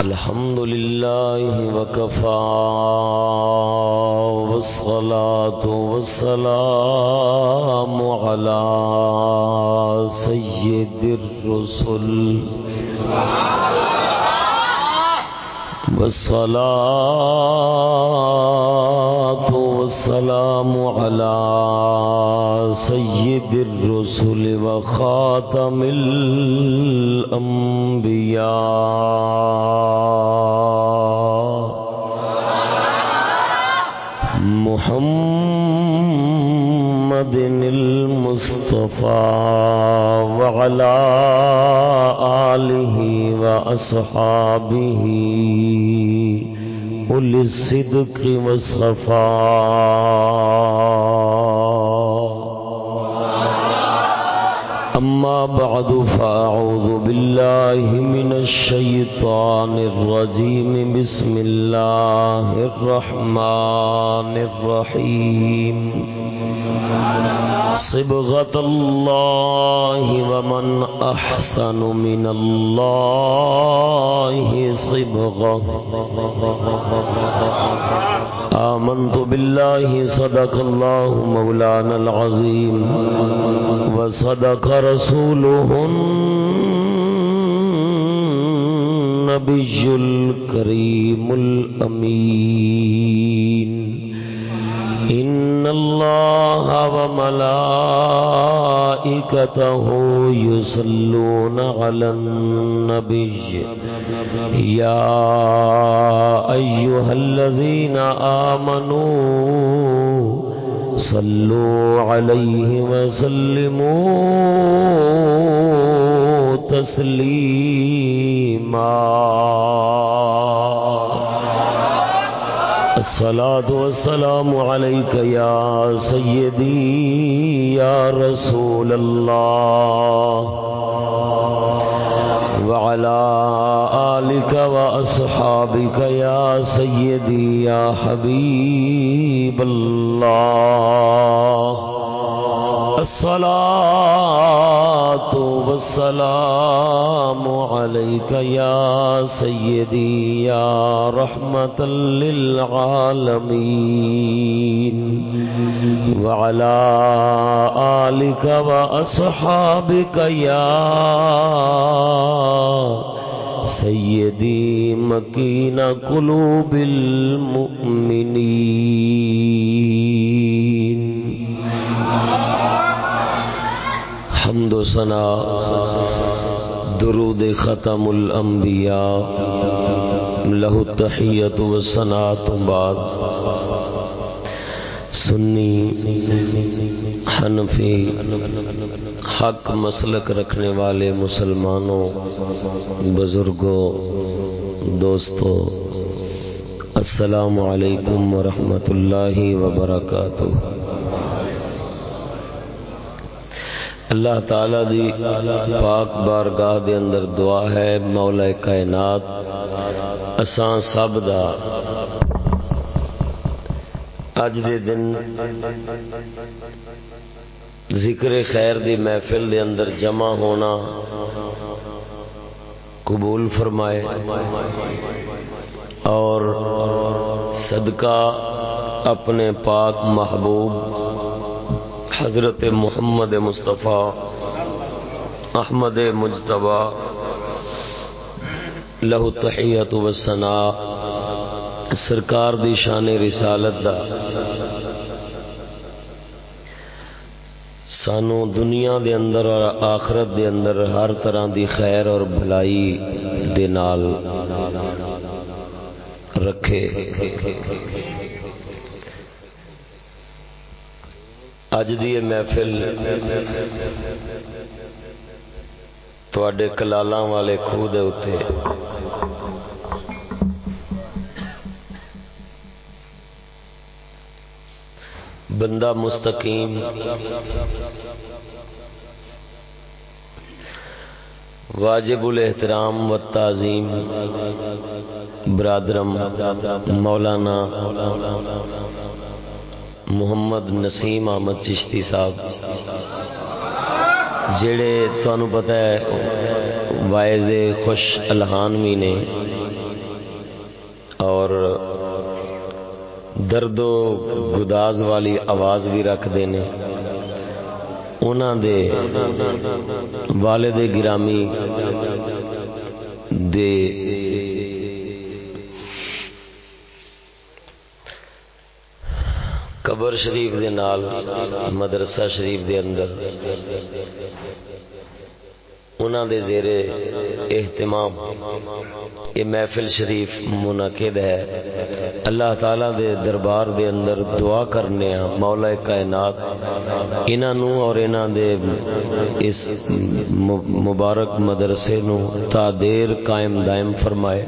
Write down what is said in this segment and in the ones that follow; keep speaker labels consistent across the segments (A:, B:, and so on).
A: الحمد لله وكفى والصلاة والسلام على سيد الرسل. والصلاة والسلام على سيد الرسل وخاتم الأنبياء. محمد المصطفى وعلى آله وأصحابه. أولي الصدق والصفاء. أما بعد، فأعوذ بالله من الشيطان الرجيم. بسم الله الرحمن الرحيم. صبغة الله ومن أحسن من الله صبغة. آمنت بالله، صدق الله مولانا العظيم. وصدق رسول رسوله النبي الكريم الأمين. إن الله وملائكته يصلون على النبي. يا أيها الذين آمنوا صلوا عليه وسلموا تسليما الصلاة والسلام عليك يا سيدي يا رسول الله. وعلى آلك وأصحابك يا سيدي يا حبيب الله. الصلاة والسلام عليك يا سيدي يا رحمة للعالمين وعلى آلك وأصحابك يا سيدي مكين قلوب المؤمنين. حمد و ثنا درود ختم الانبیاء. لہو التحیت و ثنا تو بعد. سنی، حنفی، حق مسلک رکھنے والے مسلمانوں، بزرگوں، دوستوں، السلام علیکم ورحمۃ اللہ وبرکاتہ. اللہ تعالی دی پاک بارگاہ دے اندر دعا ہے، مولا کائنات، اساں سب دا۔ اج دے دن ذکر خیر دی محفل دے اندر جمع ہونا قبول فرمائے اور صدقہ اپنے پاک محبوب حضرت محمد مصطفیٰ، احمد مجتبہ لہو تحیت و سنا سرکار دی شان رسالت دا۔ سانو دنیا دے اندر اور آخرت دے اندر ہر طرح دی خیر اور بھلائی دے نال رکھے۔ اج دی یہ محفل تواڈے کلالاں والے کھو دے اوتے بندہ مستقیم واجب الاحترام و تعظیم برادرم مولانا محمد نسیم احمد چشتی صاحب، جڑے تمہیں پتہ ہے وائز خوش الحان بھی نے اور درد و گداز والی آواز بھی رکھتے ہیں انہوں دے والد گرامی دے قبر شریف دے نال، مدرسہ شریف دے اندر۔ انہوں دے زیر اہتمام، یہ محفل شریف منعقد ہے۔ اللہ تعالیٰ دے دربار دے اندر دعا کرنے ہیں مولا کائنات۔ انہوں اور انہوں دے اس مبارک مدرسے نو تا دیر قائم دائم فرمائے۔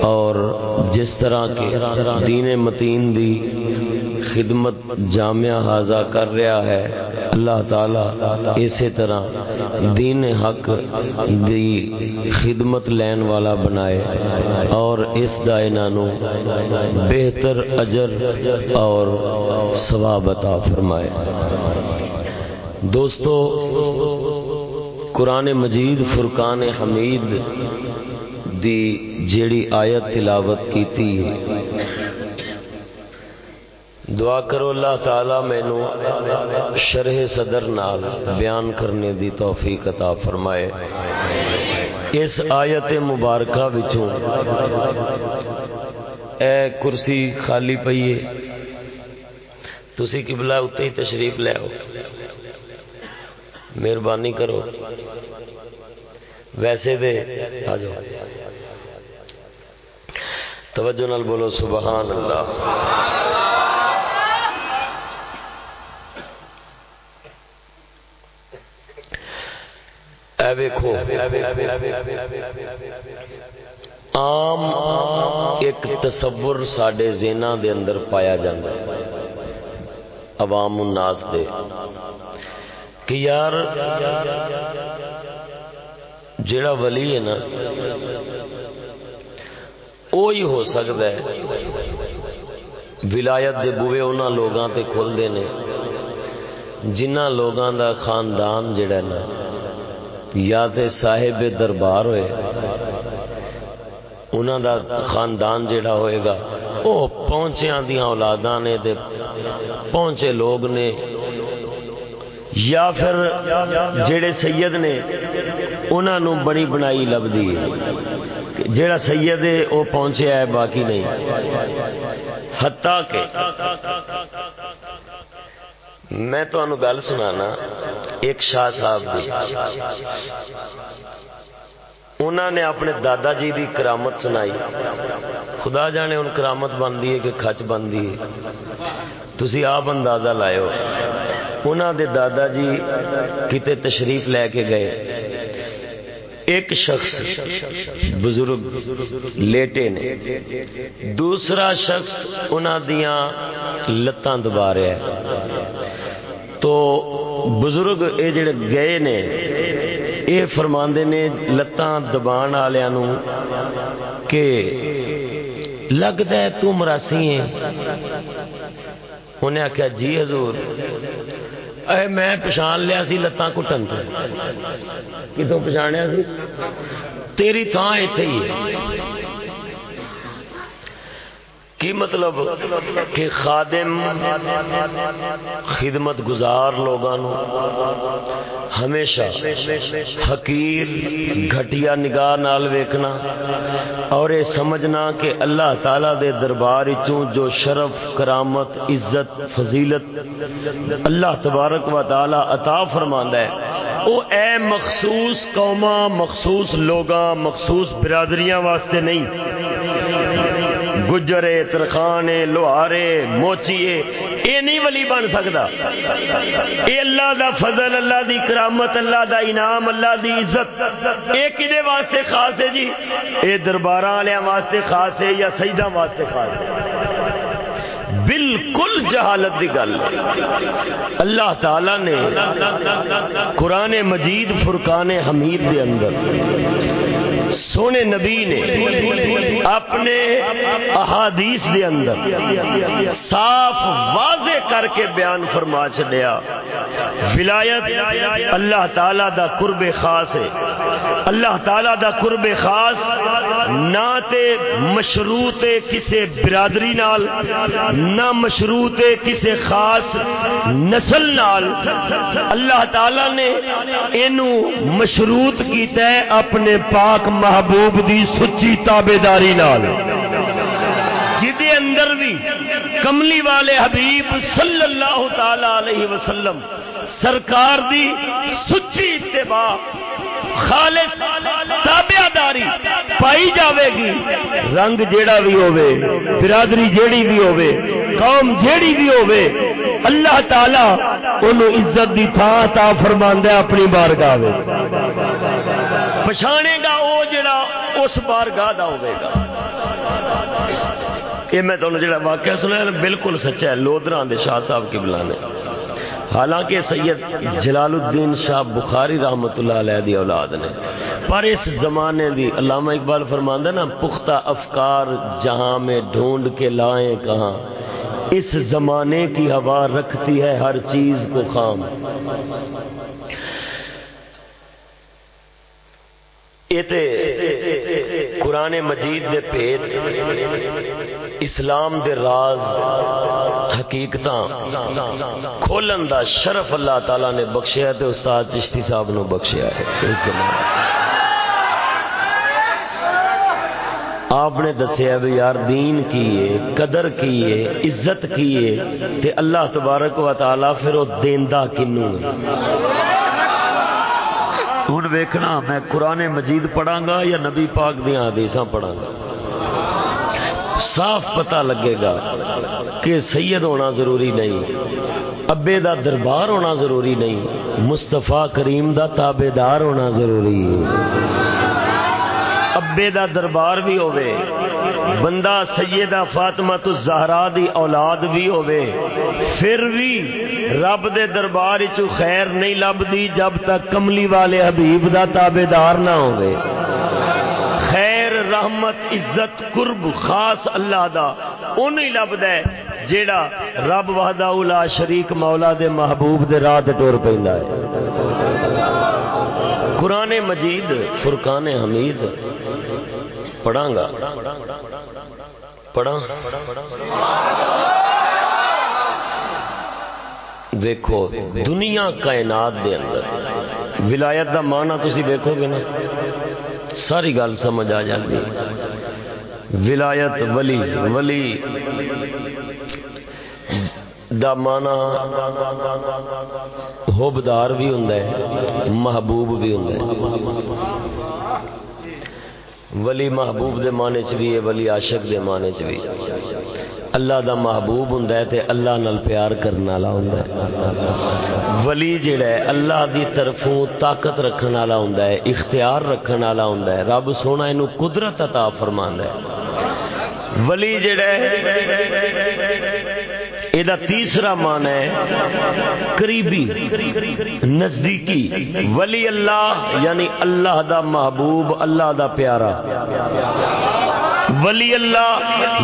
A: اور جس طرح کے دین متین دی خدمت جامعہ حاضہ کر رہا ہے۔ اللہ تعالی اسی طرح دین حق دی خدمت لین والا بنائے اور اس دا انہوں بہتر اجر اور ثواب عطا فرمائے۔ دوستو، قرآن مجید فرقان حمید دی جیڑی آیت تلاوت کیتی ہے۔ دعا کرو اللہ تعالی مینو شرح صدر نال بیان کرنے دی توفیق عطا فرمائے۔ اس آیت مبارکہ وچوں اے کرسی خالی پئیے تسی قبلہ اتے ہی تشریف لے آؤ۔ مہربانی کرو۔ ویسے دے آ جاؤ۔ توجہ نال بولو سبحان اللہ۔ ویکھو۔ عام ایک تصور سڈے زینا دے اندر پایا جاتا عوام الناس دے۔ کہ یار جڑا ولی ہے نا وہی ہو سکتا ہے۔ ولایت دے بوے انہاں لوگاں تے کھلتے ہیں جنہ لوگاں دا خاندان جڑا نا یا تے صاحب دربار ہوئے۔ انہوں دا خاندان جڑا ہوئے گا وہ پہنچے آدیاں اولاداں نے تے پہنچے لوگ نے۔ یا پھر جڑے سید نے انہوں نے بڑی بنائی لب دی جڑا سید ہے وہ پہنچے ہے، باقی نہیں۔ حتیٰ کہ میں تو انو گل سنانا ایک شاہ صاحب دی۔ انہوں نے اپنے دادا جی دی کرامت سنائی۔ خدا جانے ان کرامت بندی ہے کہ خچ بندی ہے۔ تھی آپ اندازہ لائے انہوں دے دادا جی کتے تشریف لے کے گئے۔ ایک شخص بزرگ لیٹے نے، دوسرا شخص انہوں دیاں لتاں دبا رہا ہے۔ تو بزرگ اے جڑے گئے نے، اے فرماندے نے لتاں دبان والوں کہ لگتا ہے تو مراسی ہے انہیں آخیا جی حضور اے میں پچھان لیا سی لتاں کٹن تو۔ کتوں پچھانیا سی؟ تیری تھان اتنے ہی ہے۔ کی مطلب؟ کہ خادم، خدمت گزار لوگوں ہمیشہ حقیر، گھٹیا نگاہ نال ویکنا اور یہ سمجھنا کہ اللہ تعالی دے دربار جو شرف، کرامت، عزت، فضیلت اللہ تبارک و تعالی عطا فرماندا ہے، وہ اے مخصوص قوما مخصوص لوگاں، مخصوص برادریاں واسطے نہیں۔ گجرے، ترخانے، لوہارے، موچیے اے نہیں ولی بن سکتا۔ اے اللہ دا فضل، اللہ دی کرامت، اللہ دا انعام، اللہ دی عزت اے کدے واسطے خاص ہے جی؟ اے درباراں والے واسطے خاص ہے یا سجدہ واسطے خاص ہے؟ بالکل جہالت دی گل۔ اللہ تعالی نے قرآن مجید فرقان حمید دے اندر سونے نبی نے اپنے احادیث دے اندر صاف واضح کر کے بیان فرما چڈیا ولایت اللہ تعالی دا قرب خاص ہے۔ اللہ تعالی دا قرب خاص نہ تے مشروط کسے برادری نال، نہ مشروط کسے خاص نسل نال۔ اللہ تعالی نے اینو مشروط کیتا ہے اپنے پاک محبوب دی سچی تابے داری نال۔ جدے اندر بھی کملی والے حبیب صلی اللہ تعالی علیہ وسلم سرکار دی سچی اتباع خالص تابع داری پائی جاوے گی۔ رنگ جیڑا بھی ہوئے برادری جیڑی بھی ہوئے قوم جیڑی بھی ہوئے اللہ تعالی انہوں عزت دی تھا تا فرماندہ اپنی بارگاہ میں پچھانے گا او جڑا اس بارگاہ دا ہوئے گا۔ یہ میں تمہیں جڑا واقعہ سنا بالکل سچا ہے لودران دے شاہ صاحب کی بلانے حالانکہ سید جلال الدین شاہ بخاری رحمت اللہ علیہ دی اولاد نے۔ پر اس زمانے دی علامہ اقبال فرماندہ نا، پختہ افکار جہاں میں ڈھونڈ کے لائیں کہاں۔ اس زمانے کی ہوا رکھتی ہے ہر چیز کو خام۔ قرآن مجید دے پیت اسلام دے راز حقیقت کھولن دا شرف اللہ تعالی نے بخشیا تے استاد چشتی صاحب نو بخشیا ہے۔ اس زمانے۔ آپ نے دسیا بھی یار، دین کیے قدر کیے عزت کیے تے اللہ تبارک و تعالی پھر وہ دیندا کنو ہوں ویکھنا، میں قرآن مجید پڑھا گا یا نبی پاک دیا آدیش پڑھا گا صاف پتہ لگے گا کہ سید ہونا ضروری نہیں، ابے دا دربار ہونا ضروری نہیں مستفا کریم دا تابے دار ہونا ضروری۔ ابے دا دربار بھی ہوئے بندہ سیدہ فاطمہ تو زہرا دی اولاد بھی ہوئے پھر بھی رب دے دربار چو خیر نہیں لب دی جب تک کملی والے حبیب دا تابے دار نہ ہوئے خیر، رحمت، عزت، قرب، خاص اللہ دا انہی لب دے جیڑا رب وحدہ اولا شریک مولا دے محبوب دے راہ ٹور پہندا ہے۔ قرآن مجید، فرقان حمید پڑھاں گا۔ پڑھا دیکھو، دنیا کائنات دے اندر ولایت دا معنی تسی دیکھو گے نا، ساری گل سمجھ آ جاتی ولایت ولی ولی دا معنی حبدار بھی ہوں محبوب بھی ہوں ولی محبوب دے معنی چ بھی ہے، ولی عاشق دے معنی چ بھی۔ اللہ دا محبوب ہوندا ہے تے اللہ نال پیار کرن والا ہوندا ہے۔ ولی جڑا ہے، اللہ دی طرفوں طاقت رکھن والا ہوندا ہے، اختیار رکھن والا ہوندا ہے۔ رب سونا اینو قدرت عطا فرماندا ہے۔ ولی جڑا ہے یہ تیسرا مان ہے قریبی، نزدیکی، ولی اللہ یعنی اللہ دا محبوب، اللہ دا پیارا۔ ولی اللہ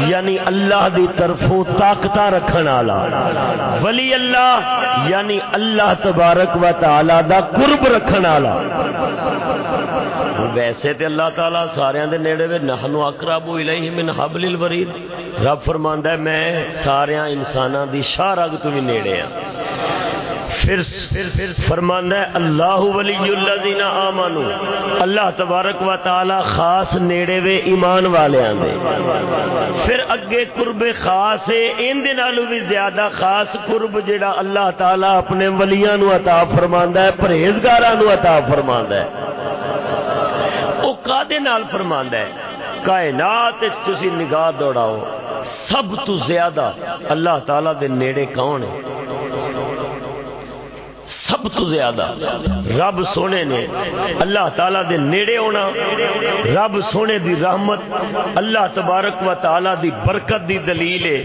A: یعنی اللہ دی طرفوں طاقت رکھن والا۔ ولی اللہ یعنی اللہ تبارک و تعالی دا قرب رکھن والا۔ ویسے تے اللہ تعالی سارے دے نیڑے وے نحنو اقرب الیہ من حبل الورید۔ رب فرماندا ہے، میں سارے انساناں دی شاہ رگ تو بھی نیڑے ہاں پھر فرماندا ہے، اللہ ولی الذین آمنو۔ اللہ تبارک و تعالی خاص نیڑے وے ایمان والیاں دے پھر اگے قرب خاص ہے، ان دے نالوں بھی زیادہ خاص قرب جڑا اللہ تعالی اپنے ولیاں نو عطا فرماندا ہے، پرہیزگاراں نو عطا فرماندا ہے۔ کادے نال فرماندا ہے؟ کائنات وچ تسی نگاہ دوڑاؤ۔ سب تو زیادہ اللہ تعالی دے نیڑے کون ہے؟ سب تو زیادہ۔ رب سونے نے اللہ تعالی دے نیڑے ہونا۔ رب سونے دی رحمت، اللہ تبارک و تعالی دی برکت دی دلیل ہے۔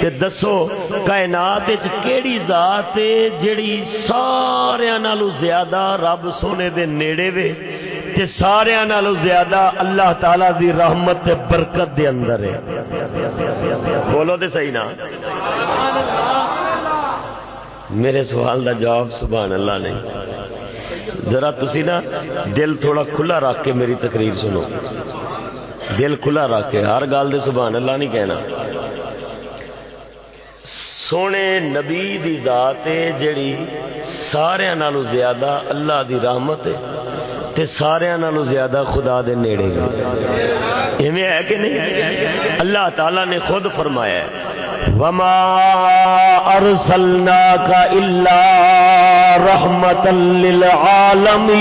A: تے دسو، کائنات وچ کیڑی ذات ہے جڑی سارے نالوں زیادہ رب سونے دے نیڑے وے؟ تے سارے نالو زیادہ اللہ تعالی دی رحمت تے برکت دے اندر ہے۔ بولو تے صحیح نا؟ میرے سوال دا جواب سبحان اللہ نہیں۔ ذرا تسی نا دل تھوڑا کھلا رکھ کے میری تقریر سنو۔ دل کھلا رکھ کے، ہر گل دے سبحان اللہ نہیں کہنا۔ سونے نبی دی ذات ہے جڑی سارے نالو زیادہ اللہ دی رحمت ہے۔ تے سارے نالو زیادہ خدا دے نیڑے ہے ایویں ہے کہ نہیں؟ اللہ تعالی نے خود فرمایا ہے۔ وما ارسلناک الا رحمتا للعالمین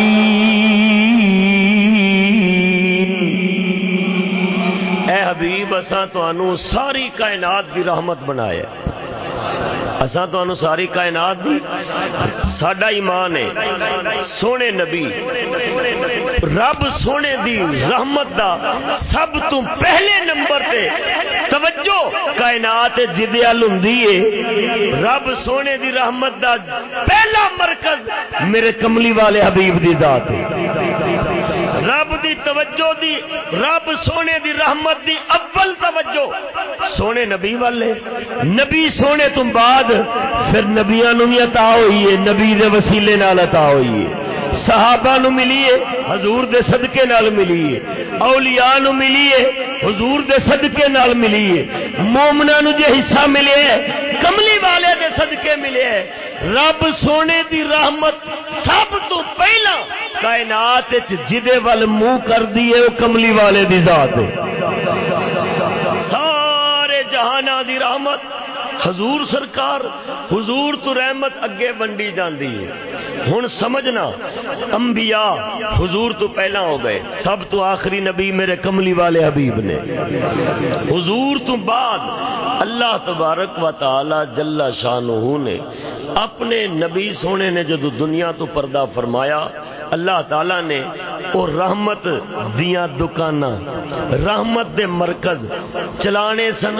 A: اے حبیب، اساں تانوں ساری کائنات دی رحمت بنایا ہے۔ اساں تو ساری کائنات دی ساڈا ایمان ہے۔ سونے نبی، رب سونے دی رحمت دا سب تو پہلے نمبر تے توجہ کائنات جی جدے ال ہوندی ہے۔ رب سونے دی رحمت دا پہلا مرکز میرے کملی والے حبیب دی ذات ہے۔ رب دی توجہ دی، رب سونے دی رحمت دی اول توجہ۔ سونے نبی والے نبی سونے تم بعد، پھر نبیاں نو بھی عطا ہوئی ہے، نبی دے وسیلے نال عطا ہوئی ہے۔ صحابہ نو ملی ہے حضور دے صدقے نال ملی ہے اولیاء نو ملی ہے حضور دے صدقے نال ملی ہے مومنا نو جے حصہ ملے کملی والے دے صدقے ملے رب سونے دی رحمت سب تو پہلا کائنات جدے وال منہ کر دیے وہ کملی والے دی ذات سارے جہانا دی رحمت حضور سرکار، حضور تو رحمت اگے ونڈی جاندی ہے۔ ہن سمجھنا، انبیاء حضور تو پہلا ہو گئے۔ سب تو آخری نبی میرے کملی والے حبیب نے۔ حضور تو بعد اللہ تبارک و تعالی جل شانہ نے اپنے نبی سونے نے جدو دنیا تو پردہ فرمایا، اللہ تعالی نے وہ رحمت دیا دکان رحمت دے مرکز چلانے سن،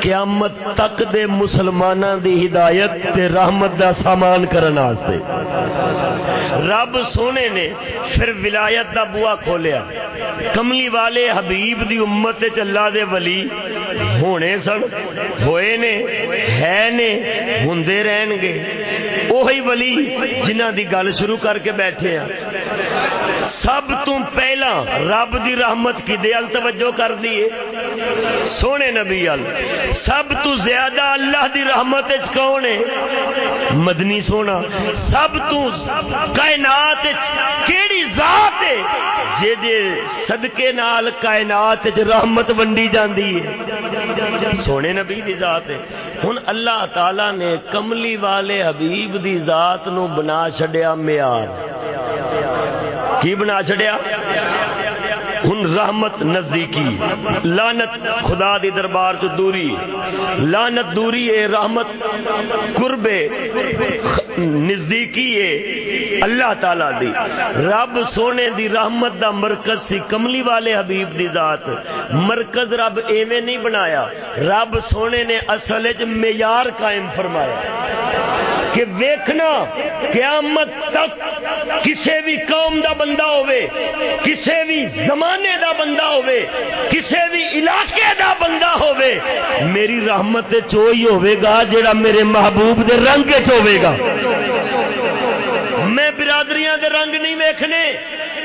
A: قیامت تک دے مسلمانہ دی ہدایت تے رحمت دا سامان کرن واسطے۔ رب سونے نے پھر ولایت دا بوا کھولیا۔ کملی والے حبیب دی امت چلا دے ولی ہونے سن، ہوئے نے، ہے نے ہندے رہن گے۔ وہی ولی جنہ دی گل شروع کر کے بیٹھے ہیں سب تو پہلا رب دی رحمت کی دیال توجہ کر دیے سونے نبی ال۔ سب تو زیادہ اللہ دی رحمت اچ کون ہے؟ مدنی سونا۔ سب تو کائنات اچ کیڑی ذات ہے جے دے صدقے نال کائنات اچ رحمت ونڈی جاندی ہے۔ سونے نبی دی ذات ہے۔ ہن اللہ تعالی نے کملی والے حبیب دی ذات نو بنا چھڈیا معیار کی بنا چڑیا ہن رحمت نزدیکی۔ لانت خدا دی دربار چ دوری۔ لانت دوری اے رحمت قرب نزدیکی ہے۔ اللہ تعالی دی۔ رب سونے دی رحمت دا مرکز سی کملی والے حبیب دی ذات۔ مرکز رب ایویں نہیں بنایا۔ رب سونے نے اصل وچ معیار قائم فرمایا۔ کہ ویکھنا قیامت تک کسے بھی قوم دا بندہ ہوئے کسے بھی زمانے دا بندہ ہوئے کسے بھی علاقے دا بندہ ہوئے میری رحمت چوئی ہوئے گا جیڑا میرے محبوب دے رنگ چوئے گا۔ میں برادریاں دے رنگ نہیں ویکھنے،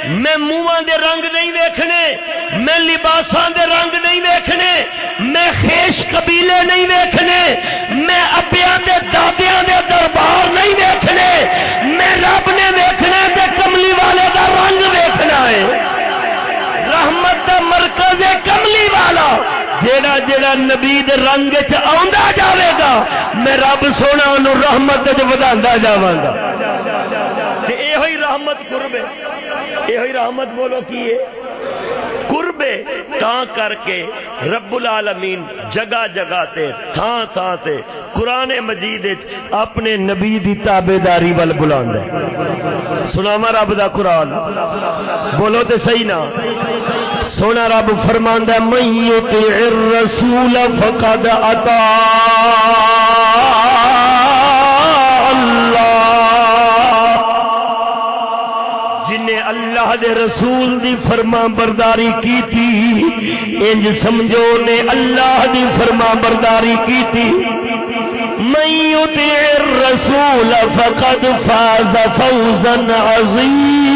A: میں منہ دے رنگ نہیں ویکھنے، میں لباساں دے رنگ نہیں ویکھنے، میں خیش قبیلے نہیں ویکھنے، میں ابیاں دے دادیاں دے دربار نہیں ویکھنے، میں رب نے ویکھنا تے کملی والے دا رنگ ویکھنا ہے۔ رحمت دا مرکز کملی والا۔ جیڑا جیڑا نبی دے رنگ آندا جاوے گا، میں رب سونا انہوں رحمت ودا وداندا جاواں گا۔ رحمت قرب ہے۔ یہ رحمت بولو کی قربے تا کر کے رب العالمین جگہ جگہ تے تھان تھان تے قرآن مجید اپنے نبی دی تابے داری ول بلا سناوا رب دا قرآن۔ بولو تے صحیح نا۔ سونا رب فرماندہ میت الرسول فقد اتا دے رسول دی فرما برداری کی تھی انج سمجھو نے اللہ دی فرما برداری کی تھی من يطع الرسول فقد فاز فوزا عظيما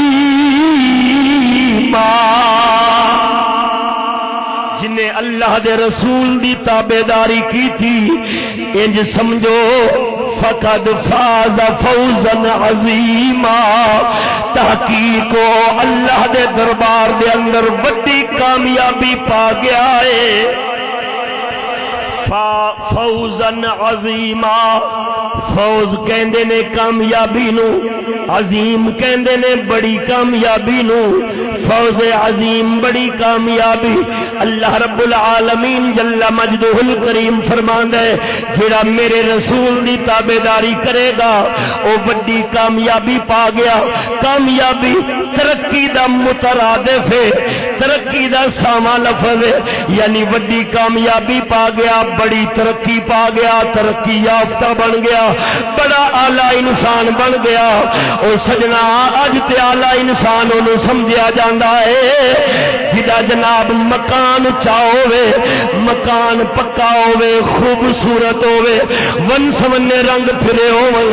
A: نے اللہ دے رسول دی تابے داری کی تھی۔ انج سمجھو، فقد فاز فوزا عظیما۔ تحقیق اللہ دے دربار دے اندر بڑی کامیابی پا گیا ہے۔ فوزن عظیما۔ فوز کہندے نے کامیابی نو، عظیم کہندے نے بڑی کامیابی نو۔ فوز عظیم بڑی کامیابی۔ اللہ رب العالمین جل مجدہ الکریم فرماندا ہے، جڑا میرے رسول دی تابعداری کرے گا، او بڑی کامیابی پا گیا۔ کامیابی ترقی دا مترادف ہے، ترقی دا ساما لفظ ہے یعنی بڑی کامیابی پا گیا، بڑی ترقی ترقی پا گیا، ترقی یافتہ بن گیا، بڑا آلہ انسان بن گیا۔ او سجنا، اج تے آلہ انسان انہوں سمجھا جاندہ ہے۔ جدا جناب مکان اچا ہوے مکان پکا ہوے خوبصورت ہوے ون سمنے رنگ پھرے ہوے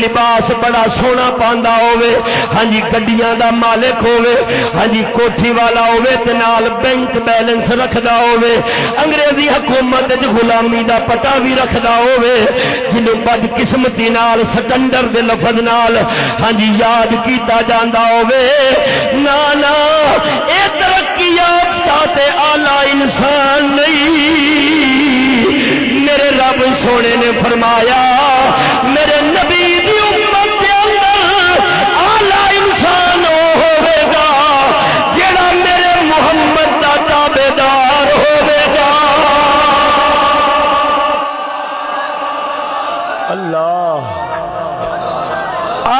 A: لباس بڑا سونا پاندا ہوے ہاں جی گڈیاں دا مالک ہوے ہاں جی کوٹھی والا ہوے تے نال بینک بیلنس رکھدا ہوے انگریزی حکومت وچ غلامی دا پتہ بھی رکھدا ہوے جنوں بد قسمتی نال، سکندر دے لفظ نال ہاں جی یاد کیتا جاندا ہوے نا نا، اے ترقی یافتہ تے اعلی انسان نہیں۔ میرے رب سونے نے فرمایا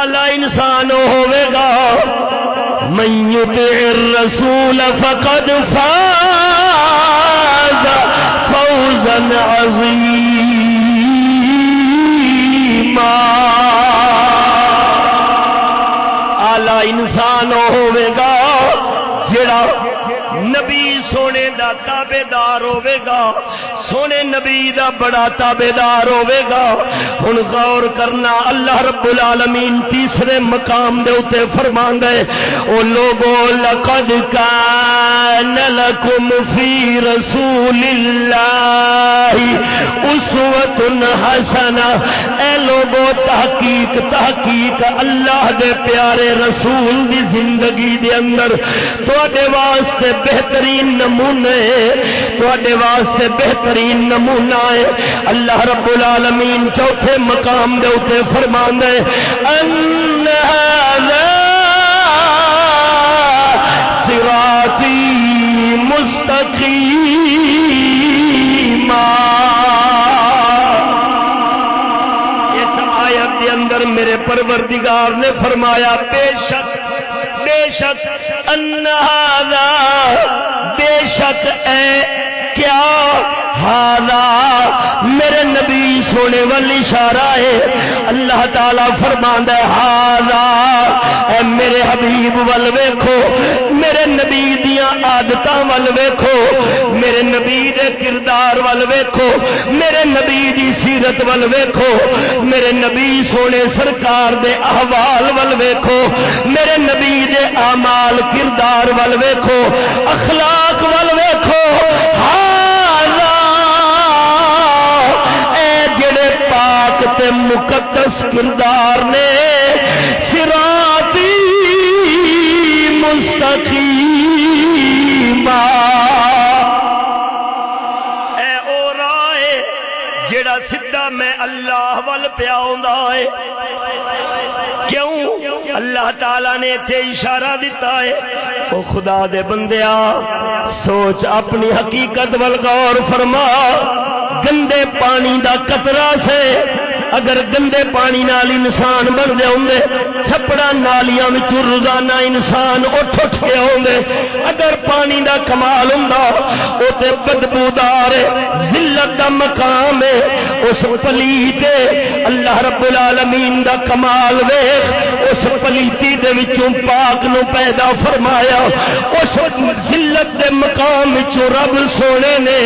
A: والا انسان ہوے گا۔ من يطع الرسول فقد فاز فوزا عظيما اعلی انسان ہوے گا جڑا نبی سونے دا تابے دار ہوے گا سونے نبی دا بڑا تابے دار ہوے گا ہن غور کرنا، اللہ رب العالمین تیسرے مقام دے اوتے فرمان دے او لوگو، لقد کان لکم فی رسول اللہ اسوۃ حسنہ۔ اے لوگو، تحقیق تحقیق اللہ دے پیارے رسول دی زندگی دے اندر، تواڈے واسطے بہترین نمونے تو تواڈے واسطے بہترین نمونہ ہے۔ اللہ رب العالمین چوتھے مقام دے اوتے فرمان ہے، ان هذا اس آیت کے اندر میرے پروردگار نے فرمایا، بے شک بے شک انہادا بے شک اے کیا ہادا میرے نبی سونے والی اشارہ ہے۔ اللہ تعالی فرماندا ہے ہادا اے میرے حبیب ول ویکھو، میرے نبی دیاں عادتاں ول ویکھو، میرے نبی دے کردار ول ویکھو، میرے نبی دی سیرت ول ویکھو، میرے نبی سونے سرکار دے احوال ول ویکھو، میرے نبی دے اعمال کردار ول ویکھو، اخلاق ول ویکھو۔ ہاذا مقدس کردار نے صراطی مستقیما اے او راہ ہے جڑا سیدھا میں اللہ ول پیا ہے۔ کیوں؟ اللہ تعالی نے اتنے اشارہ دیتا ہے۔ او خدا دے بندیا سوچ اپنی حقیقت ول غور فرما۔ گندے پانی دا قطرہ سے اگر گندے پانی نال انسان بن دے ہوں چھپڑا نالیاں روزانہ انسان اٹھ اٹھ کے آؤں اگر پانی دا کمال ہوں وہ تو بدبودار ذلت دا مقام ہے، اس پلیت اللہ رب العالمین دا کمال ویخ اس پلیتی دے وچوں پاک نو پیدا فرمایا۔ اس ذلت دے مقام وچوں رب سونے نے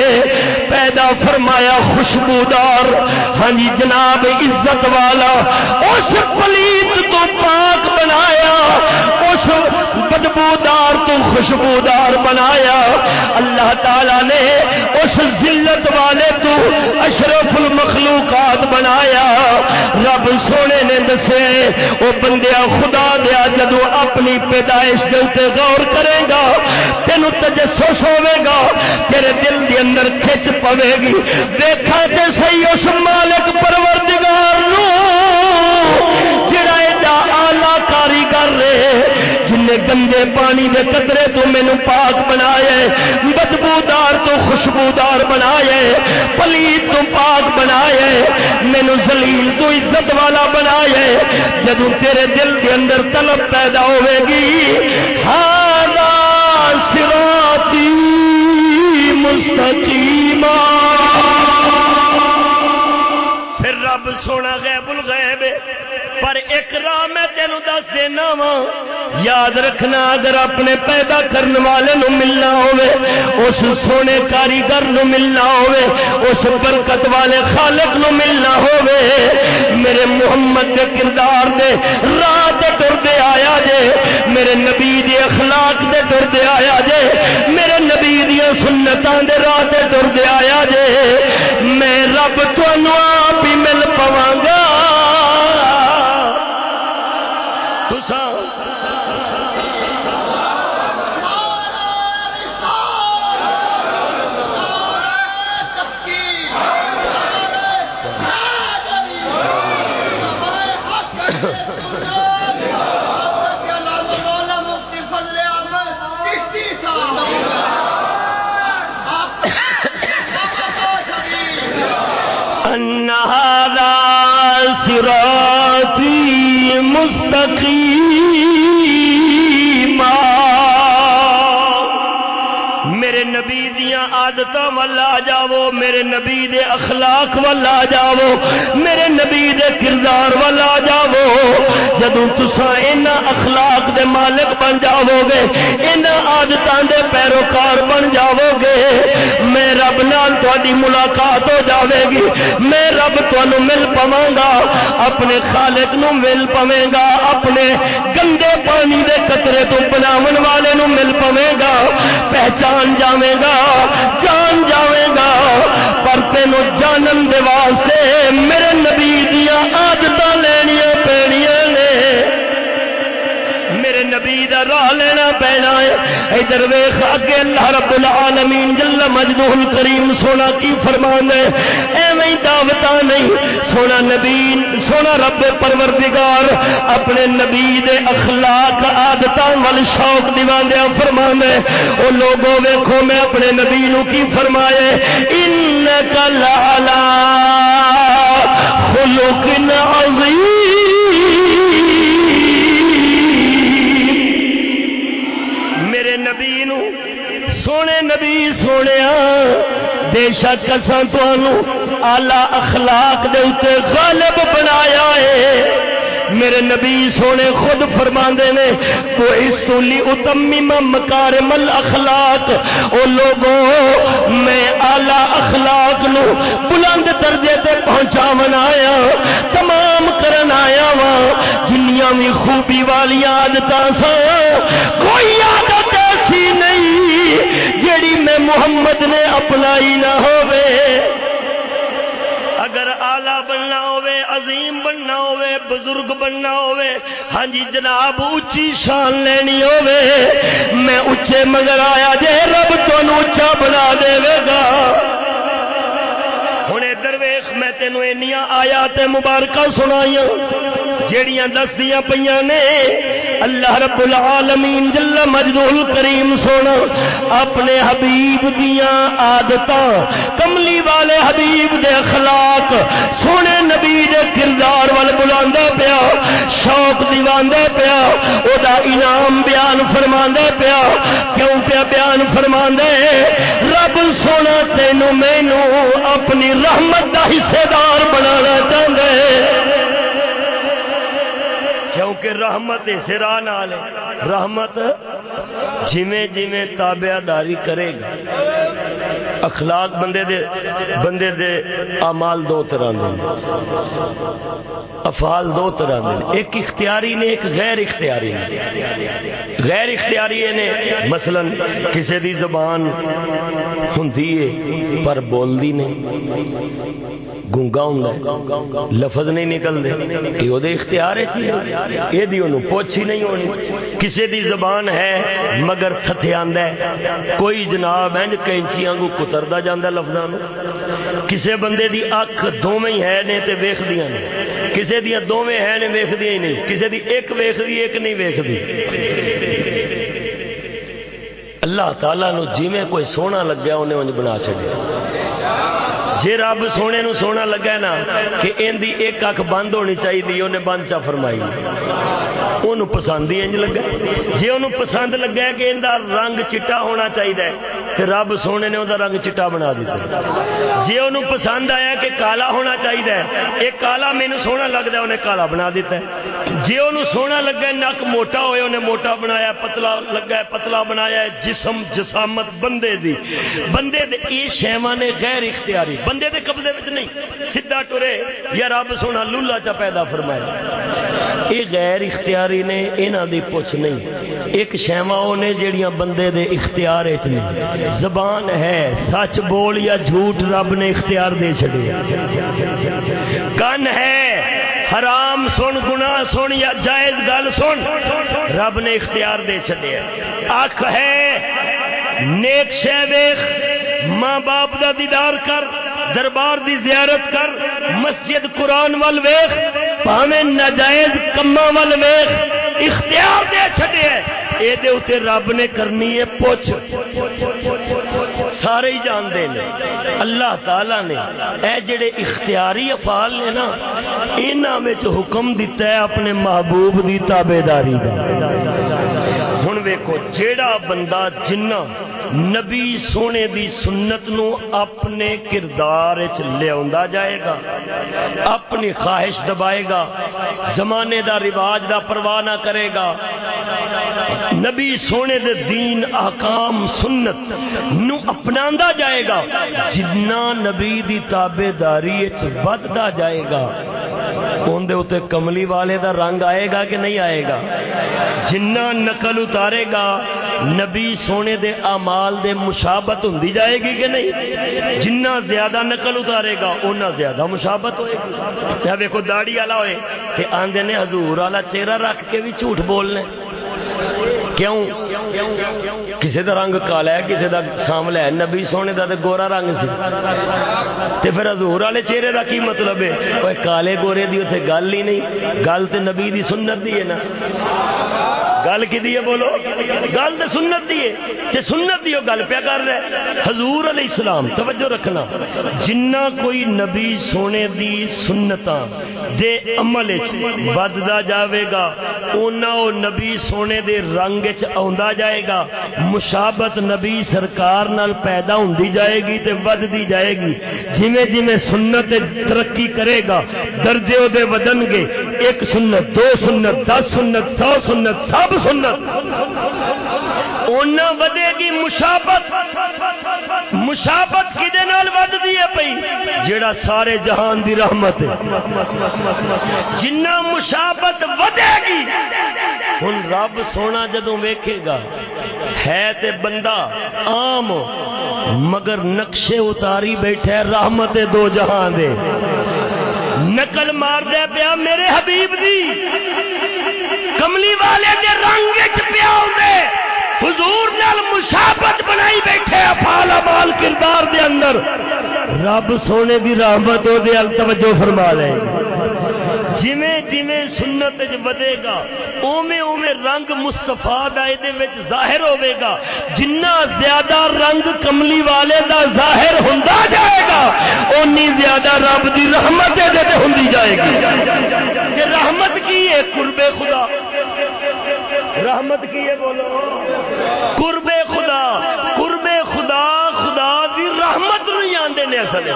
A: پیدا فرمایا، خوشبودار۔ ہاں جی جناب عزت والا، اس پلیت تو پاک بنایا، اس بدبودار تو خوشبودار بنایا۔ اللہ تعالی نے اس ذلت والے تو اشرف المخلوقات بنایا۔ رب سونے نے دسے، وہ بندیا خدا دیا جدو اپنی پیدائش کے غور کرے گا تین تجسس ہوے گا، تیرے دل کے اندر کھچ پوے گی۔ دیکھا تے صحیح، اس مالک پروردگار گندے پانی دے قطرے تو مینو پاک بنایا بدبودار تو خوشبودار بنایا پلیت تو پاک بنایا مینو زلیل تو عزت والا بنایا جدو تیرے دل کے اندر طلب پیدا ہوے گی ہاں سراتی مستقیم رب سونا غیب الغیب پر ایک راہ میں تین دس دینا وا۔ یاد رکھنا، اگر اپنے پیدا کرنے والے نو ملنا ہوئے اس سونے کاریگر نو ملنا ہوئے اس برکت والے خالق نو ملنا ہوئے میرے محمد کے کردار دے، راہ دے ٹردے آیا جے۔ میرے نبی دی اخلاق دے ٹردے آیا جے۔ میرے نبی دی سنتاں دے راہ دے ٹردے آیا جے۔ میں رب تو جاؤ گے میں رب نال تاری ملاقات ہو جاوے گی میں رب تمہیں مل پوا گا اپنے خالق نو مل پوے گا اپنے گندے پانی دے قطرے تو بناو والے نو مل پوے گا پہچان جاوے گا جان جاوے گا پر تین جانن دے واسطے میرے نبی دا راہ لینا پینا ہے۔ ادھر ویخ اگے اللہ رب العالمین جل مجدہ الکریم سونا کی فرمان ہے۔ ایویں دعوتاں نہیں۔ سونا نبی، سونا رب پروردگار، اپنے نبی دے اخلاق، عادتاں ول شوق دیواندیا فرمان ہے۔ او لوگوں ویکھو، میں اپنے نبی نو کی فرمائے انک لعلا خلق عظیم۔ بے شک آلہ اخلاق دے اتنے غالب بنایا ہے۔ میرے نبی سونے خود فرما نے تو اس تولی اتمی مکار مل اخلاق او لوگوں میں آلہ اخلاق نو بلند درجے تے پہنچا منایا تمام کرن آیا وا جنیاں بھی خوبی والی آدت سا کوئی عادت میں محمد نے اپنائی نہ ہوئے اگر آلہ بننا ہوئے عظیم بننا ہوئے بزرگ بننا ہوئے ہاں جی جناب اچھی شان لینی ہوئے میں اچھے مگر آیا جے، رب تو اچھا بنا دے گا۔ ہوں درویش، میں تینوں اینیاں آیات مبارکہ سنائیاں، جیڑیاں دسدیاں پہ نے۔ اللہ رب العالمین جل مجدول کریم سونا، اپنے حبیب دیاں عادت کملی والے حبیب دے اخلاق، سونے نبی دے کردار وال بلا پیا، شوق دیواندہ پیا، او دا انعام بیان فرما پیا، کیوں پیا بیان فرما رب سونا، تینوں مینو اپنی رحمت دا حصے دار بنانا چاہتے کیونکہ رحمت سرا نال رحمت جویں جویں تابع داری کرے گا۔ اخلاق بندے دے بندے دے اعمال دو طرح دے افعال دو طرح دے ایک اختیاری نے، ایک غیر اختیاری نے۔ غیر اختیاری نے مثلا کسی دی زبان ہوندی ہے، پر بول دی نہیں۔ گونگا ہوں لفظ نہیں نکلتے یہ اختیار ہے یہ پوچھ ہی نہیں ہونی۔ کسی دی زبان ہے مگر تھتے آندا ہے۔ کوئی جناب انج کینچیاں کو کتردا جاندا لفظاں نو کسے بندے دی اکھ دوویں ہی ہے نے تے ویکھدیاں نے کسے دی دوویں ہے نے ویکھدیاں ہی نہیں۔ کسے دی ایک ویکھدی، ایک نہیں ویکھدی۔ اللہ تعالی نو جویں کوئی سونا لگیا انہیں انج بنا چھڈیا۔ جی رب سونے نو سونا لگا نا کہ ان دی ایک اک بند ہونی چاہیے، انہیں بند چا فرمائی۔ انہوں پسند ہی انج لگا جی انہوں پسند لگا ہے کہ ان دا رنگ چٹا ہونا چاہیے تو رب سونے نے وہ رنگ چٹا بنا دیتا جی انہوں پسند آیا کہ کالا ہونا چاہیے، ایک کالا مینو سونا لگتا ہے، انہیں کالا بنا دیتا ہے۔ جی انہوں سونا لگا نک موٹا ہوئے، انہیں موٹا بنایا، پتلا لگا ہے، پتلا بنایا ہے، جسم، جسامت بندے دی۔ بندے دے یہ شیواں نے غیر اختیاری۔ بندے دے قبضے وچ نہیں، سیدھا ٹرے، یا رب سونا لولا چا پیدا فرمایا یہ غیر اختیاری نے انہاں دی پوچھ نہیں۔ ایک شیواں نے جیڑیاں بندے دے اختیار وچ نہیں زبان ہے، سچ بول یا جھوٹ رب نے اختیار دے چھڑے کن ہے حرام سن، گناہ سن یا جائز گل سن، رب نے اختیار دے چھڑے اکھ ہے، نیک شے ویکھ، ماں باپ دا دیدار کر، دربار دی زیارت کر، مسجد قرآن وال ویخ پاویں ناجائز کما وال ویخ اختیار دے چھڈے اے دے اوتے رب نے کرنی ہے پوچھ۔ سارے ہی جانتے ہیں۔ اللہ تعالی نے اے جڑے اختیاری افعال نے نا، انہاں وچ حکم دیتا ہے اپنے محبوب دی تابعداری دا۔ ہن ویکھو، جیڑا بندہ جنہ نبی سونے دی سنت نو اپنے کردار لیا جائے گا، اپنی خواہش دبائے گا، زمانے دا رواج دا پرواہ نہ کرے گا۔ نبی سونے دے دین، احکام، سنت نو اپنا جائے گا جنا نبی دی تابے داری ودتا جائے گا۔ اندر کملی والے دا رنگ آئے گا کہ نہیں آئے گا؟ جنہ نقل اتارے گا، نبی سونے دے کمال دے مشابت ہوں جائے گی کہ نہیں؟ جنہ زیادہ نقل اتارے گا اُنہ زیادہ مشابت ہوئے گی۔ دیکھو داڑی والا ہوئے کہ آندے نے حضور والا چہرہ رکھ کے بھی جھوٹ بولنے۔ کیوں؟ کسی دا رنگ کالا ہے کسی دا ساملا ہے نبی سونے دا تے گورا رنگ سی۔ تے پھر حضور والے چہرے دا کی مطلب ہے؟ کالے گورے دی اتنے گل ہی نہیں۔ گل تے نبی دی سنت دی ہے نا۔ گل کی بولو؟ گل تے سنت دی ہے۔ تے سنت دی گل پیا کر رہے حضور علیہ السلام، توجہ رکھنا۔ جنہ کوئی نبی سونے دی سنتاں دے عمل وچ جاوے گا اونا او نبی سونے دے رنگ وچ جائے گا۔ مشابت نبی سرکار نال پیدا ہوندی جائے گی تے وددی جائے گی۔ جویں جویں سنت ترقی کرے گا، درجے او دے ودن گے۔ ایک سنت، دو سنت، دس سنت، سو سنت، سب سنت۔ اونا ودے گی مشابت۔ مشابت کدے نال ود دی ہے پئی جیڑا سارے جہان دی رحمت ہے۔ جنہ مشابت ودے گی، ہن رب سونا جدوں ویکھے گا، ہے تے بندہ عام، مگر نقشے اتاری بیٹھے رحمت دو جہان دے۔ نقل مار دے پیا میرے حبیب دی۔ کملی والے دے رنگ پیا دے حضور نال مشابت بنائی بیٹھے افال امال کردار دے اندر۔ رب سونے دی رحمت او دے ال توجہ فرما لے۔ جویں جویں سنت عزت ودے گا اوے اوے رنگ مستفا ظاہر ہوے گا۔ جنہ زیادہ رنگ کملی والے دا ظاہر ہوں جائے گا، اونی زیادہ رب دی رحمت ہوں جائے گی۔ کہ رحمت کی ہے قرب خدا؟ رحمت کی ہے بولو۔ قرب خدا قرب خدا خدا دی رحمت نہیں آتے نے اصل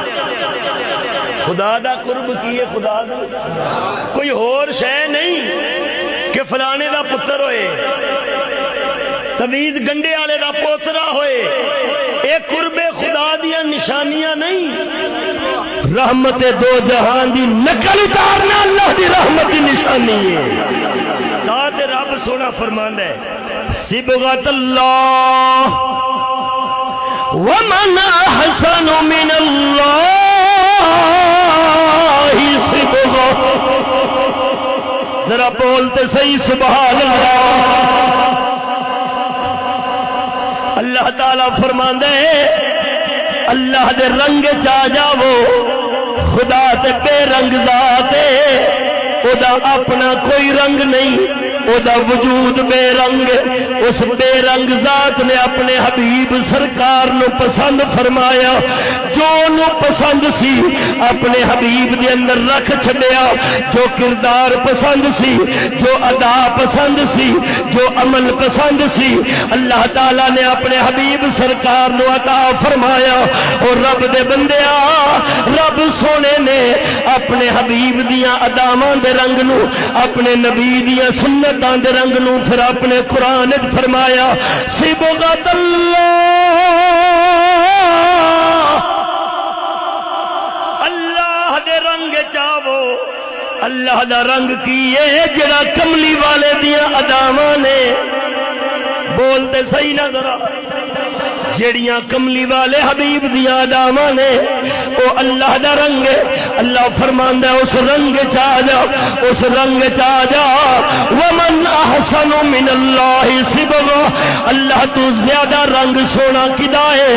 A: خدا دا قرب کی ہے خدا دا؟ کوئی ہور شہ نہیں کہ فلانے دا پتر ہوئے تویز گنڈے والے دا پوترا ہوئے۔ اے قرب خدا دیا نشانیاں نہیں۔ رحمت دو جہان دی نقل اتارنا اللہ دی رحمت دی نشانی ہے۔ رب سونا فرمان ہے سبغت اللہ ومن احسن من اللہ ذرا بولتے صحیح، سبحان اللہ۔ اللہ تعالی فرما دے اللہ دے رنگ چا جاو خدا تے بے رنگ ذات او دا اپنا کوئی رنگ نہیں، او دا وجود بے رنگ اس بے رنگ ذات نے اپنے حبیب سرکار نو پسند فرمایا۔ جو پسند سی اپنے حبیب دے اندر رکھ چھڈیا، جو کردار پسند سی، جو ادا پسند سی، جو عمل پسند سی، اللہ تعالی نے اپنے حبیب سرکار نو عطا فرمایا۔ اور رب دے بندیا رب سونے نے اپنے حبیب دیاں اداواں دے رنگ نو، اپنے نبی دیاں سنت دے رنگ نو پھر اپنے قرآن فرمایا سی اللہ۔ اللہ دا رنگ کی ہے جڑا کملی والے دیا اداوا نے؟ بولتے صحیح نہ ذرا۔ جڑیاں کملی والے حبیب دیا داوا نے، وہ اللہ دا رنگ اللہ فرمان اس رنگ چا جا اس رنگ چا جا ومن احسن من اللہ سبغا اللہ تو زیادہ رنگ سونا کدا ہے؟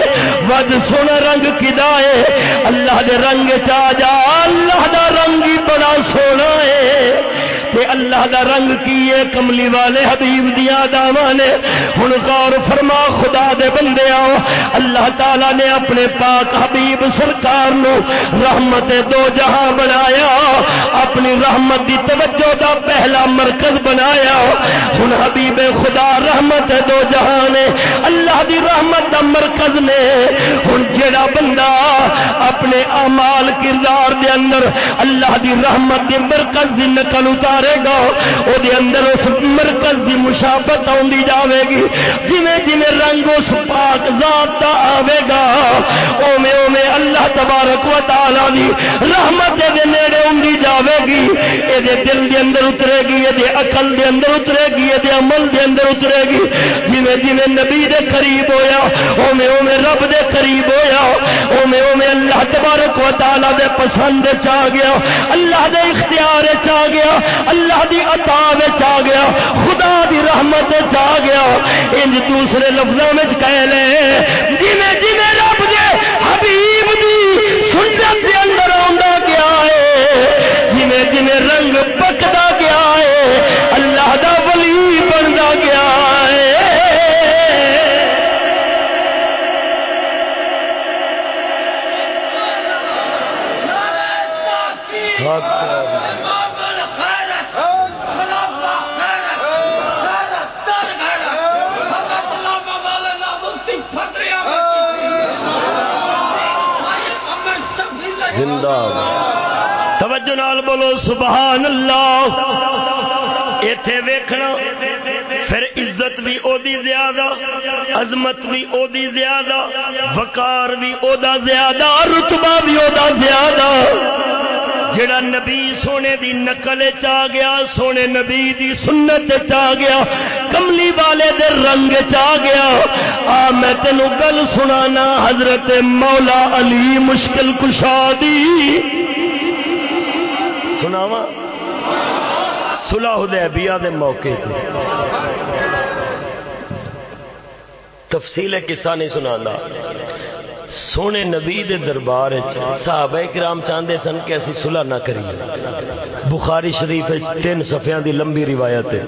A: ود سونا رنگ کدا ہے؟ اللہ دے رنگ چا جا اللہ دا رنگ ہی بڑا سونا ہے۔ تے اللہ دا رنگ کیے کملی والے، حبیب دیا داوا نے۔ ہن غور فرما، خدا دے بندے آؤ۔ اللہ تعالی نے اپنے پاک حبیب سرکار نو رحمت دو جہاں بنایا۔ اپنی رحمت دی توجہ دا پہلا مرکز بنایا۔ ہن حبیب خدا رحمت دو جہاں نے۔ اللہ دی رحمت دا مرکز نے۔ ہن جڑا بندہ اپنے اعمال، کردار دے اندر اللہ دی رحمت دی مرکز دی نقل اتار مارے گا، او دے اندر اس مرکز دی مشابت آندی جاوے گی۔ جویں جویں رنگ اس پاک ذات دا آوے گا، اوویں اوویں اللہ تبارک و تعالی دی رحمت دے نیڑے ہوندی جاوے گی۔ اے دے دل دے اندر اترے گی، اے دے عقل دے اندر اترے گی، اے دے عمل دے اندر اترے گی۔ جویں جویں نبی دے قریب ہویا، اوویں اوویں رب دے قریب ہویا، اوویں اوویں اللہ تبارک و تعالی دے پسند چ آ گیا، اللہ دے اختیار چ آ گیا اللہ دی عطا وچ آ گیا، خدا دی رحمت وچ آ گیا۔ انج دوسرے لفظوں میں کہہ لے جویں جویں رب دے حبیب دی سنت دے زندہ توجہ نال بولو، سبحان اللہ. ایتھے ویکھنا، پھر عزت بھی او دی زیادہ، عظمت بھی او دی زیادہ، وقار بھی او دا زیادہ، رتبہ بھی او دا زیادہ. جڑا نبی سونے دی نقل چا گیا، سونے نبی دی سنت چا گیا، کملی والے دے رنگ چا گیا۔ آ، میں تینوں گل سنانا، حضرت مولا علی مشکل کشا دی۔ سناوا صلح حدیبیہ دے موقع تے۔ تفصیل قصہ نہیں سنا سونے نبی دے دربار صحابہ کرام چاہتے سن کہ اسی صلح نہ کریے۔ بخاری شریف تین صفحیاں دی لمبی روایت ہے۔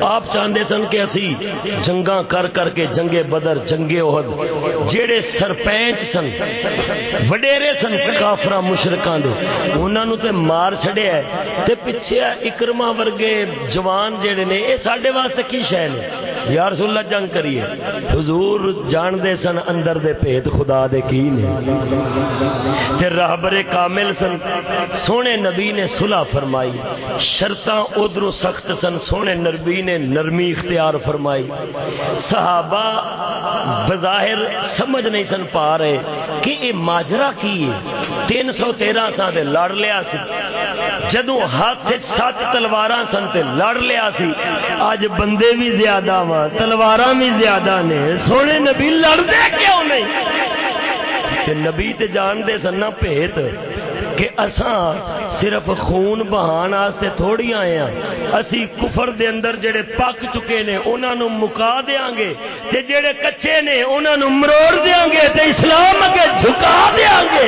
A: آپ چاہتے سن کہ اسی جنگاں کر کر کے جنگے بدر جنگے عہد جیڑے سرپینچ سن، وڈیرے سن کافراں مشرکاں دے، انہاں نو تے مار چھڑیا ہے تے پیچھے اکرما ورگے جوان جڑے نے، اے ساڈے واسطے کی شے نے؟ یا رسول اللہ جنگ کریے۔ حضور جان دے سن اندر دے پیت خدا دے کی نے؟ تے رہبر کامل سن، سونے نبی نے صلح فرمائی، شرطاں ادھر سخت سن، سونے نبی نے نرمی اختیار فرمائی۔ صحابہ بظاہر سمجھ نہیں سن پا رہے کہ یہ ماجرا کی ہے؟ تین سو تیرہ سال لڑ لیا سی۔ جدو ہاتھ سات تلوار سن تے لڑ لیا سی اج بندے بھی زیادہ وا تلوار بھی زیادہ نے۔ سونے نبی لڑتے کیوں نہیں؟ تے نبی تے جان دے سننا پیت کہ اساں صرف خون بہان واسطے تھوڑی آئے ہیں اسی کفر دے اندر جڑے پک چکے نے، انہاں نو مکا دیاں گے۔ تے جڑے کچے نے، انہاں نو مروڑ دیاں گے۔ تے اسلام اگے جھکا دیاں گے۔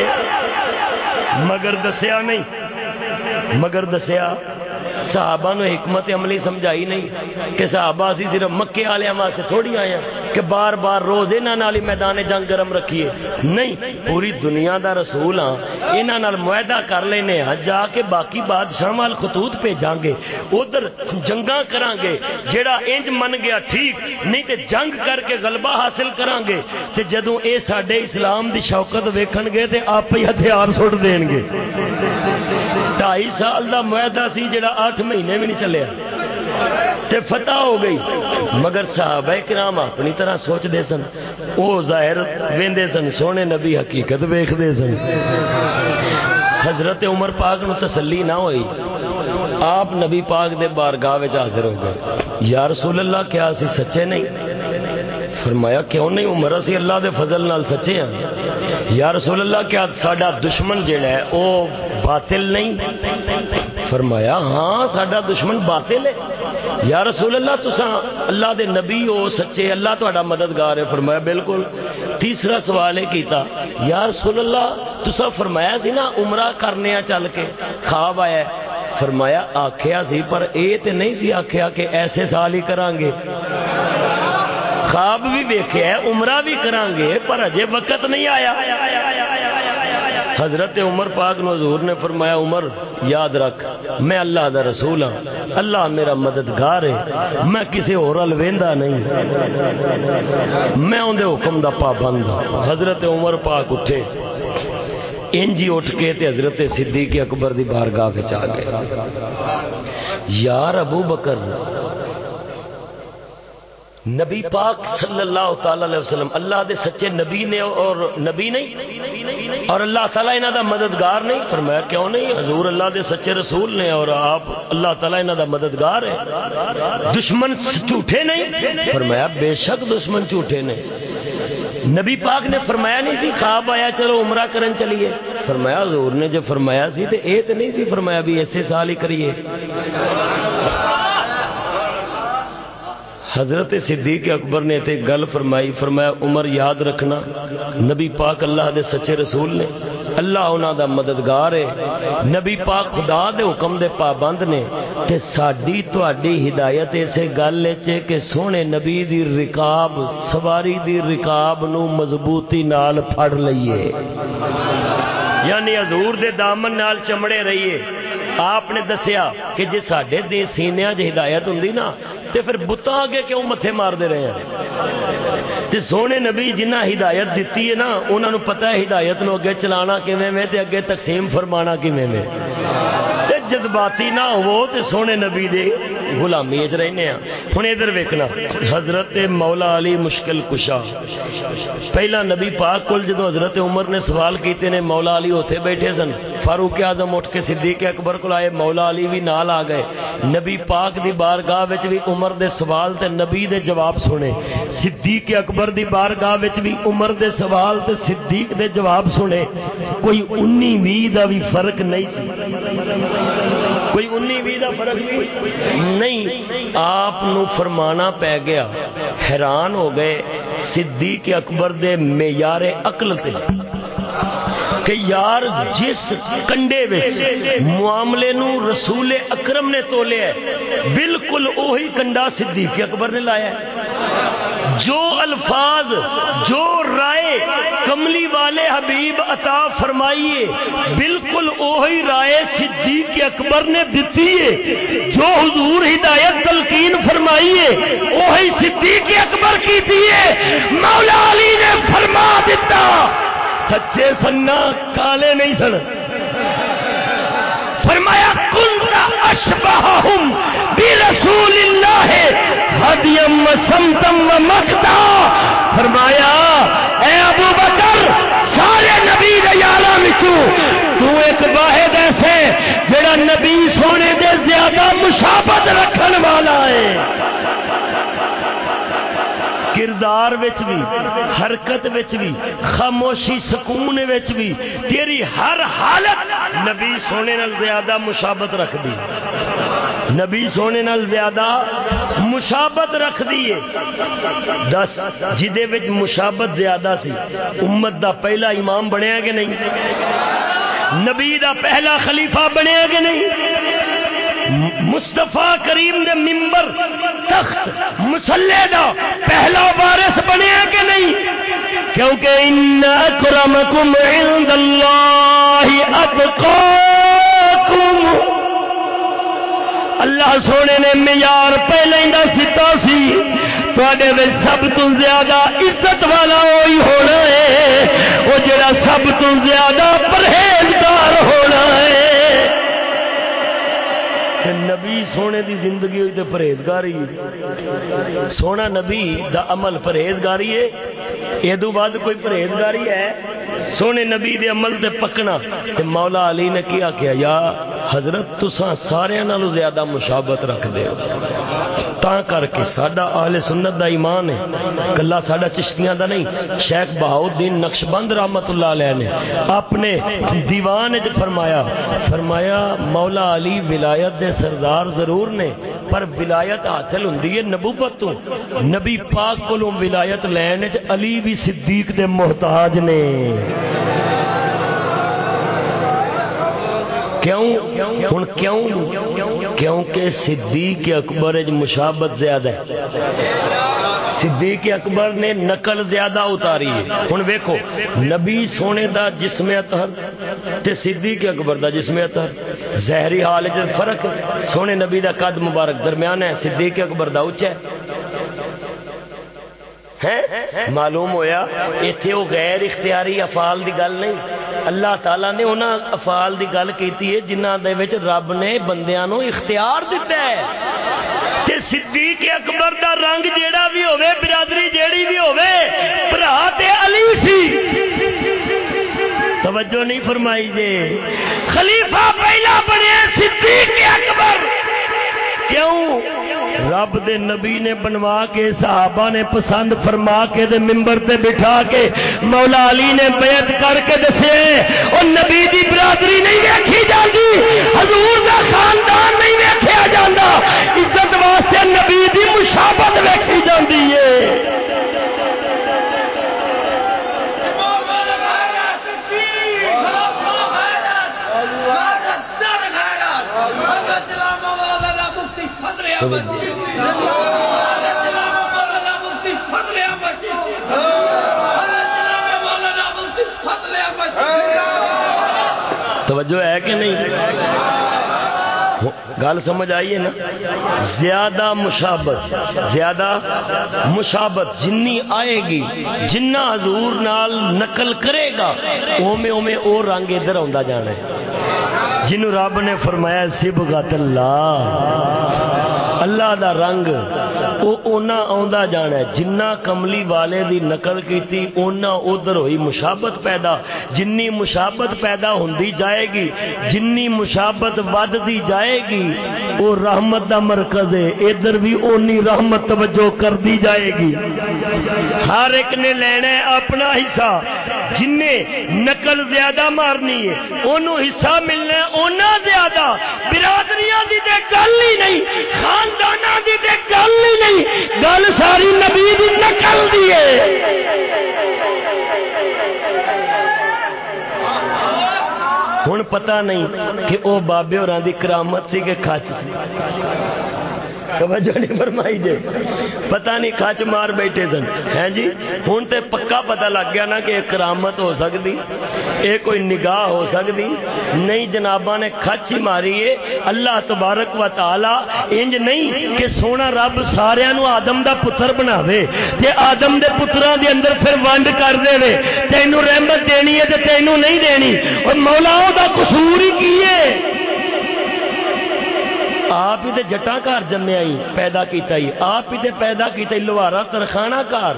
A: مگر دسیا نہیں، مگر دسیا صحابہ نو حکمت عملی سمجھائی نہیں کہ صحابہ اسی صرف مکے والے واسطے تھوڑی آئے ہیں کہ بار بار روز انہاں نال میدان جنگ گرم رکھیے۔ نہیں، پوری دنیا دا رسول ہاں انہاں نال معاہدہ کر لینے ہاں جا کے باقی بادشاہ وال خطوط بھیجاں گے، ادھر جنگاں کران گے، جیڑا انج من گیا ٹھیک، نہیں تے جنگ کر کے غلبہ حاصل کران گے۔ تے جدوں اے ساڈے اسلام دی شوکت ویکھن گے تے آپ ہی ہتھیار سٹ دین گے۔ ڈھائی سال دا معاہدہ سی جڑا آٹھ مہینے بھی نہیں چلیا تے فتح ہو گئی مگر صحابہ کرام اپنی طرح سوچ دے سن او ظاہر ویندے سن سونے نبی حقیقت ویکھ دے سن حضرت عمر پاک نو تسلی نہ ہوئی آپ نبی پاک دے بارگاہ وچ حاضر ہو گئے یا رسول اللہ کیا اسی سچے نہیں فرمایا کیوں نہیں عمر اسی اللہ دے فضل نال سچے ہیں یا رسول اللہ، کیا ساڈا دشمن جڑا ہے، او باطل نہیں؟ فرمایا ہاں ساڈا دشمن باطل ہے۔ یا رسول اللہ تسا اللہ دے نبی ہو، سچے اللہ تہاڈا مددگار ہے۔ فرمایا، بالکل۔ تیسرا سوال ہے کیتا، یا رسول اللہ تسا فرمایا سی نا، عمرہ کرنے چل کے خواب آیا ہے۔ فرمایا آخیا سی، پر اے تے نہیں سی آخیا کہ ایسے سال ہی کران گے خواب بھی ویکھیا ہے عمرہ بھی کران گے، پر اجے وقت نہیں آیا۔ حضرت عمر پاک نو حضور نے فرمایا، عمر، یاد رکھ، میں اللہ دا رسول ہاں۔ اللہ میرا مددگار ہے، میں کسی اور ویندا نہیں۔ میں اندے حکم دا پابند ہاں۔ حضرت عمر پاک اٹھے۔ انجی اٹھ کے تے حضرت صدیق اکبر دی بارگاہ وچ آ گئے۔ یار ابو بکر نبی پاک صلی اللہ تعالی علیہ وسلم، اللہ دے سچے نبی نے اور نبی نہیں، اور اللہ تعالیٰ انہوں دا مددگار نہیں فرمایا کیوں نہیں؟ حضور اللہ دے سچے رسول نے اور آپ اللہ تعالیٰ انہوں دا مددگار ہے دشمن جھوٹے نہیں فرمایا بے شک دشمن جھوٹے نے۔ نبی پاک نے فرمایا نہیں سی، خواب آیا، چلو عمرہ کرن چلیے۔ فرمایا حضور نے جو فرمایا سی تے اے تے نہیں سی، فرمایا بھی ایسے سال ہی کریے۔ حضرت صدیق اکبر نے تے گل فرمائی، فرمایا، عمر یاد رکھنا، نبی پاک اللہ دے سچے رسول نے، اللہ انہاں دا مددگار ہے، نبی پاک خدا دے حکم دے پابند نے، تے ساڈی تہاڈی ہدایت اسے گل وچ کہ سونے نبی دی رکاب، سواری دی رکاب نو مضبوطی نال پھڑ لئیے۔ یعنی حضور دے دامن نال چمڑے رہیے آپ نے دسیا کہ جی سڈے دے سینیا چ ہدایت ہوں نا تے پھر بتا آگے کیوں متے مارتے رہے ہیں؟ تے سونے نبی جنہ ہدایت دیتی ہے نا انہوں پتہ ہے ہدایت نو اگے چلانا کیویں میں تے اگے تقسیم فرمانا کیویں میں جذباتی نہ ہو تے سونے نبی دے غلامی وچ رہنے ہیں ہن ادھر ویکھنا، حضرت مولا علی مشکل کشا۔ پہلا نبی پاک کول جدوں حضرت عمر نے سوال کیتے نے، مولا علی اوتھے بیٹھے سن۔ فاروق اعظم اٹھ کے صدیق اکبر کو آئے، مولا علی بھی نال آ گئے۔ نبی پاک دی بارگاہ وچ بھی عمر دے سوال تے نبی دے جواب سنے۔ صدیق اکبر دی بارگاہ وچ بھی عمر دے سوال تے صدیق دے جواب سنے۔ کوئی انی وی دا بھی فرق نہیں سی۔ کوئی انی وی دا فرق نہیں۔ نہیں، آپ فرمانا پی گیا۔ حیران ہو گئے صدیق اکبر دے معیار عقل تے۔ کہ یار، جس کنڈے وچ معاملے نو رسول اکرم نے تولیا ہے، بالکل وہی کنڈا صدیق اکبر نے لایا ہے۔ جو الفاظ، جو رائے کملی والے حبیب عطا فرمائیے، بالکل وہی رائے صدیق اکبر نے دیتی ہے۔ جو حضور ہدایت تلقین فرمائیے وہی صدیق اکبر کی دیے مولا علی نے فرما دیتا سچے سننا کالے نہیں سن۔ فرمایا کنتا اشبہہم برسول اللہ حدیم و سمتم و مقتا فرمایا، اے ابو بکر، سارے نبی دیالا مچو تو ایک واحد ایسے جڑا نبی سونے دے زیادہ مشابت رکھن والا ہے۔ کردار بھی حرکت بھی خاموشی، سکون بھی تیری ہر حالت نبی سونے نال زیادہ مشابت رکھ دی نبی سونے نال زیادہ مشابت رکھ دی دس جدے وچ مشابت زیادہ سی۔ امت دا پہلا امام بنیا کہ نہیں؟ نبی دا پہلا خلیفہ بنیا کہ نہیں؟ مستفا کریم دے ممبر تخت مسلے دا پہلا وارث بنیا کہ نہیں؟ کیونکہ ان اکرمکم عند اللہ اتقاکم۔ اللہ سونے نے معیار پہلے دا ستا سی تھوڑے سب تو زیادہ عزت والا وہی ہونا ہے۔ وہ جڑا سب تو زیادہ پرہیزگار نبی سونے دی زندگی ہوئی تو پرہیزگاری سونا نبی دا عمل پرہیزگاری ہے۔ یہ بعد کوئی پرہیزگاری ہے۔ سونے نبی دے عمل تے پکنا۔ تے مولا علی نے کیا کیا؟ یا حضرت، تساں سارے نالو زیادہ مشابت رکھ دے تا کر کے ساڈا اہل سنت دا ایمان ہے۔ کلا ساڈا چشتیاں دا نہیں۔ شیخ بہاؤدین نقشبند رحمت اللہ علیہ نے اپنے دیوان وچ فرمایا فرمایا مولا علی ولایت دے سردار ضرور نے، پر ولایت حاصل ہوندی ہے نبوت تو۔ نبی پاک کو ولایت لین علی بھی صدیق دے محتاج نے۔ کیوں؟ ہن کیوں؟ کیونکہ صدیق اکبر مشابت زیادہ ہے۔ صدیق اکبر نے نقل زیادہ اتاری ہے۔ ہن ویکھو، نبی سونے دا جسم اطہر تے صدیق اکبر دا جسم اطہر۔ ظاہری حال وچ فرق، سونے نبی دا قد مبارک درمیان ہے، صدیق اکبر دا اونچا ہے۔ معلوم ہویا ایتھے وہ غیر اختیاری افعال دی گل نہیں. اللہ تعالی نے انہاں افعال دی گل کیتی ہے جنہاں دے وچ رب نے بندیاں نو اختیار دیتا ہے. تے صدیق اکبر دا رنگ جیڑا بھی ہوے برادری جیڑی بھی ہوے بھرا تے علی سی. توجہ نہیں فرمائی جے. خلیفہ پہلا بنیا صدیق اکبر. کیوں؟ رب دے نبی نے بنوا کے صحابہ نے پسند فرما کے دے ممبر تے بٹھا کے مولا علی نے بیعت کر کے دسے اور نبی دی برادری نہیں ویکھی جاتی حضور دا خاندان نہیں ویکھیا جاندا، عزت واسطے نبی دی مشابت ویکھی جاندی ہے۔ توجہ ہے کہ نہیں؟ گل سمجھ آئیے نا؟ زیادہ مشابت زیادہ مشابت جنی آئے گی جنہ حضور نال نقل کرے گا اومے اومے او رنگ ادھر آ جانا ہے۔ جنوں رب نے فرمایا سبغت اللہ اللہ دا رنگ وہ اونا آندا جانا ہے۔ جنہ کملی والے دی نقل کیتی، اونا ادھر ہوئی مشابت پیدا۔ جنی مشابت پیدا ہوندی جائے گی، جنی مشابت ود دی جائے گی وہ رحمت دا مرکز ہے۔ ادھر بھی اونی رحمت توجہ کر دی جائے گی۔ ہر ایک نے لینا ہے اپنا حصہ۔ جن نقل زیادہ مارنی ہے انہوں حصہ ملنا ہے۔ اونا زیادہ، برادریاں دی تے گل ہی نہیں۔ خاندان خان دی تے گل ہی نہیں۔ گل ساری نبی دی نقل دی ہوں پتہ نہیں کہ او بابے ہوراں دی کرامت سی کہ کھچ سی۔ توجہ نہیں فرمائی جے پتہ نہیں کچ مار بیٹھے سن۔ ہیں جی؟ ہوں تے پکا پتہ لگ گیا نا کہ کرامت ہو سکتی اے کوئی نگاہ ہو سکتی نہیں جناباں نے کچ ہی ماری ہے۔ اللہ تبارک و تعالی انج نہیں کہ سونا رب سارے نو آدم دا پتر بناوے۔ تے آدم دے پتراں دے اندر پھر ونڈ کر دے۔ وے تینوں رحمت دینی ہے تے تینوں نہیں دینی۔ اور مولا دا قصور ہی کی ہے؟ آپ ہی تے گھر جمیا ہی پیدا کیتا ہی۔ آپ ہی پیدا کیتا ہی، لوہارا ترخانہ کار۔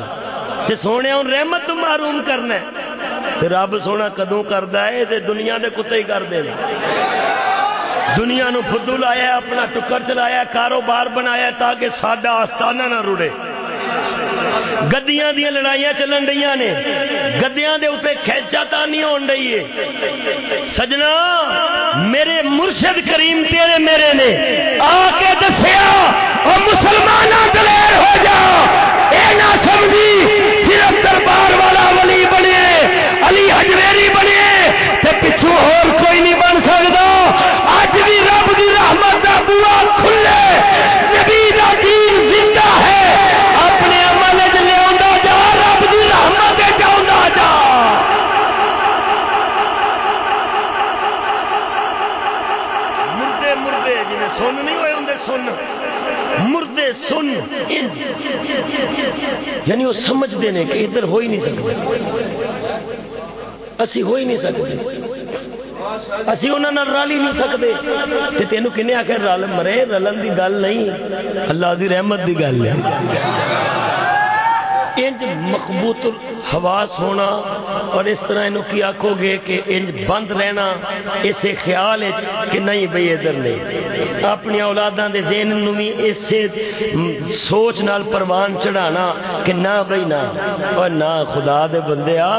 A: تے سونے ان رحمت تو معروم کرنا ہے۔ تے رب سونا کدوں کردا ہے، تے دنیا دے کتے ہی کر دے دنیا نو فدو لایا اپنا ٹکر چلایا کاروبار بنایا تاکہ ساڈا آستانہ نہ رڑے۔ گدیاں دیا لڑائیاں چلن رہی نے۔ گدیاں دے اتنے کھینچا تانی ہون رہی ہے سجنا، میرے مرشد کریم تیرے میرے نے۔ آ کے دسیا اور مسلمان دلیر ہو جا۔ اے نہ سمجھی صرف دربار والا ولی بنے علی حجویری بنے تے پچھو اور کوئی نہیں بن سکتا اج بھی رب دی رحمت دا بوا کھلے نبی دا دین زندہ ہے اپنے عمل وچ لیا جا رب دی رحمت جاؤں جا مردے مردے جی سن نہیں ہوئے ہوں سن مردے سن یعنی وہ سمجھتے ہیں کہ ادھر ہو ہی نہیں سکتے۔ اسی ہو ہی نہیں سکتے۔ اسی انہوں رل ہی نہیں سکتے۔ تینوں کنے آخر رل مرے، رلن کی گل نہیں۔ اللہ دی رحمت دی گل ہے۔ انج مخبوط حواس ہونا اور اس طرح انہوں کی آکھو گے کہ انج بند رہنا، اسے خیال ہے کہ نہیں بھئی ادھر نہیں۔ اپنی اولاداں دے ذہن نو بھی اسے سوچ نال پروان چڑھانا کہ نہ بھئی نہ، اور نہ خدا دے بندے آ،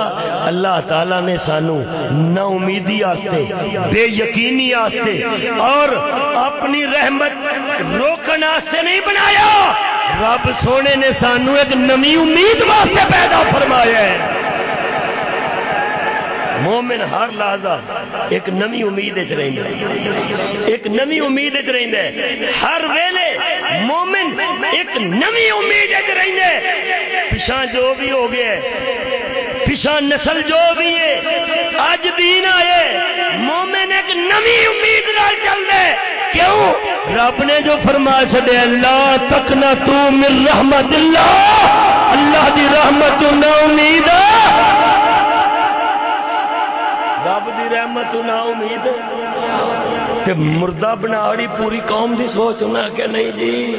A: اللہ تعالی نے سانو نہ امیدی آستے، بے یقینی آستے، اور اپنی رحمت روکن آستے نہیں بنایا۔ رب سونے نے سانو ایک نمی امید واسطے پیدا فرمایا ہے۔ مومن ہر لحظہ ایک نمی امید ایک نمی امید ہر ویلے مومن ایک نمی امید پچھا جو بھی ہو گیا پچھا نسل جو بھی ہے اج دین آئے، مومن ایک نمی امید نال چل رہے کیوں؟ رب نے جو فرما چڑے اللہ تک نہ تو مل رحمت اللہ اللہ دی رحمت نہ امید۔ رب دی رحمت نہ امید۔ تے مردہ بناڑی پوری قوم دی سوچ ہونا کہ نہیں جی۔,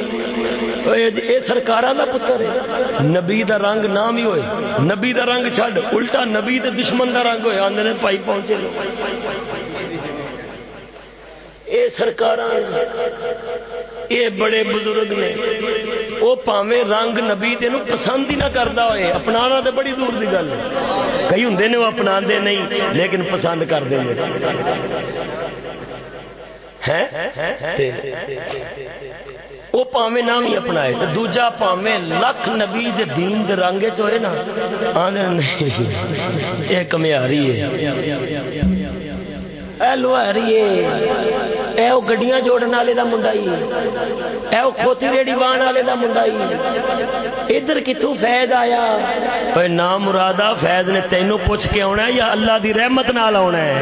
A: جی۔ اے سرکاراں دا پتر ہے۔ نبی دا رنگ نام ہی ہوئے۔ نبی دا رنگ چھڈ، الٹا نبی تے دشمن دا رنگ ہوئے۔ آندے نے پائی پہنچے۔ لو اے سرکار اے بڑے بزرگ نے وہ پاوے رنگ نبی دے نو پسند ہی نہ کرتا ہوئے، اپنانا تے بڑی دور دی گل ہے۔ کئی ہوں نے وہ اپنا نہیں، لیکن پسند کر دیں وہ پاوے نہ بھی اپنائے تو دوجا پاوے لکھ نبی دے دین دے رنگ چوئے نا۔ آنے نہیں یہ کمیاری ہے۔ اے لوہاری اے او گڈیاں جوڑن والے دا منڈا ہی اے او کھوتی ریڑی وان والے دا منڈا ہی ادھر کتوں فیض آیا؟ اوے نا مرادا فیض نے تینوں پوچھ کے آنا ہے یا اللہ دی رحمت نال آنا ہے؟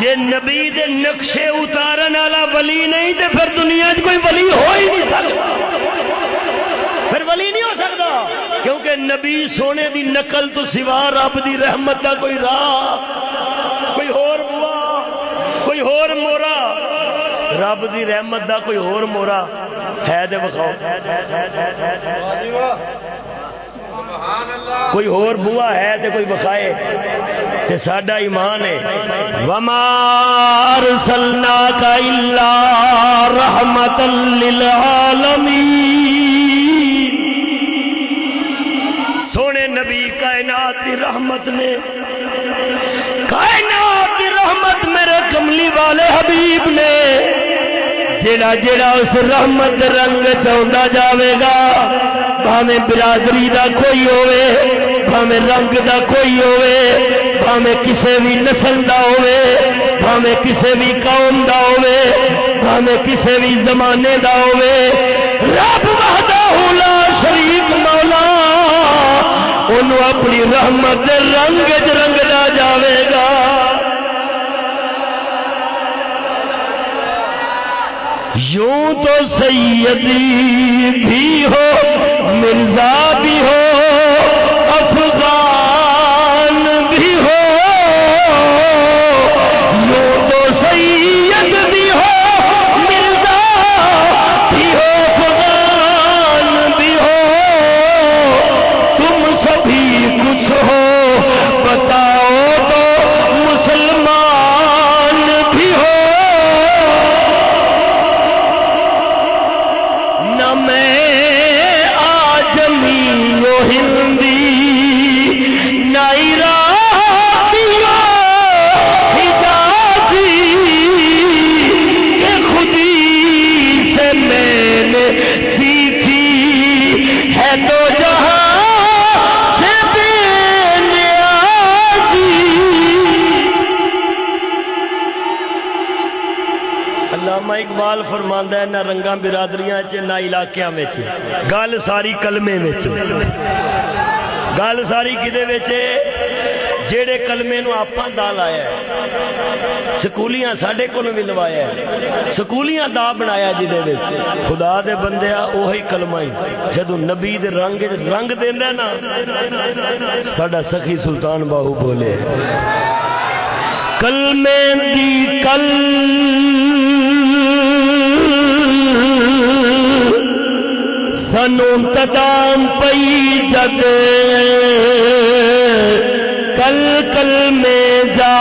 A: جے نبی دے نقشے اتارن والا ولی نہیں تے پھر دنیا وچ کوئی ولی ہو ہی نہیں سکتا۔ پھر ولی نہیں ہو سکتا۔ کیونکہ نبی سونے دی نقل تو سوا رب دی رحمت دا کوئی راہ کوئی ہور مورا؟ رب دی رحمت دا کوئی ہور مورا؟ ہے دے بخاؤ کوئی ہور بوا ہے تے کوئی بخائے تے ساڈا ایمان ہے۔ وما ارسلناک الا رحمتا للعالمین سونے نبی کائنات دی رحمت نے کائنات کملی والے حبیب نے جڑا جڑا اس رحمت رنگ چاہتا جاوے گا بھاوے برادری دا کوئی ہوئے بھاوے رنگ دا کوئی ہوئے بھاوے کسے بھی نسل دا ہوئے بھاوے کسے بھی قوم دا ہوئے بھاوے کسے بھی زمانے دا ہوئے رب وحدہ لا شریک مولا انہوں اپنی رحمت رنگ رنگ دا جاوے گا۔ یوں تو سیدی بھی ہو مرزا بھی ہو نہ رنگاں برادریاں چ نہ علاقیاں وچ گل ساری کلمے وچ گل ساری کدے وچ جیڑے کلمے نو آپاں دا لایا ہے سکولیاں ساڈے کول بھی لوایا ہے سکولیاں دا بنایا جدے وچ خدا دے بندیا اوہی کلمہ ہی جدوں نبی دے رنگ رنگ دیندا نا ساڈا سخی سلطان باہو بولے کلمے دی کل سنو تدام پئی جد کل کل میں جا۔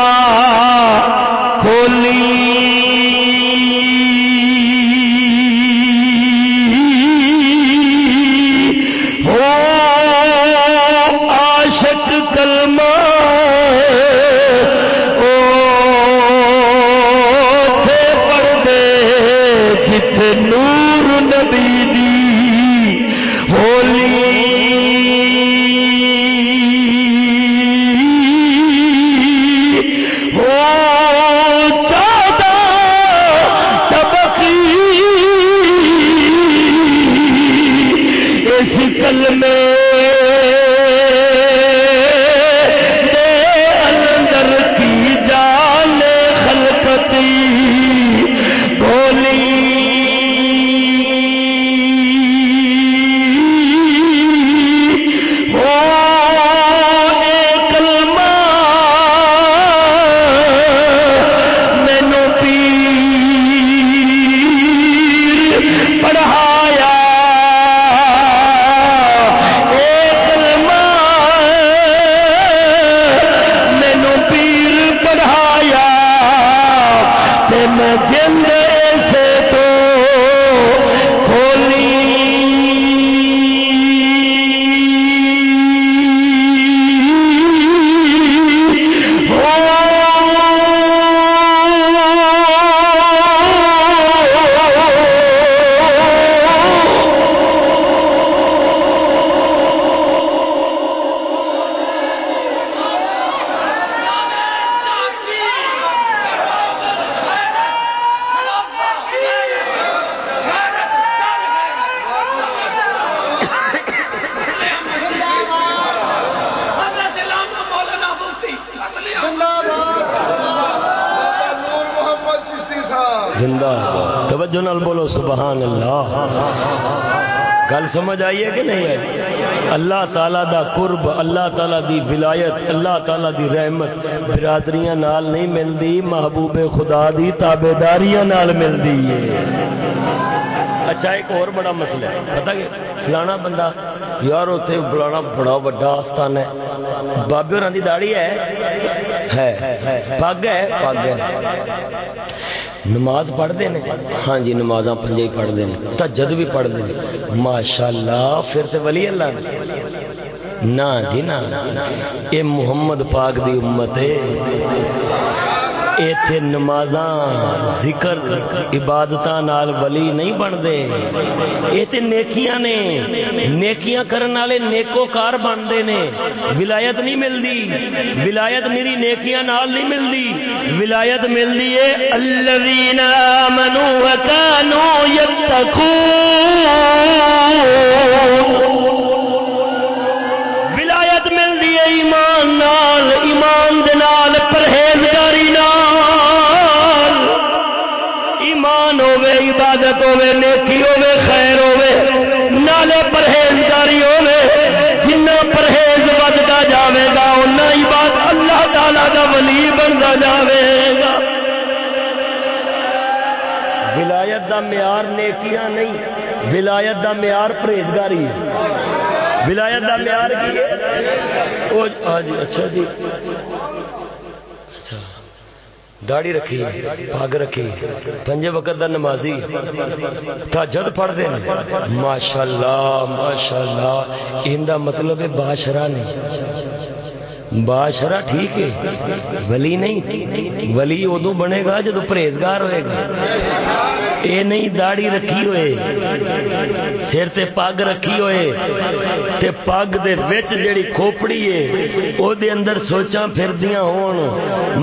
A: سمجھ آئیے کہ نہیں آئی؟ اللہ تعالیٰ دا قرب، اللہ تعالیٰ دی ولایت، اللہ تعالیٰ دی رحمت، برادریاں نال نہیں ملدی، محبوب خدا دی تابے داریاں نال ملدی ہے۔ اچھا ایک اور بڑا مسئلہ ہے۔ پتہ کہ فلانا بندہ، یار اتنے فلانا بڑا بڑا آستان ہے۔ بابے اور دی داڑھی ہے؟ ہے، پگ ہے؟ پگ ہے۔ نماز پڑھتے ہیں ہاں جی نماز پنجے ہی پڑھتے ہیں تجد بھی پڑھتے ہیں ماشاء اللہ پھر تو ولی اللہ نے۔ نہ جی نہ۔ یہ محمد پاک دی امت ہے۔ ایتھے نمازاں، ذکر، عبادتاں نال ولی نہیں بندے ایتھے نیکیاں نے۔ نیکیاں کرن والے نیکو کار بندے نے۔ ولایت نہیں ملدی۔ ولایت میری نیکیاں نال نہیں ملدی۔ ولایت ملدی ہے الذین آمنوا وکانوا یتقون۔ ایمان نال، ایمان دے نال، پرہیزگاری نال۔ ایمان ہوے عبادت ہوے نیکی ہوے خیر ہوے نالے پرہیزگاری ہوے جنہ پرہیز بدتا جاوے گا اُنہ ہی بات اللہ تعالی دا ولی بنتا جاوے گا۔ ولایت دا معیار نیکیاں نہیں، ولایت دا معیار پرہیزگاری۔ ہے ولایت دا معیار کی ہے؟ او جی، ہاں جی اچھا جی۔ اچھا۔ داڑی رکھی پگ رکھی۔ پنجے وقت دا نمازی۔ تہجد پڑھ دے ماشاءاللہ ماشاءاللہ۔ ان دا مطلب ہے باشرا نہیں۔ باشرا ٹھیک ہے۔ ولی نہیں۔ ولی ادو بنے گا جدو پرہیزگار ہوئے گا۔ اے نہیں داڑی رکھی ہوئے۔ سر تے پگ رکھی ہوئے۔ تے پگ دے وچ جڑی کھوپڑی ہے، او دے اندر سوچاں پھردیاں ہون۔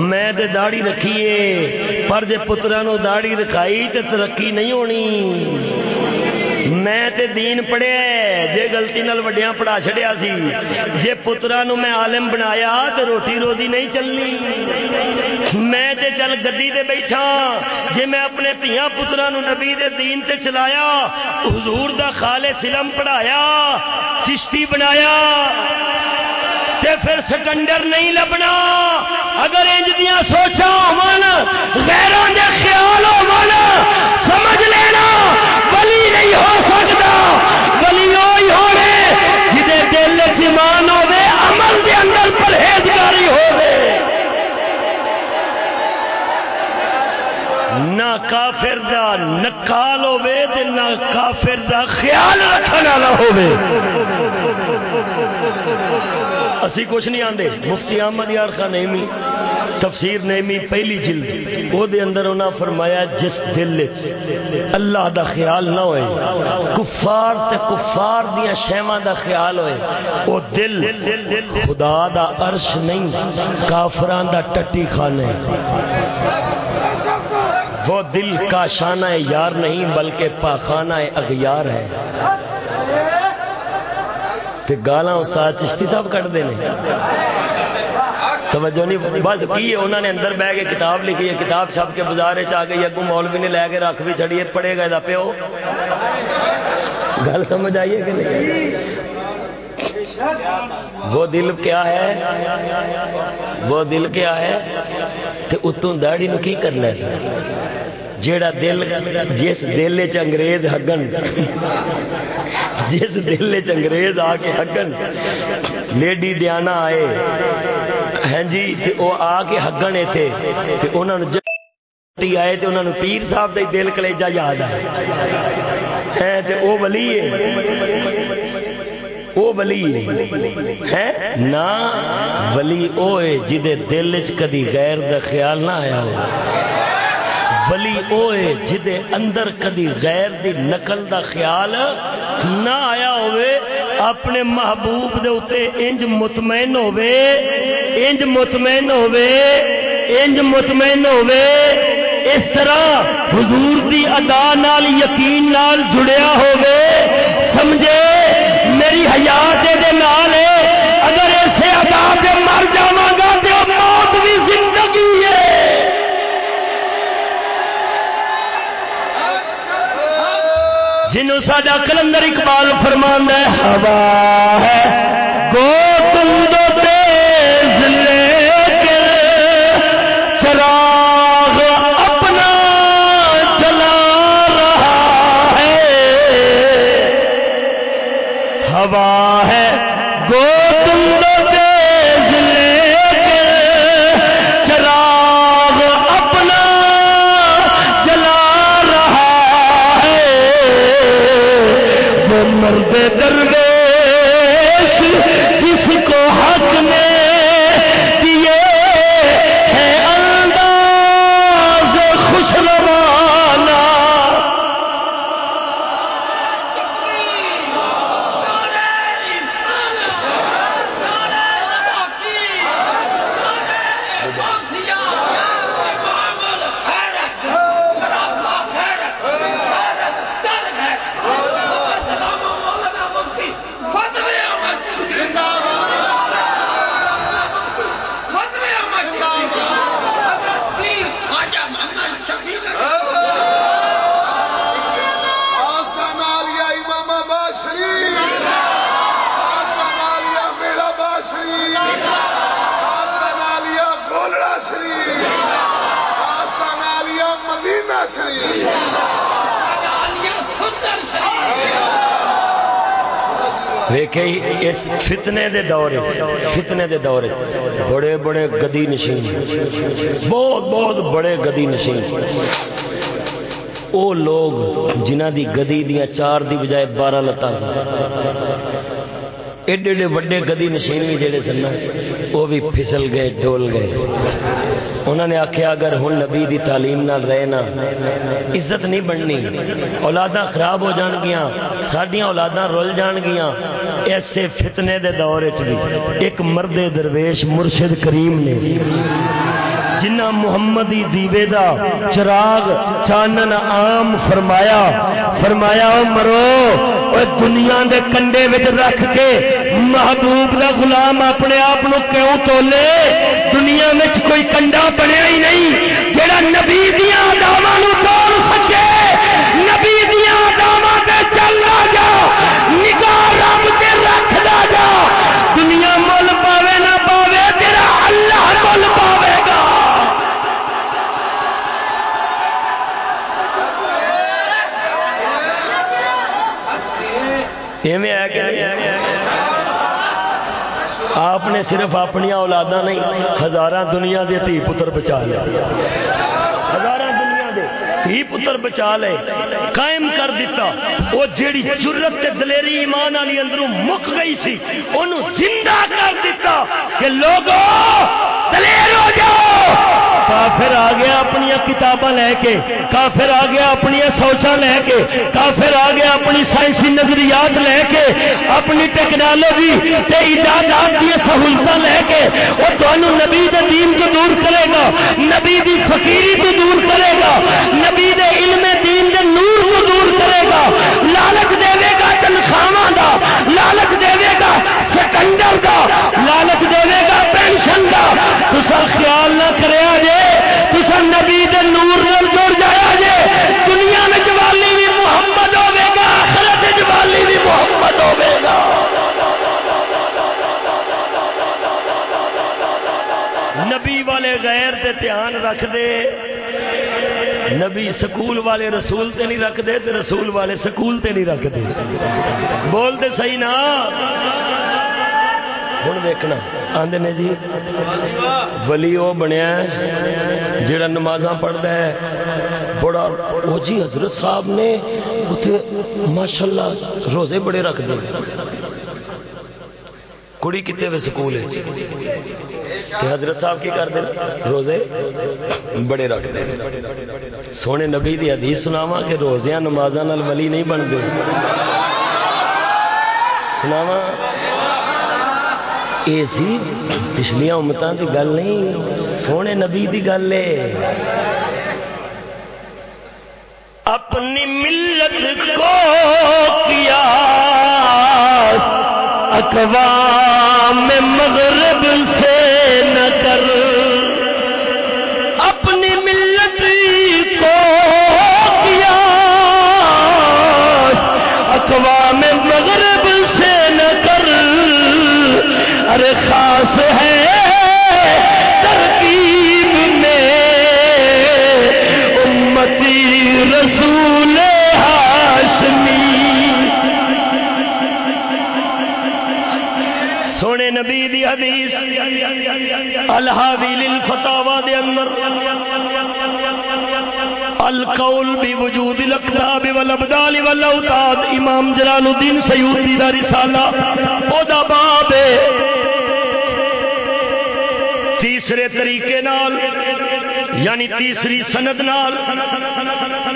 A: میں تے داڑی رکھی ہے، پر جے پتراں نو داڑی رکھائی تے ترقی نہیں ہونی۔ میں تے دین پڑھیا جے غلطی نال وڈیاں پڑھا چھڑیا سی۔ جے پتراں نو میں عالم بنایا تے روٹی روزی نہیں چلنی۔ میں تے چل گدی تے بیٹھا۔ جے میں اپنے دھیاں پتراں نو نبی دے دین تے چلایا، حضور دا خالص علم پڑھایا، چشتی بنایا، تے پھر سٹنڈر نہیں لبنا۔ اگر انج دیاں سوچاں ہون، غیراں دے خیال ہون، سمجھ لینا، ولی نہیں ہو سکتا ولی وہی ہونے جدے دل وچ ایمان ہوے عمل دے اندر پرہیزگاری ہوے نہ کافر دا نکال ہوے تے نہ کافر دا خیال رکھن والا ہوے اسی کچھ نہیں آندے۔ مفتی احمد یار خان نیمی، تفسیر نیمی پہلی جلد۔ او دے اندر انہاں فرمایا، جس دل وچ اللہ دا خیال نہ ہوئے، کفار تے کفار دیاں شیواں دا خیال ہوئے، او دل خدا دا عرش نہیں کافران دا ٹٹی خانہ ہے وہ دل کا شانہ یار نہیں بلکہ پاخانہ اغیار ہے۔ تے گالاں استاد چشتی صاحب کٹ دے توجہ نہیں، بس کی ہے؟ انہوں نے اندر بہ کے کتاب لکھی ہے، کتاب چھپ کے بازار چ گئی اگو مولوی نے لے کے رکھ بھی چڑی ہے، پڑھے گا دا پیو۔ گل سمجھ آئیے کہ نہیں؟ وہ دل کیا ہے؟ وہ دل کیا ہے؟ تے اتوں داڑی نو کی کرنا ہے؟ جیڑا دل، جس دل چ انگریز ہگن، جس دل چ انگریز آ کے ہگن، لیڈی دیانا آئے ہیں جی تے او آ کے ہگن ایتھے، تے انہاں نوں جٹی آئے، تے انہاں نوں پیر صاحب دا دل کلیجا یاد آئے۔ ہے تے او ولی ہے۔ او ولی ہے؟ نا ولی او ہے جدے دل وچ کدی غیر دا خیال نہ آیا ہو۔ ولی اوے جدے اندر کدی غیر دی نقل دا خیال نہ آیا ہوئے، اپنے محبوب دے اتے انج مطمئن ہوئے، انج مطمئن ہوئے، انج مطمئن ہوئے۔ اس طرح حضور دی ادا نال یقین نال جڑیا ہوئے، سمجھے؟ میری حیات دے نال ہے۔ اگر اسے ادا پہ مر جاواں گا تو موت بھی زندگی ہے۔ جنوں ساڈا کلندر اقبال فرمان ہے، ہوا ہے۔ فتنے دے دور فتنے دے دور بڑے بڑے گدی نشین۔ بہت بہت بڑے گدی نشین۔ او لوگ جنہ دی گدی دیا چار دی بجائے بارہ لتاں ایڈے ایڈے وڈے گدی نشین بھی جڑے سن وہ بھی پھسل گئے، ڈول گئے۔ انہوں نے آخیا اگر ہوں نبی دی تعلیم نہ رہنا عزت نہیں بننی، اولاداں خراب ہو جان گیا سڈیا اولاداں رل جان گیا ایسے فتنے دے دور بھی ایک مرد درویش مرشد کریم نے جنہ محمدی دیوے دا چراغ چانن عام فرمایا فرمایا، او مرو دنیا دے کنڈے وچ رکھ کے محبوب دا غلام اپنے آپ نو کیوں تولے؟ دنیا میں کوئی کنڈا بنیا ہی نہیں، جڑا نبی دیا داواں توڑ آپ نے صرف اپنی اولادا نہیں ہزار دنیا دے تھی پتر بچا لیا۔ ہزار دنیا دے تھی پتر بچا لے، قائم کر دیتا۔ وہ جیڑی جرت تے دلیری ایمان والی اندروں مک گئی سی، انہوں زندہ کر دیتا کہ لوگوں دلیر ہو جاؤ۔ کافر آ گیا اپنی کتاباں لے کے، کافر آ گیا اپنی سوچا لے کے، کافر آ گیا اپنی سائنسی نظریات لے کے، اپنی ٹیکنالوجی ایجادات کی سہولت لے کے، وہ تمہیں نبی دین کو دور کرے گا، نبی دی فقیری کو دور کرے گا، نبی دے علم دین دے نور کو دور کرے گا۔ لالچ دے گا تنخواہ دا، لالچ دے گا سکنڈر دا رکھ دے نبی سکول والے رسول تے نہیں رکھ دے تے رسول والے سکول تے نہیں رکھ دے بول دے صحیح نا۔ ہوں دیکھنا آدھے نے جی ولی وہ بنیا جڑا نماز پڑھتا ہے، بڑا وہ جی حضرت صاحب نے اتنے ماشاء اللہ روزے بڑے رکھ دے کڑی کتنے وے سکول ہے کہ حضرت صاحب کی کر دے روزے بڑے رکھ دے سونے نبی دی حدیث سناوا کہ روزیاں نمازاں ولی نہیں بنتے سناوا یہ سی پچھلیا امتوں کی گل نہیں سونے نبی کی گل ہے اپنی ملت کو اقوام مغرب سے نہ کر اپنی ملت کو کیا؟ اقوام مغرب سے نہ کر ارے الحاوی دے اندر، القول بوجود الاقتاب والابدال والاوتاد، امام جلال الدین سیوطی دا رسالہ، او دا باب تیسرے طریقے نال یعنی تیسری سند نال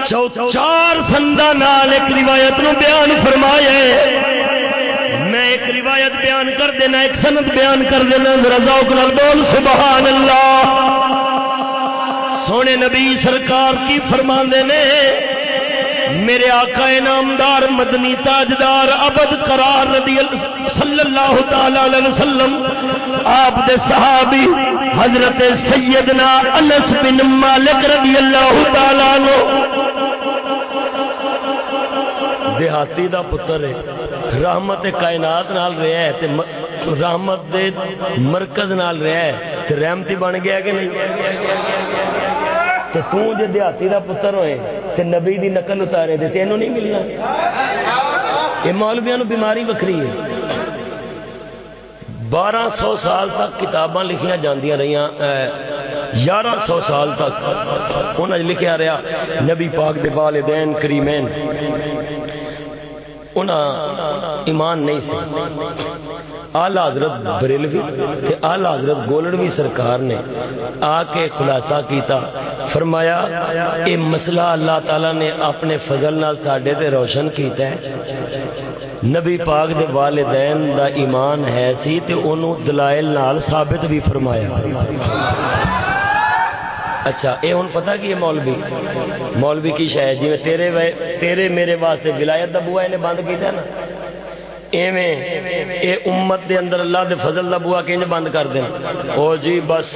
A: چار سندا نال ایک روایت نو بیان فرمایا میں ایک روایت بیان کر دینا، ایک سند بیان کر دینا رضا بول سبحان اللہ سونے نبی سرکار کی فرما نے، میرے آقا نامدار مدنی تاجدار ابد قرار رضی صلی اللہ تعالی علیہ وسلم، آپ دے صحابی حضرت سیدنا انس بن مالک رضی اللہ تعالی عنہ دیہاتی دا پتر ہے۔ رحمت کائنات نال رہا ہے تے رحمت دے مرکز نال رہا ہے۔ تے رحمتی بن گیا کہ نہیں؟ تے تو جے دیہاتی دا پتر ہوئے، تے نبی دی نقل اتارے دے تینوں نہیں ملنا۔ یہ مولویاں نو بیماری وکری ہے۔ بارہ سو سال تک کتاباں لکھیاں جاندیاں رہیاں یارہ سو سال تک۔ انہوں نے لکھیا رہا نبی پاک دے والدین، کریمین۔ انہاں ایمان نہیں سی۔ آلہ حضرت بریلوی تے آلہ حضرت گولڑوی سرکار نے آ کے خلاصہ کیتا۔ فرمایا، اے مسئلہ اللہ تعالی نے اپنے فضل نال ساڈے تے روشن کیتا ہے۔ نبی پاک دے والدین دا ایمان ہے سی تے انہوں دلائل نال ثابت بھی فرمایا۔ اچھا اے ہن پتہ کی مولوی؟ مولوی کی شاید جی تیرے تیرے میرے واسطے ولایت دا بوا نے بند کیتا ہے نا؟ ایویں اے امت دے اندر اللہ دے فضل دا بوا کنج بند کر دین؟ او جی بس۔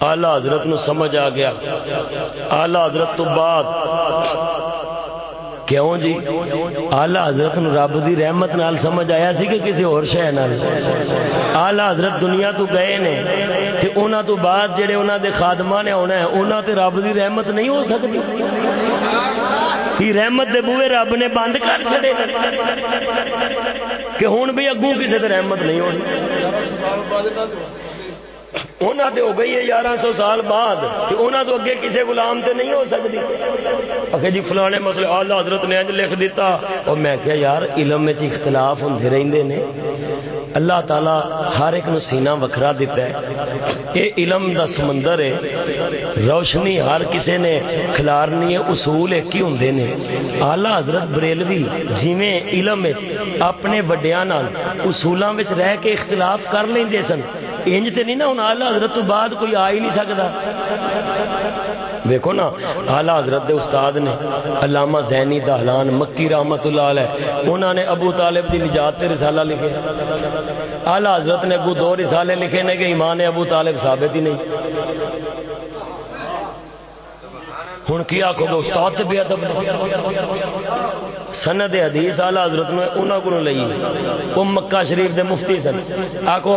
A: اعلی حضرت نو سمجھ آ گیا۔ اعلی حضرت تو بعد کیوں جی؟ آلہ حضرت نو رب دی رحمت نال سمجھ آیا سی کہ کسی اور شے نال۔ آلہ حضرت دنیا تو گئے نے تے انہاں تو بعد جڑے انہاں دے خادماں نے ہونا ہے، انہاں تے رب دی رحمت نہیں ہو سکتی۔ رحمت دے بوئے رب نے بند کر چھڑے کہ ہوں بھی اگوں کسی تے رحمت نہیں ہونی۔ انہوں نے ہو گئی ہے یارہ سو سال بعد انہوں تو اگے کسی غلام تے نہیں ہو سکتی۔ اگر جی فلانے مسئلے، آلہ حضرت نے اج لکھ دیتا۔ اور میں کہا، یار، علم میں اختلاف ہوں رہندے نے۔ اللہ تعالی ہر ایک نو سینہ وکھرا دیتا ہے۔ یہ علم دا سمندر ہے۔ روشنی ہر کسی نے کھلارنی ہے، اصول ایک ہی ہوندے نے۔ آلہ حضرت بریلوی جویں علم اپنے وڈیاں نال اصولاں وچ رہ کے اختلاف کر لیندے سن۔ انج تے نہیں نا ہوں آلہ حضرت تو بعد کوئی آ ہی نہیں سکتا دیکھو نا آلہ حضرت دے استاد نے علامہ زینی دہلان مکی رحمت اللہ علیہ انہوں نے ابو طالب دی نجات تے رسالہ لکھے۔ آلہ حضرت نے کو دو رسالے لکھے نے کہ ایمان ابو طالب ثابت ہی نہیں۔ ہوں کی آخو گے استاد بے ادب سند حدیث آلہ حضرت نے انہوں کو لئی۔ وہ مکہ شریف دے مفتی سن۔ آخو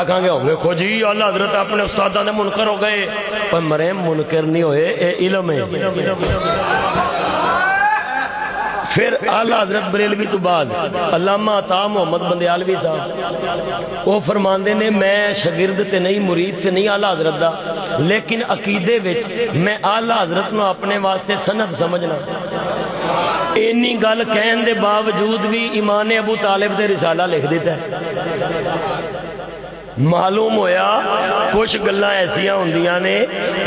A: آخان گے ویکو جی آلہ حضرت اپنے استاد نے منکر ہو گئے۔ پر مرے منکر نہیں ہوئے، اے علم ہے۔ پھر آلہ حضرت بریلوی تو بعد علامہ عطا محمد بندیالوی صاحب، وہ فرماندے نے میں شاگرد تے نہیں، مرید تے نہیں آلہ حضرت دا، لیکن عقیدے وچ میں آلہ حضرت نو اپنے واسطے سند سمجھنا۔ اینی گل کہن دے باوجود بھی ایمان ابو طالب دے رسالہ لکھ دیتا ہے۔ معلوم ہویا، کچھ گلا ایسا ہوں نے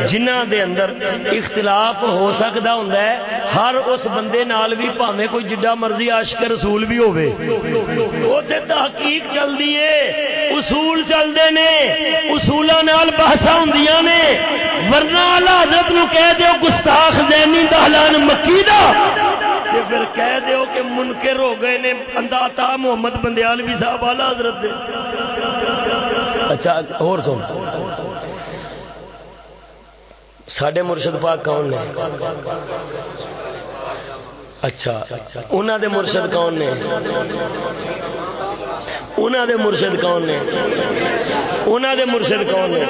A: جنہ دے اندر اختلاف ہو سکتا ہوں ہر اس بندے نال بھی پاوے کوئی جڈا مرضی عاشق رسول بھی ہوے وہ تحقیق چلتی ہے، اصول چلتے نے اصولوں بحثا ہوں نے۔ ورنہ حضرت نو کہہ دیو گستاخ زینی دہلان مکی دا۔ پھر کہہ دیو کہ منکر ہو گئے نے، انداتا محمد بندیال بھی صاحب والا حضرت دے۔ اچھا اور سن۔ سڈے مرشد پاک کون نے؟ اچھا انہوں دے مرشد کون نے؟ انہوں دے مرشد کون نے؟ انہوں دے مرشد کون نے؟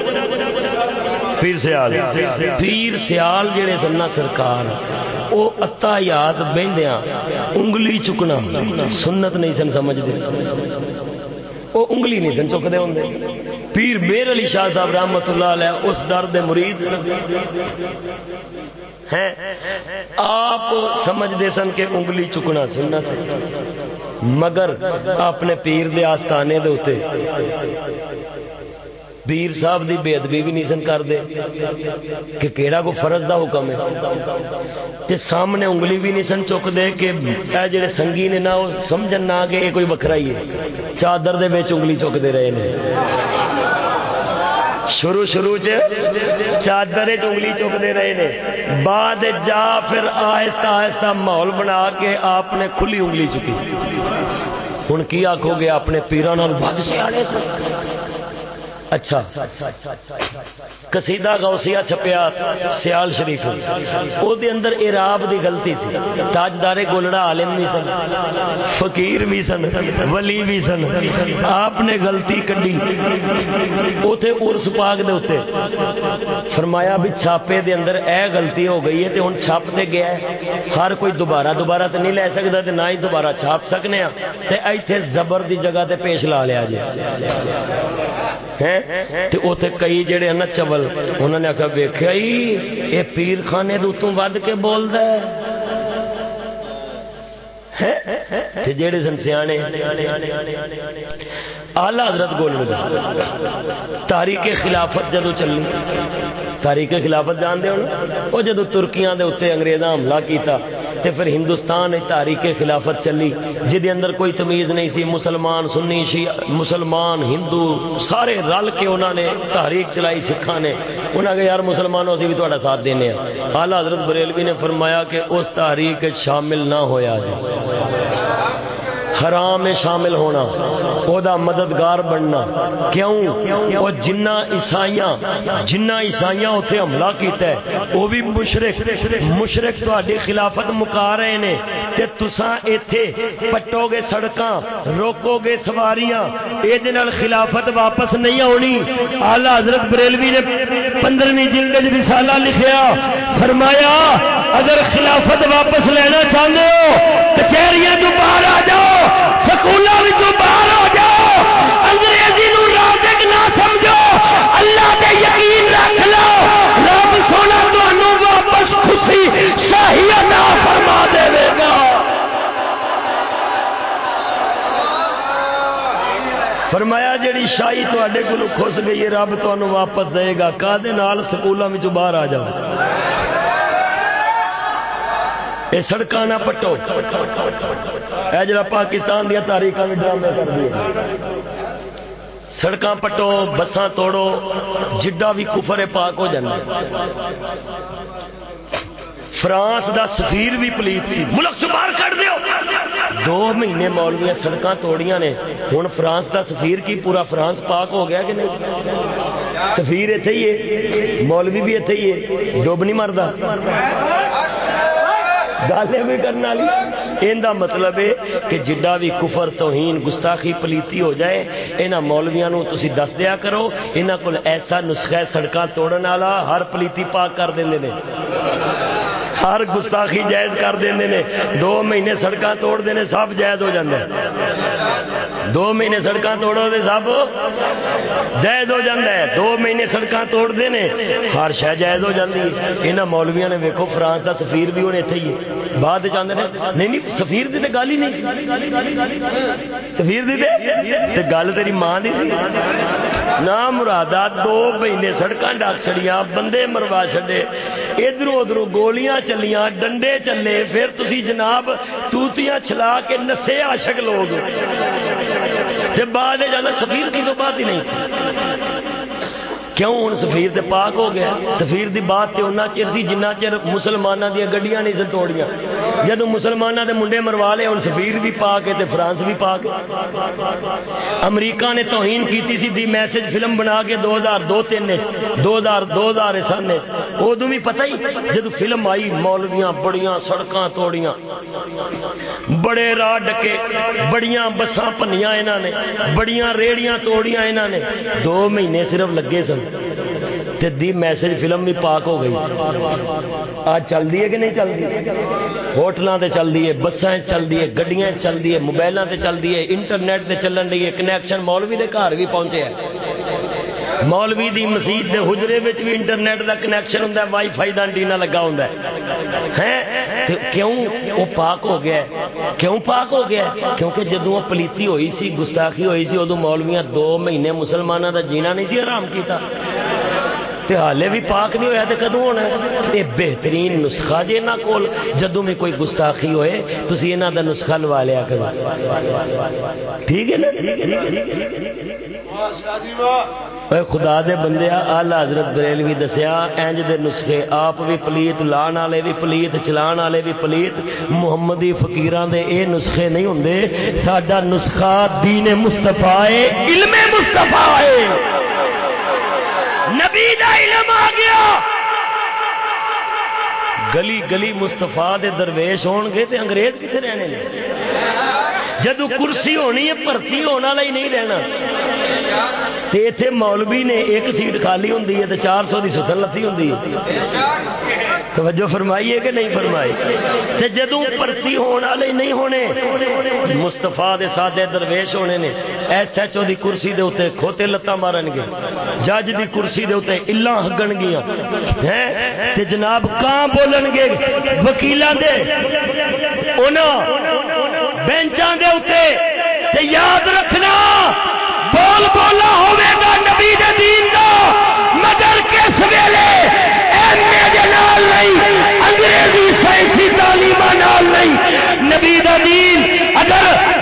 A: پیر سیال۔ پیر سیال جڑے سننا سرکار وہ اتا یاد بہندیاں انگلی چکنا۔ سنت نہیں سن سمجھتے وہ انگلی نہیں سن چکتے ہوں پیر میر علی شاہ صاحب رحمت اللہ علیہ اس در دے مرید ہیں؟ آپ سمجھتے سن کہ انگلی چکنا سننا مگر اپنے پیر دے آستانے دے ہوتے پیر صاحب دی بے ادبی بھی نہیں سن کر دے کہ کیڑا کو فرض دا حکم ہے۔ تے سامنے انگلی بھی نہیں سن چک دے کہ اے جڑے سنگی نے نہ سمجھن نہ کہ یہ کوئی وکھرا ہی ہے۔ چادر دے وچ انگلی چک دے رہے نے۔ شروع شروع چ چادر انگلی چک دے رہے نے۔ بعد جا پھر آہستہ آہستہ ماحول بنا کے آپ نے کھلی انگلی چکی۔ ہوں کی آخو گے، اپنے پیران بد سیاڑے اچھا۔ کسیدہ غوثیہ چھپیا سیال شریف۔ او دے اندر اعراب دی غلطی سی تاجدار گولڑا عالم بھی سن، فقیر بھی سن، ولی بھی سن۔ آپ نے غلطی کڈی۔ اوتھے ارس پاک دے اوتے فرمایا بھی چھاپے دے اندر اے غلطی ہو گئی ہے تے ہن چھاپ تے گیا ہے۔ ہر کوئی دوبارہ دوبارہ تے نہیں لے سکدا تے نہ ہی دوبارہ چھاپ سکنے ہاں۔ تے ایتھے زبر دی جگہ تے پیش لا لیا جی۔ ہیں؟ تے اوتھے کئی جڑے نا چبل، انہوں نے آخیا ویخیا یہ پیر خانے دوں ود کے بولتا ہے جڑے سن سیانے آلہ حضرت گول تاریخ خلافت جدو چلی، تاریخ خلافت جانتے ہو وہ جدو ترکیاں دے اتنے انگریزاں حملہ کیتا تے پھر ہندوستان تاریخ خلافت چلی، جدی اندر کوئی تمیز نہیں سی، مسلمان، سنی، شیعہ، مسلمان، ہندو، سارے رل کے انہوں نے تحریک چلائی سکھا نے۔ انہوں نے یار مسلمانوں سے بھی تھوڑا ساتھ دینے ہیں اعلی حضرت بریلوی نے فرمایا کہ اس تحریک شامل نہ ہویا جائے حرام میں شامل ہونا او دا مددگار بننا۔ کیوں؟ وہ جنہ عیسائیاں جنہ عیسائیاں اتنے حملہ کیتا ہے وہ بھی مشرق مشرق تہاڈی خلافت مکا رہے نے۔ تے تساں ایتھے پٹو گے سڑکاں روکو گے سواریاں اے دے نال خلافت واپس نہیں آنی اعلی حضرت بریلوی نے 15ویں جلد وچ رسالہ لکھیا، فرمایا، اگر خلافت واپس لینا چاہتے ہو، کچہریاں تو باہر آ جاؤ۔ سکولوں باہر ہو جاؤ۔ انگریزی نو رازق نہ سمجھو۔ اللہ دے یقین رکھ لو۔ رب سونا تو واپس خوشی شاہی ادا فرما دے گا۔ فرمایا جڑی شاہی تے کو خوش گئی ہے، رب تو واپس دے گا۔ کا سکولوں باہر آ جاؤ؟ یہ سڑک نہ پٹو۔ اے جڑا پاکستان دیا تاریخ بھی ڈرامے کر دیا۔ سڑک پٹو، بساں توڑو، جڈا بھی کفر پاک ہو جانا فرانس دا سفیر بھی پلیت سی۔ ملک باہر کر دیو۔ دو مہینے مولویاں سڑکاں توڑیاں نے۔ ہن فرانس دا سفیر کی پورا فرانس پاک ہو گیا کہ نہیں؟ سفیر ایتھے ہی ہے، مولوی بھی ایتھے ہی ہے۔ ڈوب نہیں مردا گالیں بھی کرنا لی ان دا مطلب ہے کہ جڈا بھی کفر، توہین، گستاخی، پلیتی ہو جائے، انہاں مولویاں نو تسی دس دیا کرو، انہاں کول ایسا نسخہ سڑکاں توڑن والا، ہر پلیتی پاک کر دیندے نے۔ ہر گستاخی جائز کر دیں نے۔ دو مہینے سڑکاں توڑ دینے سب جائز ہو جاندے۔ دو مہینے سڑکاں توڑو دے سب جائز ہو جاندے۔ دو مہینے سڑکاں توڑ دینے ہر شہ جائز ہو جاندی۔ انہاں مولویاں نے ویکھو فرانس دا سفیر بھی ہونے ایتھے ہی بعد چاہتے ہیں نہیں نہیں سفیر دی تے گل ہی نہیں سفیر دی تے گل تیری ماں دی نہ مرادا دو مہینے سڑکاں ڈاک چھڑیاں بندے مروا چھڈے ادھر ادھر گولیاں چلیاں ڈنڈے چلے پھر تسی جناب توتیاں چھلا کے نسے عاشق لوگ جب بعد جانا سفیر کی تو بات ہی نہیں کیوں ہوں سفیر تے پاک ہو گیا سفیر دی بات تے انہاں چر سی جنہ چر مسلماناں دی گڈیاں نہیں سن توڑیاں۔ جدو مسلماناں دے منڈے مروا لے، ہن سفیر بھی پاک ہے تے فرانس بھی پاک ہے۔ امریکہ نے توہین کیتی سی، دی میسج فلم بنا کے 2002 3 وچ 2000 2000 سن وچ اودوں بھی پتہ ہی جدو فلم آئی، مولویاں بڑیاں سڑکاں توڑیاں۔ بڑے راہ ڈکے، بڑیاں بساں پنیاں انہاں نے، بڑیاں ریڑیاں توڑیاں انہاں نے۔ دو مہینے صرف لگے سن۔ تے دی میسج فلم بھی پاک ہو گئی آج چل دی ہے کہ نہیں چل دی ہوٹلاں تے چل دی ہے، بساں چل دی ہے، گڈیاں چل دی ہے، موبائلاں تے چل دی ہے، انٹرنیٹ تے چلن دی ہے کنیکشن مولوی دے گھر بھی پہنچے ہے۔ مولوی دی مسجد دے حجرے وچ بھی انٹرنیٹ دا کنیکشن ہوندا ہے وائی فائی دا انٹینا لگا ہوندا ہے۔ ہیں؟ کیوں وہ پاک ہو گیا ہے؟ کیوں پاک ہو گیا ہے؟ کیونکہ جدوں وہ پلیتی ہوئی سی، گستاخی ہوئی سی اودوں مولویاں دو مہینے مسلماناں دا جینا نہیں سی حرام کیتا۔ حالے بھی پاک نہیں ہوا تو کدو ہونا یہ بہترین نسخہ جی یہاں کول جدو میں کوئی گستاخی ہوئے تھی یہاں کا نسخہ لوا لیا کرو۔ ٹھیک ہے نا؟ اے خدا دے بندے آلہ حضرت بریلوی دسیا، اینج دے نسخے آپ بھی پلیت، لان والے بھی پلیت، چلان والے بھی پلیت، محمدی فقیران دے اے نسخے نہیں ہوں ساڈا نسخہ دین مستفا علم مصطفی نبی دا علم آ گیا۔ گلی گلی مستفا دے درویش ہون گے تے انگریز کتنے رہنے نے؟ جدو کرسی ہونی ہے، بھرتی ہونے والا ہی نہیں رہنا۔ تے ایتھے مولوی نے ایک سیٹ خالی ہوں تے چار سو کی ستر لتی ہوں توجہ فرمائیے کہ نہیں فرمائی تے جدو بھرتی ہونے والے نہیں ہونے مستفا دے سادے درویش ہونے نے ایس ایچ او دی کرسی دے اتنے کھوتے لتاں مارن گے، جج دی کرسی دے اتنے الا ہگن گیا تے جناب کہاں بولن گے؟ وکیلاں دے۔ انہاں بینچاں دے اتنے تے یاد رکھنا۔ بول بولا ہوے گا نبی دے دین دا، مگر کس ویلے؟ اے دے نال نہیں، انگریزی سائنسی تعلیم نال نہیں۔ نبی دا دین، اگر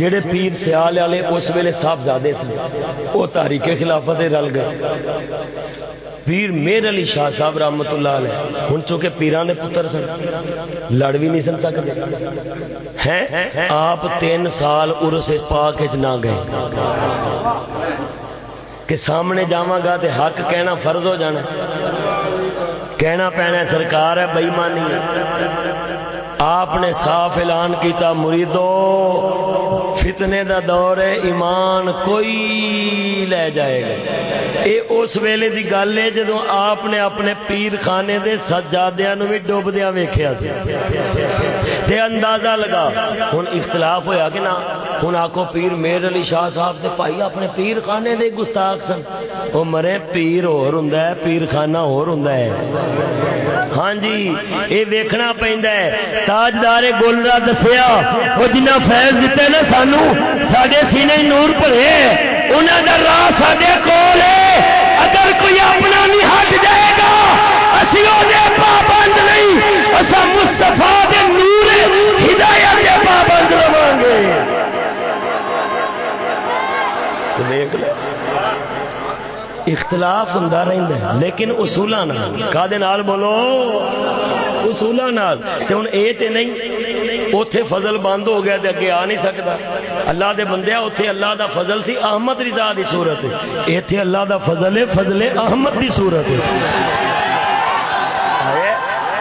A: جڑے پیر سیال والے اس ویلے صاحب زیادہ سن، وہ تاریخ خلافت رل گئے۔ پیر میر علی شاہ صاحب رحمت اللہ علیہ ہوں چونکہ پیران نے پتر سن، لڑ بھی نہیں سن سکتے ہیں؟ آپ تین سال ارس پاک نہ گئے۔ کہ سامنے جاواں گا تے حق کہنا فرض ہو جانا۔ کہنا پینا سرکار ہے بےمانی آپ نے صاف اعلان کیتا، مریدو فتنے دا دور ہے، ایمان کوئی لے جائے گا۔ یہ اس ویلے دی گل ہے جدو آپ نے اپنے پیر خانے دے سجادیاں نو بھی ڈوبدیا ویکھیا سی۔ تے اندازہ لگا۔ ہن اختلاف ہویا کہ نہ؟ ہن آکو پیر میر علی شاہ صاحب تے پائی اپنے پیر خانے دے گستاخ سن۔ او مرے پیر اور ہوندا ہے، پیر خانہ اور ہوندا ہے۔ ہاں جی اے ویکھنا پیندا ہے۔ تاجدار گولرا دسیا وہ جنہ فیض دیتے نا سانو سڈے سینے نور بھرے انہوں کا راہ سڈے کول ہے۔ اگر کوئی اپنا نہیں ہٹ جائے گا، اسی پابند نہیں اصا مستفا نور ہدایت کے پابند رہا گے اختلاف ہوں رہتا ہے، لیکن اصولوں کا بولو؟ اصولوں ہوں یہ تو نہیں اتے فضل بند ہو گیا اگے آ نہیں سکتا اللہ دے بندے اتے اللہ دا فضل سی، احمد رضا دی صورت۔ اتے اللہ دا فضل ہے، فضل احمد دی صورت۔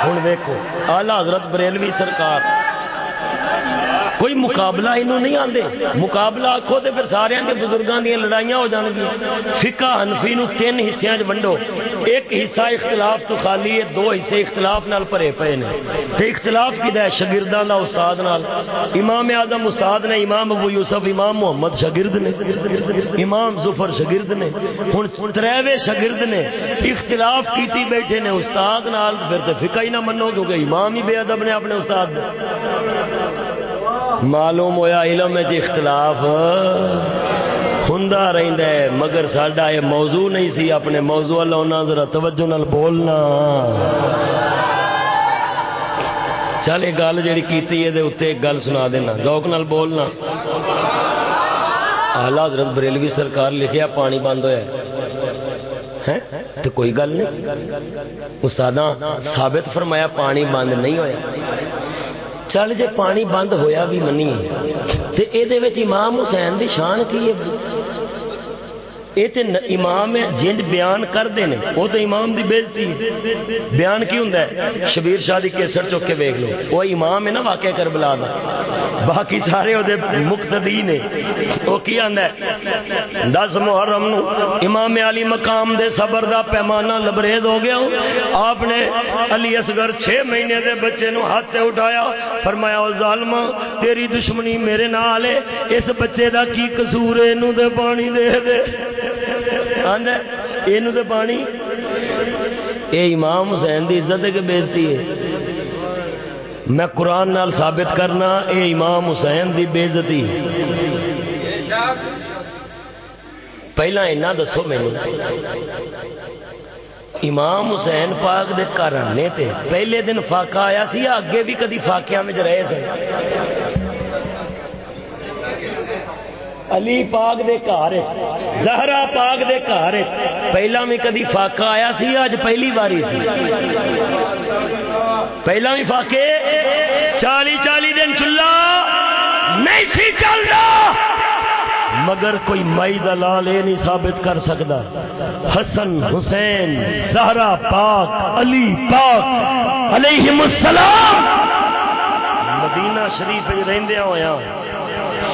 A: ہوں ویکو آلہ حضرت بریلوی سرکار کوئی مقابلہ انہوں نہیں آتے مقابلہ آخو تو پھر سارے کے بزرگوں دیا لڑائیاں ہو جان گیا فکا ہنفی نو تین حصے ونڈو۔ ایک حصہ اختلاف تو خالی ہے، دو حصے اختلاف نال بھرے پے نے۔ تے اختلاف کدا ہے شاگرداں دا استاد نال۔ امام اعظم استاد نے، امام ابو یوسف، امام محمد شاگرد نے۔ امام ظفر شاگرد نے۔ ہن تریوے شاگرد نے۔ اختلاف کیتی بیٹھے نے استاد نال۔ پھر تے فقہ ہی نہ منو کیونکہ امام ہی بے ادب نے اپنے استاد دے۔ معلوم ہویا علم میں اختلاف ہوں ہے، مگر سڈا یہ موضوع نہیں سی، اپنے موضوع والا ذرا توجہ نال بولنا۔ چل یہ گل جی کی ایک گل سنا دینا۔ ذوق نال بولنا۔ آلہ حضرت بریلوی سرکار لکھیا، پانی بند ہوا تو کوئی گل نہیں۔ استاد ثابت فرمایا، پانی بند نہیں ہویا۔ چل جے پانی بند ہویا بھی منی تے اے دے وچ امام حسین دی شان کی ہے اے تے امام جنج بیان کر دے نے، او تے امام دی بےزتی بیان کی ہوندا ہے؟ شبیر شاہ دی کیسٹ چوک کے ویکھ لو۔ او امام ہے نا واقعہ کربلا دا۔ باقی سارے او دے مقتدی نے۔ او کی آندا دس محرم نو امام علی مقام دے صبر دا پیمانہ لبریز ہو گیا آپ نے علی اصغر چھ مہینے دے بچے نو ہاتھ تے اٹھایا۔ فرمایا، او ظالم تیری دشمنی میرے نال ہے۔ اس بچے دا کی قصور ہے؟ نو دے پانی دے دے۔ یہ پانی۔ اے امام حسین دی عزت ہے کہ بےزتی ہے۔ میں قرآن نال ثابت کرنا، اے امام حسین دی بےزتی پہلا اینا دسو مینو امام حسین پاک دے کرنے تے پہلے دن فاقہ آیا سی اگے بھی کدی فاقیہ میں رہے سن۔ علی پاک دے گھر زہرا پاک دے گھر پہلا بھی کدی فاقہ آیا سی اج پہلی باری سی۔ پہلا بھی فاقے، چالی چالی دن چلا، نہیں سی چل رہا مگر کوئی مائی دلال یہ نہیں ثابت کر سکتا حسن، حسین، زہرا پاک، علی پاک علیہ السلام۔ مدینہ شریف رہندے ہویا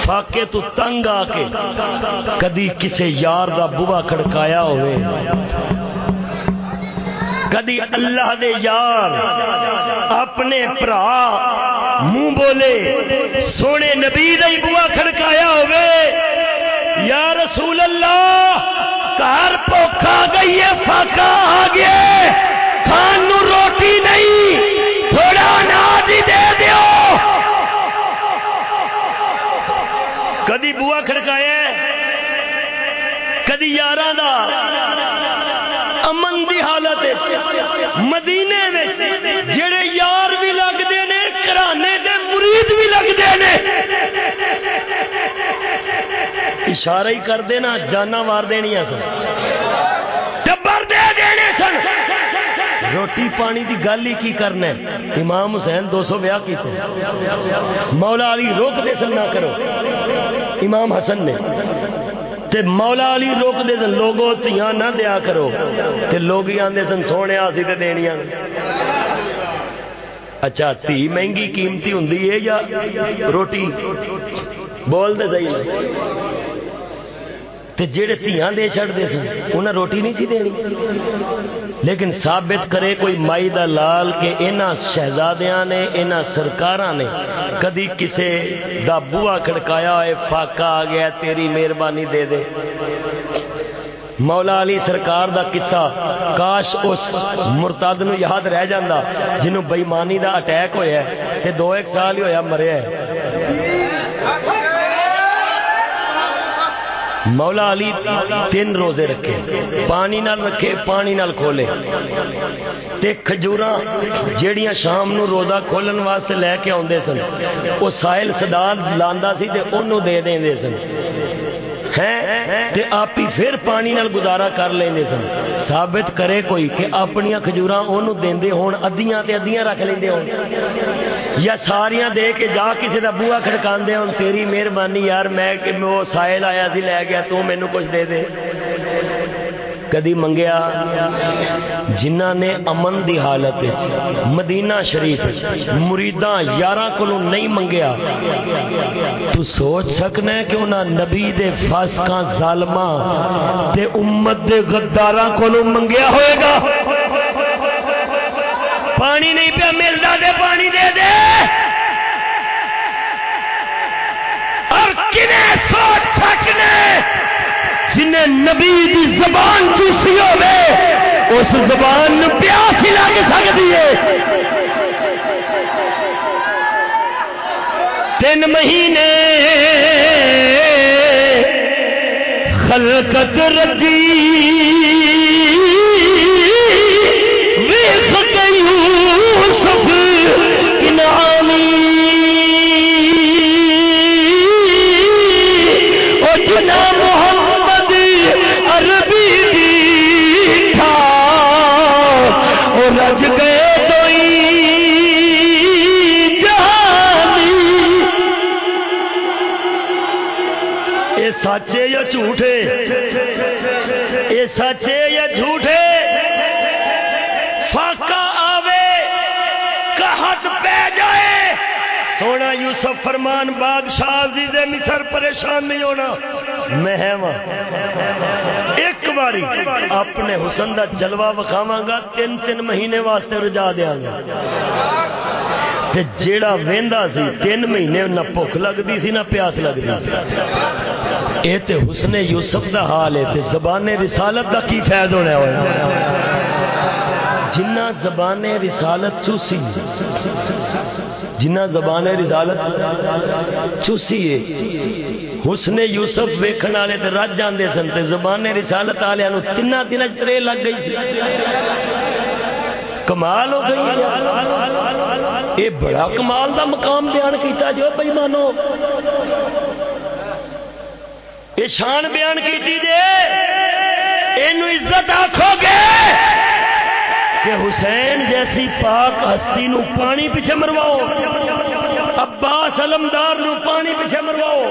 A: فاقے تو تنگ آ کے کدی کسے یار دا بوا کھڑکایا ہوئے۔ کدی اللہ دے یار اپنے برا منہ بولے، سونے نبی دا بوا کھڑکایا ہوئے۔ یا رسول اللہ، گھر پوکھا گئی ہے فاقا آ گیا کھان روٹی نہیں، تھوڑا اناج ہی دے دیو کدی بوا کھڑکایا کدی یار امن دی حالت مدینے جڑے یار بھی لگتے ہیں کرانے دے مرید بھی لگتے ہیں اشارہ ہی کر دینا، جانا مار دینیا سن۔ ٹبر دے دینے سن۔ روٹی پانی دی گل ہی کی کرنا امام حسین دو سو بیاہ کی مولا علی روک دے سن نہ کرو۔ امام حسن نے۔ تے مولا علی روک دے سن لوگوں تیاں نہ دیا کرو۔ تے لوگ ہی آندے سن، سونے آسی تے دینیاں۔ اچھا تھی مہنگی قیمتی ہوں یا روٹی؟ بول دے صحیح۔ تے جڑے تیاں دے چھڑ دے سن، انہاں روٹی نہیں سی دینی۔ لیکن ثابت کرے کوئی مائی دا لال کہ انہاں شہزادیاں نے، انہاں سرکاراں نے کدی کسے دا بوا کھڑکایا ہے فاقہ آ گیا، تیری مہربانی دے دے۔ مولا علی سرکار دا قصہ، کاش اس مرتد نو یاد رہ جاندا جنوں بےمانی دا اٹیک ہویا ہے، تے دو ایک سال ہی ہویا مریا ہے۔ مولا علی تین روزے رکھے، پانی نال رکھے، پانی نال کھولے۔ تے کھجوراں جیڑیاں شام نو روزہ کھولن واسطے لے کے آندے سن، او سائل صداد لاندا سی تے اونوں دے دیندے سن۔ تے آپ ہی پھر پانی نال گزارا کر لیندے سن۔ ثابت کرے کوئی کہ اپنی کھجوراں اونوں دیندے ہون ادیاں تے ادیاں رکھ لیندے ہون۔ یا ساریاں دے کے جا کسی دا بوہا کھڑکاندے ہون، تیری مہربانی یار، میں کہ وہ سائل آیا سی، لے گیا، تو مینوں کچھ دے دے۔ کدی منگیا؟ جنہ نے امن دی حالت مدینہ شریف مریداں یاراں کولوں نہیں منگیا۔ تو سوچ سکنا ہے کہ انہاں نبی دے فاسقاں، ظالماں تے امت دے غداراں کولوں منگیا ہوئے گا؟ پانی نہیں پیا ملتا دے پانی دے دے۔ اور کنہیں سوچ سکنے؟ جنہیں نبی دی زبان چوسی ہوے اس زبان پیاس ہی لگ سکتی ہے۔ تین مہینے خلقت رجی ویخ یوسف یوسف فرمان بادشاہ جی دے مصر پریشان نہیں ہونا۔ میں ایک باری اپنے حسن دا جلوہ وکھاواں گا، تین تین مہینے واسطے رجا دیا گا۔ تے جیڑا ویندا سی، تین مہینے نہ بھوک لگدی سی، نہ پیاس لگدی سی۔ اے تے حسن یوسف دا حال ہے تے زبان رسالت دا کی فائدہ ہونا ہے جنہ زبان رسالت چوسی، جنہ زبان رسالت چوسی ہے، حسن یوسف ویکھن والے تے رج جاندے سن تے زبان رسالت والے نو تین دن ترے لگ گئی سی۔ کمال ہو گئی یہ بڑا کمال دا مقام بیان کیتا جو بھائی مانو یہ شان بیان کی جے۔ یہ عزت آخو گے۔ کہ حسین جیسی پاک ہستی نو پانی پیچھے مرواؤ، عباس علمدار نو پانی پیچھے مرواؤ۔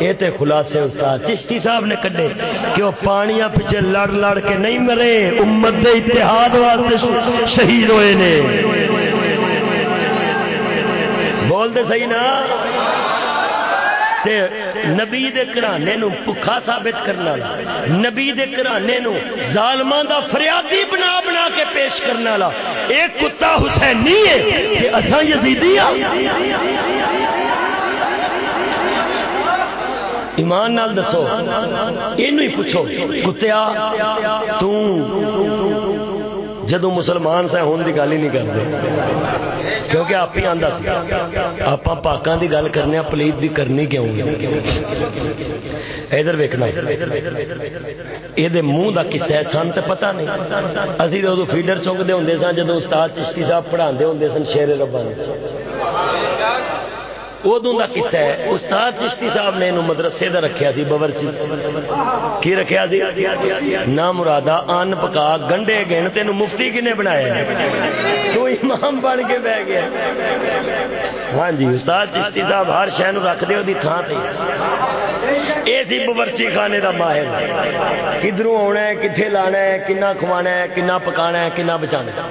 A: یہ تے خلاصے استاد چشتی صاحب نے کڈے کہ وہ پانیاں پیچھے لڑ لڑ کے نہیں مرے، امت دے اتحاد واسطے شہید ہوئے نے۔ بول دے صحیح نا؟ تے نبی دے کرانے نو پکھا ثابت کرنا لا۔ نبی دے کرانے نو ظالمان دا فریادی بنا بنا کے پیش کرنا لا۔ ایک کتا حسین نہیں ہے کہ اساں یزیدی ہاں۔ ایمان نال دسو، اینو ہی پوچھو، کتیا؟ تو جدو مسلمان سے ہون دی گل ہی نہیں کرتے۔ کیونکہ آپ ہی آندا سی۔ آپ پاکاں دی گل کرنے پلیت دی کرنی کیوں ادھر ویکھنا۔ یہ منہ دا قصہ ہے، سن تے پتہ نہیں۔ اسی تے ادو فیڈر چونکدے ہوندے سن جدو استاد چشتی صاحب پڑھاندے ہوندے سن شیر ربانی۔ ادو کا قصہ ہے۔ استاد چشتی صاحب نے مدرسے کا رکھا سی بورچی کی رکھا سی؟ نہ مرادہ ان پکا گنڈے گن تین مفتی کنے بنایا تو امام بن کے بہ گیا۔ ہاں جی استاد چشتی صاحب ہر شہر رکھ دے وہ تھان پہ یہ سی بورچی خانے کا ماہر۔ کدھروں آنا ہے کتنے لانا ہے، کنا کھوانا ہے، کنا پکانا ہے، کنا بچانا ہے۔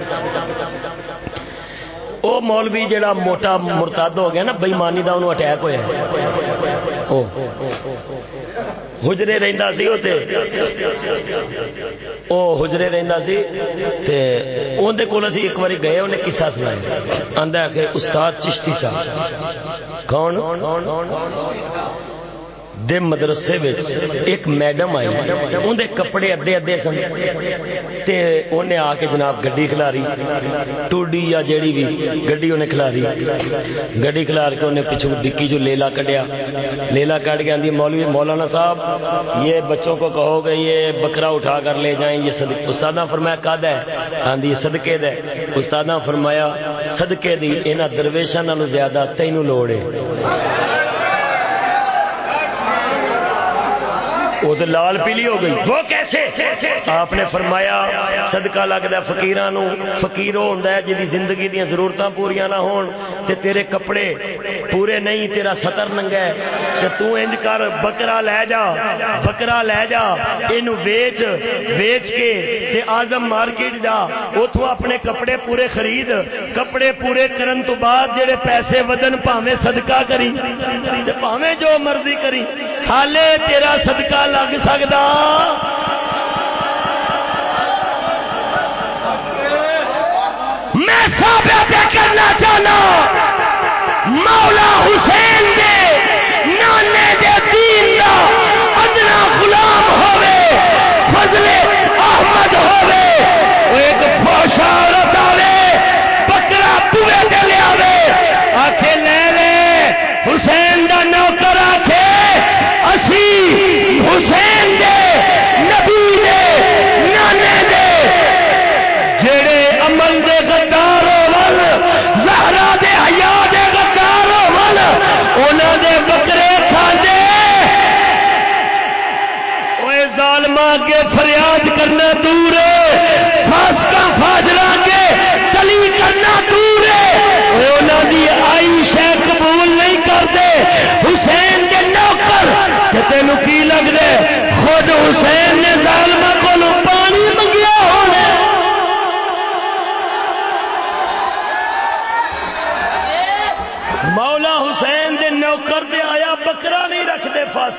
A: وہ مولوی جڑا موٹا مرتاد ہو گیا نا بےمانی کا انہوں اٹیک ہوا ہجرے رہندا سی وہ تے۔ او ہجرے رہندا سی تے اون دے کول اسی ایک واری گئے اونے قصہ سنایا۔ آندا کہ استاد چشتی صاحب۔ کون؟ دے مدرسے ایک میڈم آئی اندر کپڑے ادے ادے سن۔ تے انہیں آ کے جناب گڈی کھلاری، ٹوڈی یا جیڑی بھی گڈی انہیں کھلاری۔ گڈی کھلار کے انہیں پچھو ڈکی جو لیلا کڈیا۔ لیلا کٹ کے آندھی مولوی مولانا صاحب، یہ بچوں کو کہو گے یہ بکرا اٹھا کر لے جائیں، یہ صدق استادہ فرمایا، کد ہے؟ آندھی صدقے دے۔ استادہ فرمایا، صدقے دی، انہاں درویشاں نالوں زیادہ تینوں لوڑ ہے۔ وہ تو لال پیلی ہو گئی۔ وہ کیسے؟ آپ نے فرمایا، صدقہ لگتا فقیران فقیر ہوں جی زندگی دیا ضرورت پوریا نہ ہون۔ تے تیرے کپڑے پورے نہیں، تیرا سطر ننگا ہے۔ تے تو انج کر، بکرا لے جا، بکرا لے جا۔ اینو ویچ ویچ کے تے آزم مارکیٹ جا۔ اتو اپنے کپڑے پورے خرید، کپڑے پورے کرن تو بعد جڑے پیسے ودن پاویں صدقہ کری۔ تے پاویں جو مرضی کری۔ حالے تیرا صدقہ لگ سکتا میں ثابت کرنا چاہنا مولا حسین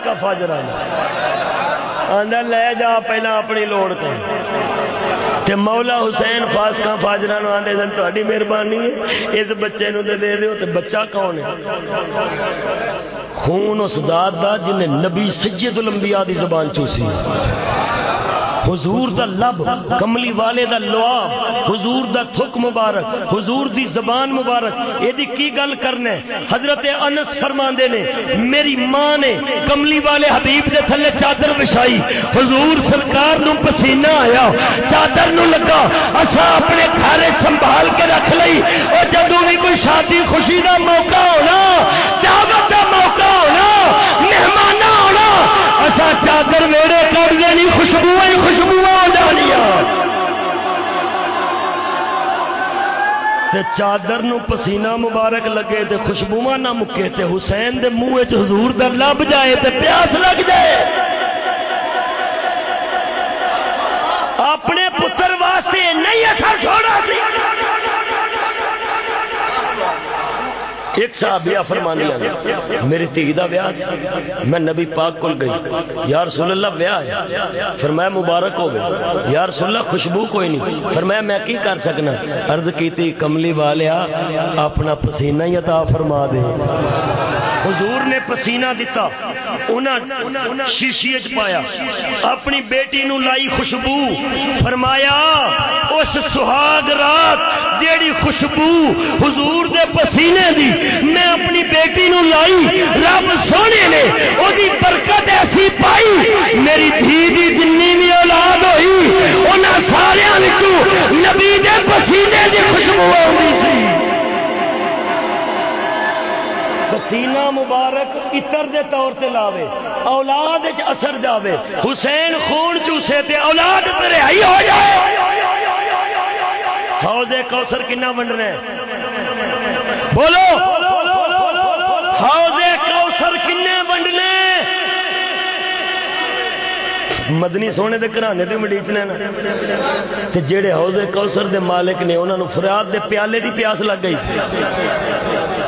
A: کا فاسکا آدھا لے جا پہلا اپنی لوڑ کر تے مولا حسین فاسکا فاجرا نو آدھے سن تاری مہربانی ہے۔ اس بچے نو دے دے دیو، تے بچہ کون ہے؟ خون اس داد دا جنہیں نبی سید الانبیاء دی زبان چوسی۔ حضور دا لب، کملی والے دا لواب حضور دا تھک مبارک، حضور دی زبان مبارک یہ کی گل کرنے حضرت انس فرماندے نے، میری ماں نے کملی والے حبیب دے تھلے چادر بچھائی۔ حضور سرکار نو پسینہ آیا، چادر نو لگا اسا اپنے گھر سنبھال کے رکھ لئی۔ اور جدو بھی کوئی شادی خوشی دا موقع ہونا، دعوت دا موقع ہونا مہمان ہونا اسا چادر ویڑے کر دینی خوشبو خوشبو ہو تے چادر نو پسینہ مبارک لگے تے خوشبو نہ مکے تے حسین دے منہ حضور دا لب جائے تے پیاس لگ جائے۔ اپنے پتر واسطے نہیں اثر چھوڑا سی۔ ایک صحابیہ فرمانی آگے میری تھی دا بیاہ میں نبی پاک کل گئی، یا رسول اللہ بیاہ ہے. فرمایا مبارک ہو گئے یا رسول اللہ خوشبو کوئی نہیں. فرمایا میں کی کر سکنا؟ عرض کیتی، کملی والیا، اپنا پسینہ ہی عطا فرما دے. حضور نے پسینہ دیتا انہاں شیشی پایا، اپنی بیٹی نو لائی خوشبو، فرمایا، اس سہاگ رات جیڑی خوشبو حضور دے پسینے دی میں اپنی بیٹی نو لائی، رب سونے نے او برکت ایسی پائی۔ میری دھی دی جنی بھی اولاد ہوئی، انہاں سارے نبی دے پسینے دی خوشبو آوندی سی۔ پسینہ مبارک اتر دے طور تے لاوے، اولاد وچ اثر جاوے۔ حسین خون چوسے تے اولاد تے رہائی ہو جائے۔ حوض کوثر کنا ونڈنا ہے بولو۔ حوض کوثر کنے بنڈنے مدنی سونے دے کرانے تے مڈیچنے نا۔ تے جڑے حوض کوثر دے مالک نے انہاں نو فریاد دے پیالے دی پیاس لگ گئی۔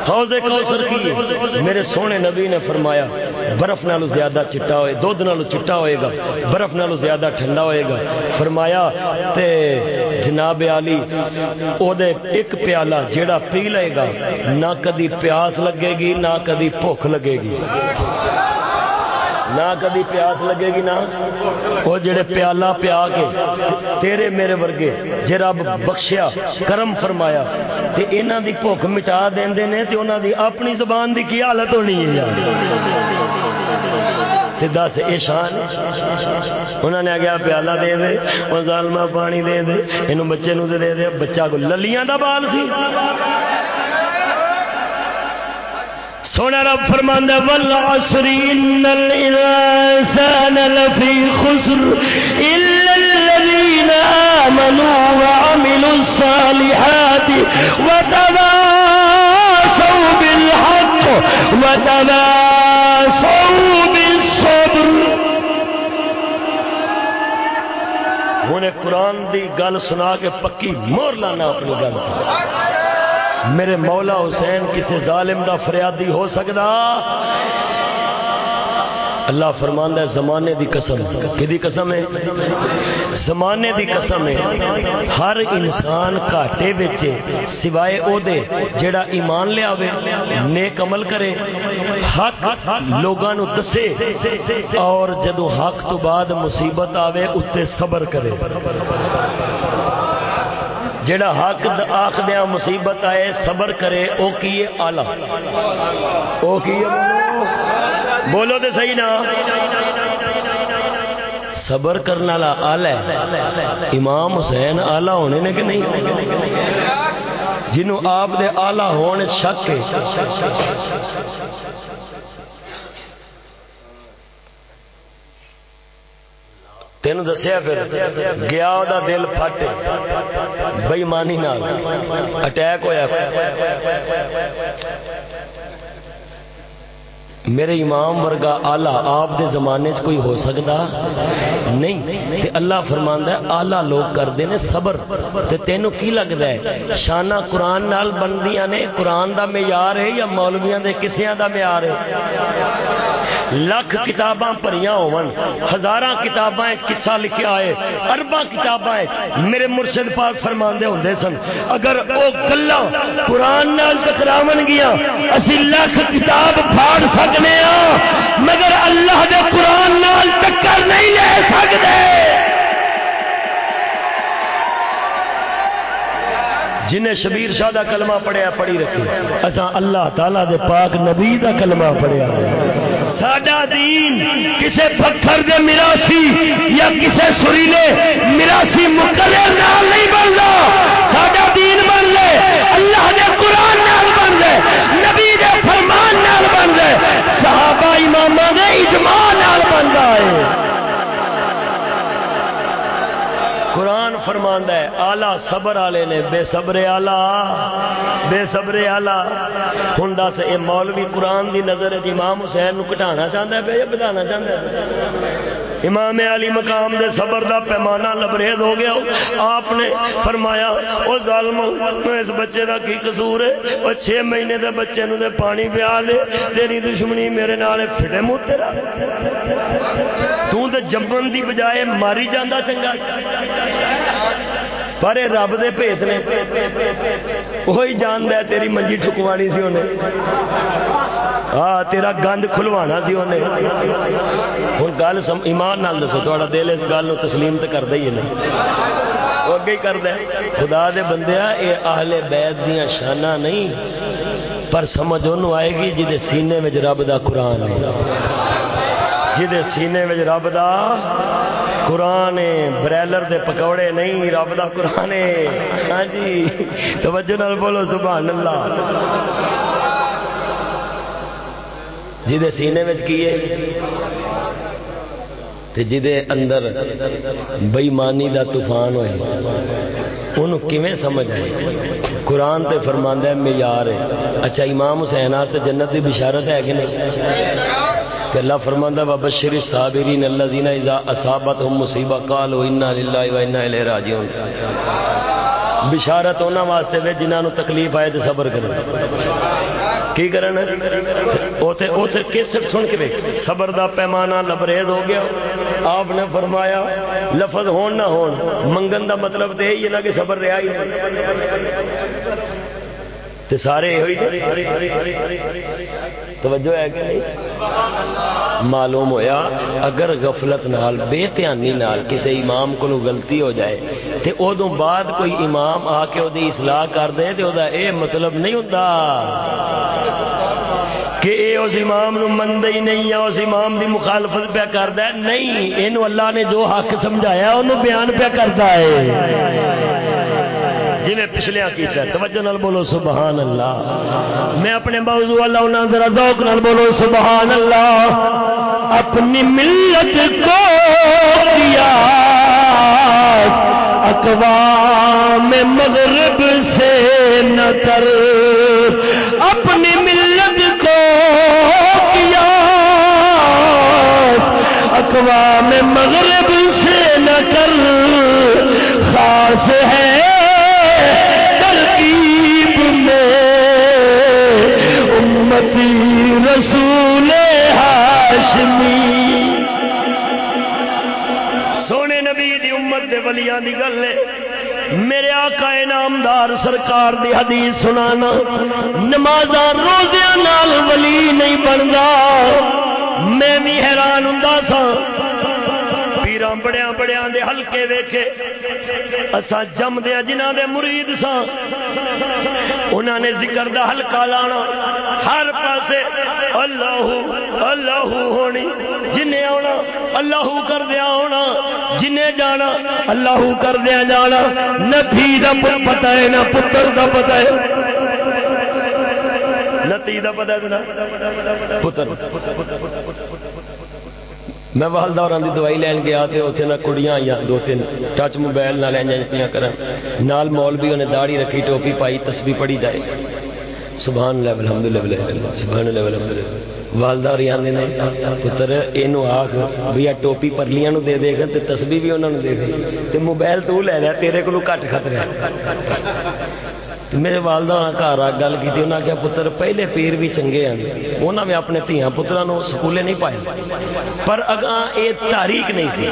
A: حوض کوثر کی میرے سونے نبی نے فرمایا، برف نالو زیادہ چٹا ہوئے، دودھ نالو چٹا ہوئے گا، برف نالو زیادہ ٹھنڈا ہوئے گا۔ فرمایا، تے جناب علی او دے ایک پیالہ جیڑا پی لے گا، نہ کدی پیاس لگے گی، نہ کدی بھوک لگے گی۔ نہ کدی پیاس لگے گی نہ وہ جڑے پیالہ پیا کے تیرے میرے ورگے جے رب بخشیا، کرم فرمایا، تے انہاں دی بھوک مٹا دیندے نے، تے انہاں دی اپنی زبان دی کی حالت ہونی ہے یار؟ تے دس، اے شان انہوں نے آگیا، پیالہ دے دے وہ ظالمہ پانی دے دے انہوں بچے نو دے دے، بچہ کو للیاں دا بال سی۔ سونا رب فرماندا والعصر ان الانسان لفی خسر الا الذين امنوا وعملوا الصالحات وتواصوا بالحق وتواصوا بالصبر ہوں قرآن دی گل سنا کے پکی مور لانا اپنی گل میرے مولا حسین کسی ظالم دا فریادی ہو سکتا اللہ فرماندہ ہے زمانے دی قسم کدی قسم ہے؟ زمانے دی قسم ہے۔ ہر انسان گھاٹے وچ سوائے او دے جڑا ایمان لے آوے، نیک عمل کرے، حق لوگاں نو دسے، اور جدو حق تو بعد مصیبت آوے، اتے صبر کرے۔ جڑا حق آخدیا مصیبت آئے، صبر کرے، او کیے آلہ۔ او کیے بولو تو صحیح نا۔ صبر کرنے والا آلہ ہے۔ امام حسین آلہ ہونے نے کہ نہیں؟ جنہوں آپ دے آلہ ہونے شک ہے۔ تین دسیا پھر گیا دا دل پھٹ بےمانی اٹیک ہویا۔ میرے امام ورگا آلہ آپ دے زمانے چ کوئی ہو سکتا؟ نہیں. تے اللہ فرماندا ہے، آلہ لوگ کردے نے صبر. تے تینوں کی لگدا ہے؟ شانہ قرآن نال بندیاں نے، قرآن دا معیار ہے یا مولویاں دے، کسیاں دا معیار ہے؟ لکھ کتاباں پڑھیاں ہون ہزاراں کتاباں قصہ لکھیا ہے، ارباں کتاباں میرے مرشد پاک فرماندے ہوندے سن، اگر او گلاں قرآن نال ٹکراون گیا اسی لاکھ کتاب پھاڑ سکنے ہاں مگر اللہ دے قرآن نال ٹکر نہیں لے سکتے۔ جنہیں شبیر شاہ دا کلمہ پڑھیا، پڑھی رکھے اصا اللہ تعالی دے پاک نبی دا کلمہ پڑھیا۔ ساڈا دین کسے پتھر دے میراسی یا کسے سریلے میراسی مقرر نال نہیں بنتا اجماع نال ہے قرآن فرماندا ہے، آلہ صبر والے نے، بے صبر آلہ، بے صبر آلہ۔ ہوں دس یہ مولوی قرآن دی نظر امام حسین کٹانا چاہتا ہے، بے یا بتانا چاہتا ہے۔ امام علی مقام دے صبر دا پیمانہ لبریز ہو گیا۔ آپ نے فرمایا، او ظالم اس بچے دا کی قصور ہے؟ او چھ مہینے دے بچے نو دے پانی پیا لے، تیری دشمنی میرے نال پھٹے منہ تیرا۔ تو تے جبن دی بجائے ماری جاندا چنگا۔ پر رب دے بھیت نے وہی جاند ہے تیری منجی ٹھکوانی سی انہیں۔ ہاں تیرا گند کھلوانا سی انہیں۔ ہوں گل ایمان نال دسو تھوڑا دل اس گل تسلیم تو کرتا ہی نہیں اگے ہی کرتا ہے۔ خدا دے بندیا یہ اہل بیت دیا شانہ نہیں، پر سمجھ انہوں آئے گی جی سینے میں رب دا قرآن ہے۔ جی سینے میں رب دا قرآن بریلر دے پکوڑے نہیں، رب دا قرآن۔ ہاں جی توجہ نال بولو، سبحان اللہ۔ جی سینے میں کیے تے جدے اندر بےمانی دا طوفان ہوئے۔ انہوں کیویں سمجھ آئے؟ قرآن تے فرماندہ ہے، معیار ہے۔ اچھا امام حسین تے جنت دی بشارت ہے کہ نہیں؟ کہ اللہ فرماندا و بشر الصابرین الذين اذا اصابتهم مصیبہ قالوا انا للہ و انا الیہ راجعون۔ بشارت انہاں واسطے وے جنہاں نو تکلیف آئے تے صبر کرن کی کرن؟ اوتے اوتے کیسٹ سن کے دیکھ صبر دا پیمانہ لبریز ہو گیا۔ آپ نے فرمایا، لفظ ہون نہ ہون، منگن دا مطلب تے یہ نہ کہ صبر رہا ہی نہیں۔ تے سارے ہوئی توجہ ہے کہ نہیں؟ معلوم ہویا، اگر غفلت نال، بے دھیانی نال کسی امام کو غلطی ہو جائے، تے ادو بعد کوئی امام آ کے وہ اصلاح کر دے، تے وہ اے مطلب نہیں ہوتا کہ اے اس امام نو مندے ہی نہیں ہے اس امام دی مخالفت پہ کردا ہے نہیں، اینو اللہ نے جو حق سمجھایا انہوں بیان پہ کرتا ہے جی پچھلے کیتا ہے، توجہ نال بولو، سبحان اللہ۔ میں اپنے موضوع اللہ انہاں ذرا ذوق نال بولو، سبحان اللہ۔ اپنی ملت کو کیا اقوام مغرب سے نہ کر اپنی ملت کو کیا اقوام مغرب سے نہ کر خاص ہے امت دی گل ہے۔ میرے آقا نامدار سرکار دی حدیث سنانا۔ نماز روزیاں نال ولی نہیں بندا۔ میں بھی حیران ہوں سا۔ پیران بڑیا بڑیا دے ہلکے ویکھے۔ اسا جم دیا جنہ دے مرید سا انہوں نے ذکر دا ہلکا لانا۔ ہر پاسے اللہ اللہ ہونی۔ جنہیں آنا اللہ کر دیا ہونا جنہیں جانا، اللہ کر دیا جانا۔ نہ دھی دا پتہ ہے نہ پتر دا پتہ ہے۔ نہ تی دا پتہ ہے نہ؟ پتر۔ میں والدہ اور دی دوائی لین گیا تے اوتھے نہ کڑیاں آئیاں، دو تین ٹچ موبائل نہ لین جانتیاں کرن۔ نال مولوی نے داڑھی رکھی، ٹوپی پائی، تسبیح پڑھی جائے سبحان اللہ، الحمدللہ سبحان اللہ، الحمدللہ۔ والدہ اور آندے نے، پتر، اینو آکھ بھیا ٹوپی پرلیاں نو دے دے گا تے تسبیح بھی انہاں نو دے دے۔ تے موبائل تو لے لے، تیرے کولو کٹ خطرہ میرے والدہ گھر آ گل کی انہیں آخیا پتر، پہلے پیر بھی چنگے ہیں انہوں نے اپنے دیا پترا سکولے نہیں پائے۔ پر اگاں یہ تاریخ نہیں سی۔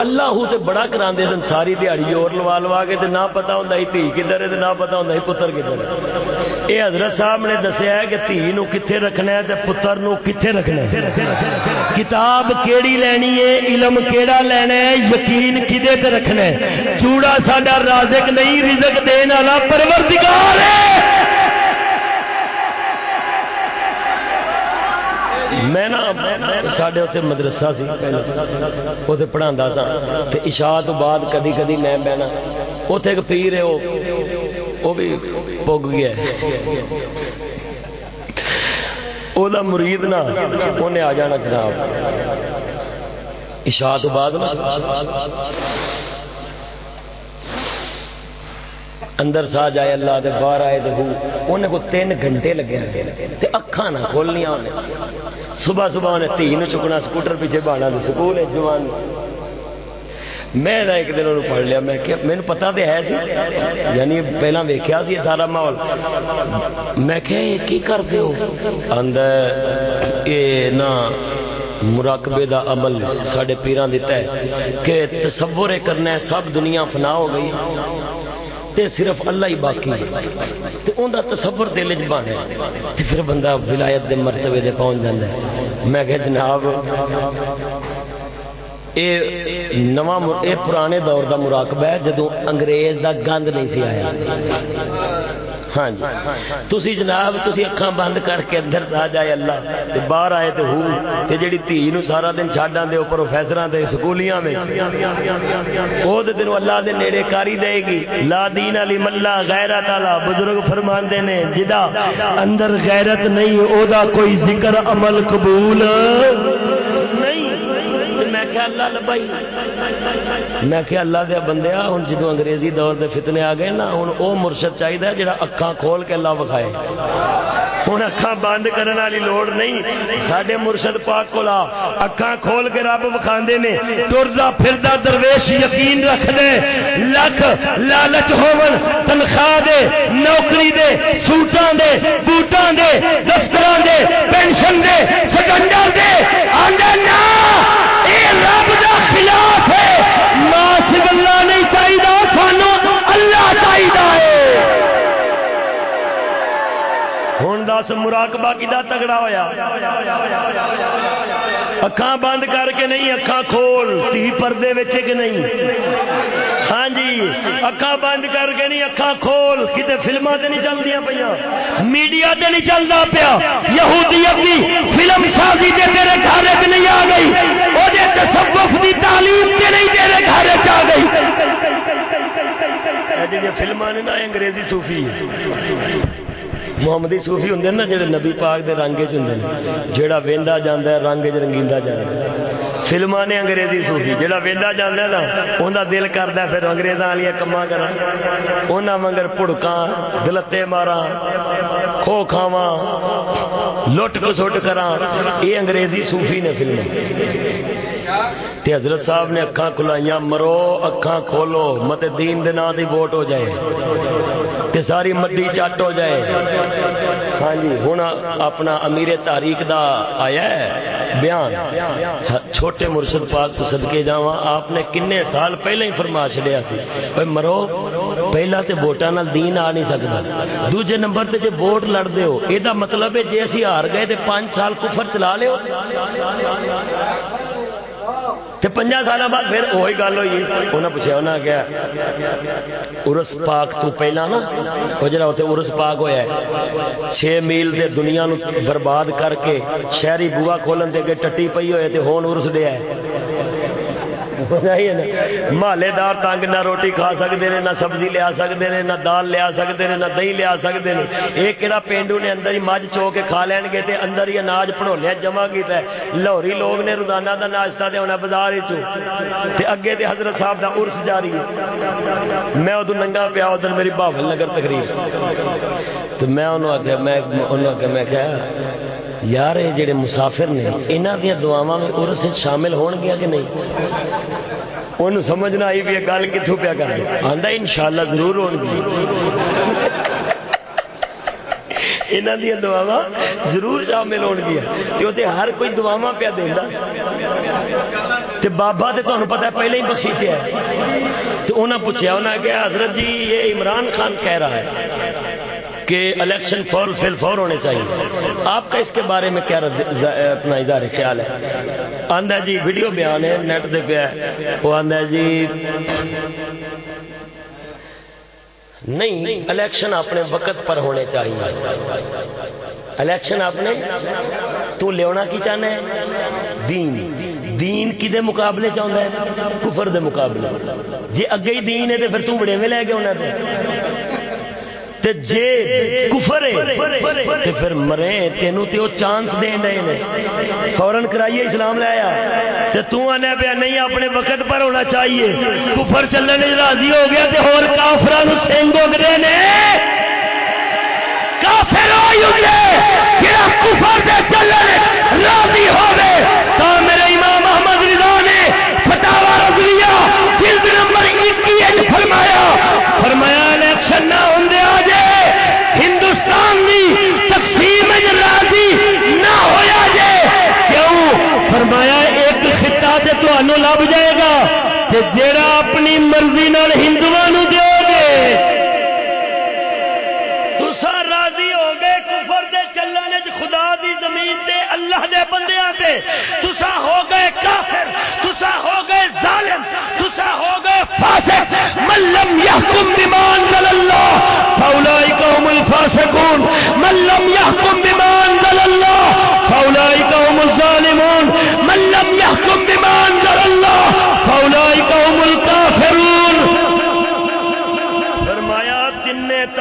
A: اللہ سے بڑا کرا سن، ساری دیہڑی اور لوا لوا کے تے نہ پتا ہوں دھی کدھر ہے تے نہ پتا ہوں پتر کدھر ہے یہ حضرت صاحب نے دسیا ہے کہ دھی نو کتنے رکھنا ہے تے پتر نو کتنے رکھنا ہے۔
B: کتاب کیڑی لینی ہے، علم کیڑا لینا ہے، یقین کدے تے رکھنا ہے۔ چوڑا ساڈا رازق نہیں، رزق دین والا پروردگار ہے۔
A: میں نا سڈے اتنے مدرسہ سی اتنے پڑھا سا۔ تو عشاء تو بعد کدی کدی میں بہنا۔ اتنے ایک پیر ہے وہ بھی پگ گیا وہ مرید نا انہیں آ جانا جناب۔ عشاء تو بعد اندر سا جائے اللہ دے باہر آئے تو انہیں کو تین گھنٹے لگے تے اکھاں نہ کھولنیاں انہیں صبح صبح انہیں تھی نو چکنا، سکوٹر پیچھے بانا دے۔ سکول ہے جوان۔ میں نہ ایک دن انہوں پڑھ لیا۔ میں کہ میں پتا تو ہے سی۔ یعنی پہلا ویکھیا سی سارا ماحول۔ میں کہ یہ کی کرتے ہو؟ اندر یہ نہ مراقبے دا عمل ساڈے پیران دیتا ہے کہ تصور کرنا ہے، سب دنیا فنا ہو گئی، تے صرف اللہ ہی باقی تے اون دا تصور دل وچ بنے تے پھر بندہ ولایت دے مرتبے دے پہنچ جاندا ہے۔ میں کہ جناب، اے نواں اے پرانے دور دا مراقبہ ہے، جدوں انگریز دا گند نہیں سی آیا۔ ہاں جی۔ تسی جناب، تسی اکھاں بند کر کے اندر آ جائے اللہ۔ تے باہر آئے تے ہو۔ تے جڑی دھی نو سارا دن چھڈاں دے اوپر پروفیسراں تے سکولیاں وچ۔ او تے تینو اللہ دے نیڑے کاری دے گی۔ لا دین علی ملا غیرت اعلی بزرگ فرماندے نے، جدا اندر غیرت نہیں، او دا کوئی ذکر عمل قبول۔ اللہ لبائی میں کہ اللہ دیا بندیا ہوں جدو انگریزی دور دے فتنے آ گئے نا ہوں او مرشد چاہیے جڑا اکھاں کھول کے اللہ بکھائے ہوں اکھاں بند کرنے والی لوڑ نہیں۔ سڈے مرشد پاک کو اکھاں کھول کے رب بکھاندے نے۔ ٹردا پھردا درویش یقین رکھ دے لکھ لالچ ہون تنخواہ دے، نوکری دے، سوٹاں دے، بوٹاں دے، دفتراں دے، پینشن دے، سکنڈر دے۔ آندے نا اے رب دا خلاف ہے۔ ناصب اللہ نہیں چاہیے سانو اللہ چاہیے ہوں دس مراقبہ کدا تگڑا ہوا اکھاں بند کر کے نہیں، اکھاں کھول۔ تی پردے وچے کہ نہیں؟ ہاں جی اکھاں بند کر کے نہیں، اکھاں کھول۔ کتے فلماں تے نہیں چلدیاں پیاں میڈیا تے نہیں چلدا پیا۔ یہودیت دی فلم سازی تے تیرے گھر نہیں آ گئی۔ او دے تصوف دی تعلیم تے نہیں تیرے گھر وچ آ گئی۔ جی فلماں نے نا انگریزی صوفی محمدی صوفی ہوں نا، جڑے نبی پاک دے رنگ چ ہوں جڑا وہدا جانا ہے، رنگ چ رنگیلا جانا فلما نے انگریزی صوفی جڑا وہدا جانا ہے نا انہوں دل کرتا پھر انگریزاں والی کما کرا انہوں مگر پڑکاں دلتے مارا کھو کھاوا لٹ کسٹ کرا یہ انگریزی صوفی نے فلم تے حضرت صاحب نے اکھاں کھلائیاں، مرو، اکھاں کھولو، مت دین دے نا دی ووٹ ہو جائے، تے ساری مڈی چٹ ہو جائے۔ ہاں جی ہوں اپنا امیر تاریخ دا آیا ہے، بیان۔ چھوٹے مرشد پاک تو صدقے جاواں، آپ نے کنے سال پہلے ہی فرما چھڑیا سی۔ بھائی مرو، پہلا تے ووٹاں نال دین آ نہیں سکدا۔ دوجے نمبر تے جے ووٹ لڑدے ہو اے دا مطلب ہے جے اسی ہار گئے تے پانچ سال کفر چلا لے تے پنجا سال بعد پھر وہی گل ہوئی۔ انہیں پوچھا انہیں کیا ارس پاک تو پہلا نا؟ وہ جڑا اتنے ارس پاک ہوا ہے۔ چھ میل دے دنیا نو برباد کر کے شہری بوا کھولن دے کے ٹٹی پئی ہوئے تے ہون ارس دیا ہے محلے دار تنگ نہ روٹی کھا سکتے ہیں نہ سبزی لیا سکتے ہیں نہ دال لیا سکتے ہیں نہ دہی لیا سکتے ہیں یہ کہڑا پینڈو نے اندر ہی مجھ چو کے کھا لین گے اندر ہی اناج پڑھولیا جمع کیا لاہوری لوگ نے روزانہ کا ناشتہ دیا بازار تے اگے تے حضرت صاحب دا عرس جاری ہے۔ میں ادو ننگا پیا ادھر میری بھاول نگر تقریب تو میں انہوں آخیا میں انہوں آخیا میں کیا یار یہ جڑے مسافر نے یہاں دیا دعوا میں ارس شامل ہون گیا کہ نہیں؟ ان سمجھنا آئی بھی گل کتوں پیا کر آدھا ان شاء اللہ ضرور ہو یہاں دیا دعوا ضرور شامل ہو گیا۔ کہ ہر کوئی دعوا پیا دینا بابا تو تمہیں پتا پہلے ہی بخشی پہ تو انہیں پوچھا انہیں کہ حضرت جی یہ عمران خان کہہ رہا ہے۔ کہ الیکشن فور فل فور ہونے چاہیے۔ آپ کا اس کے بارے میں کیا اپنا ادارے خیال ہے؟ آندا جی ویڈیو بیان ہے، نیٹ دے پیا وہ آندا جی نہیں الیکشن اپنے وقت پر ہونے چاہیے۔ الیکشن اپنے، تو لیونا کی چاہنا ہے دین۔ دین کدے مقابلے چاہتا ہے؟ کفر دے مقابلے۔ جی اگے ہی دین ہے تو پھر تو بڑے میں لے کے ہونا تے جے کفر ہے تے پھر مرے تینوں تے او چانس دین دے نے۔ فورن کرائیے اسلام لے آیا۔ تے تو آنے پہ نہیں، اپنے وقت پر ہونا چاہیے۔ کفر چلنے راضی ہو گیا تے اور کافراں نو سینگو گدے نے۔ کافر ہو گئے جڑا کفر دے چلنے راضی ہوے تا میرے امام احمد رضا نے فتاوا رضویہ جلد نمبر 21 فرمایا فرمایا الیکشن نہ ہوندے آجے ہندوستان دی تقسیم راضی نہ ہویا جے کیوں فرمایا ایک خطہ تے لب جائے گا کہ جیڑا اپنی مرضی نال ہندوؤں نو دیو گے۔ تسا راضی ہو گئے کفر دے چلنے خدا دی زمین تے اللہ دے بندیاں تے۔ تسا ہو گئے کافر تسا ہو گئے ظالم تسا ہو گئے فاسق۔ من لم يحكم بما انزل الله فاولئك هم الفاسقون۔ من لم يحكم بما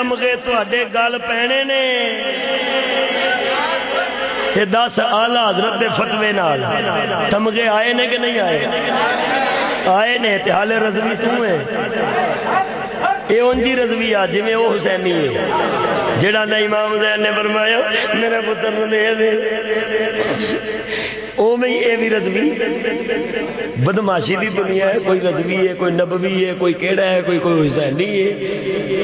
A: تمغے تواڈے گل پینے نے۔ تے دس آلہ حضرت دے فتوے نال۔ تمغے آئے نے کہ نہیں آئے؟ آئے نے تے حال رضوی تو ہے اے اونجی رضوی آ، جویں او حسینی ہے۔ جڑا نہ امام حسین نے فرمایا، میرے پتر دے دے۔ او اے بھی رضوی۔ بدماشی دی دنیا ہے، کوئی رضوی ہے، کوئی نبوی ہے، کوئی کیڑا ہے، کوئی کوئی حسینی ہے۔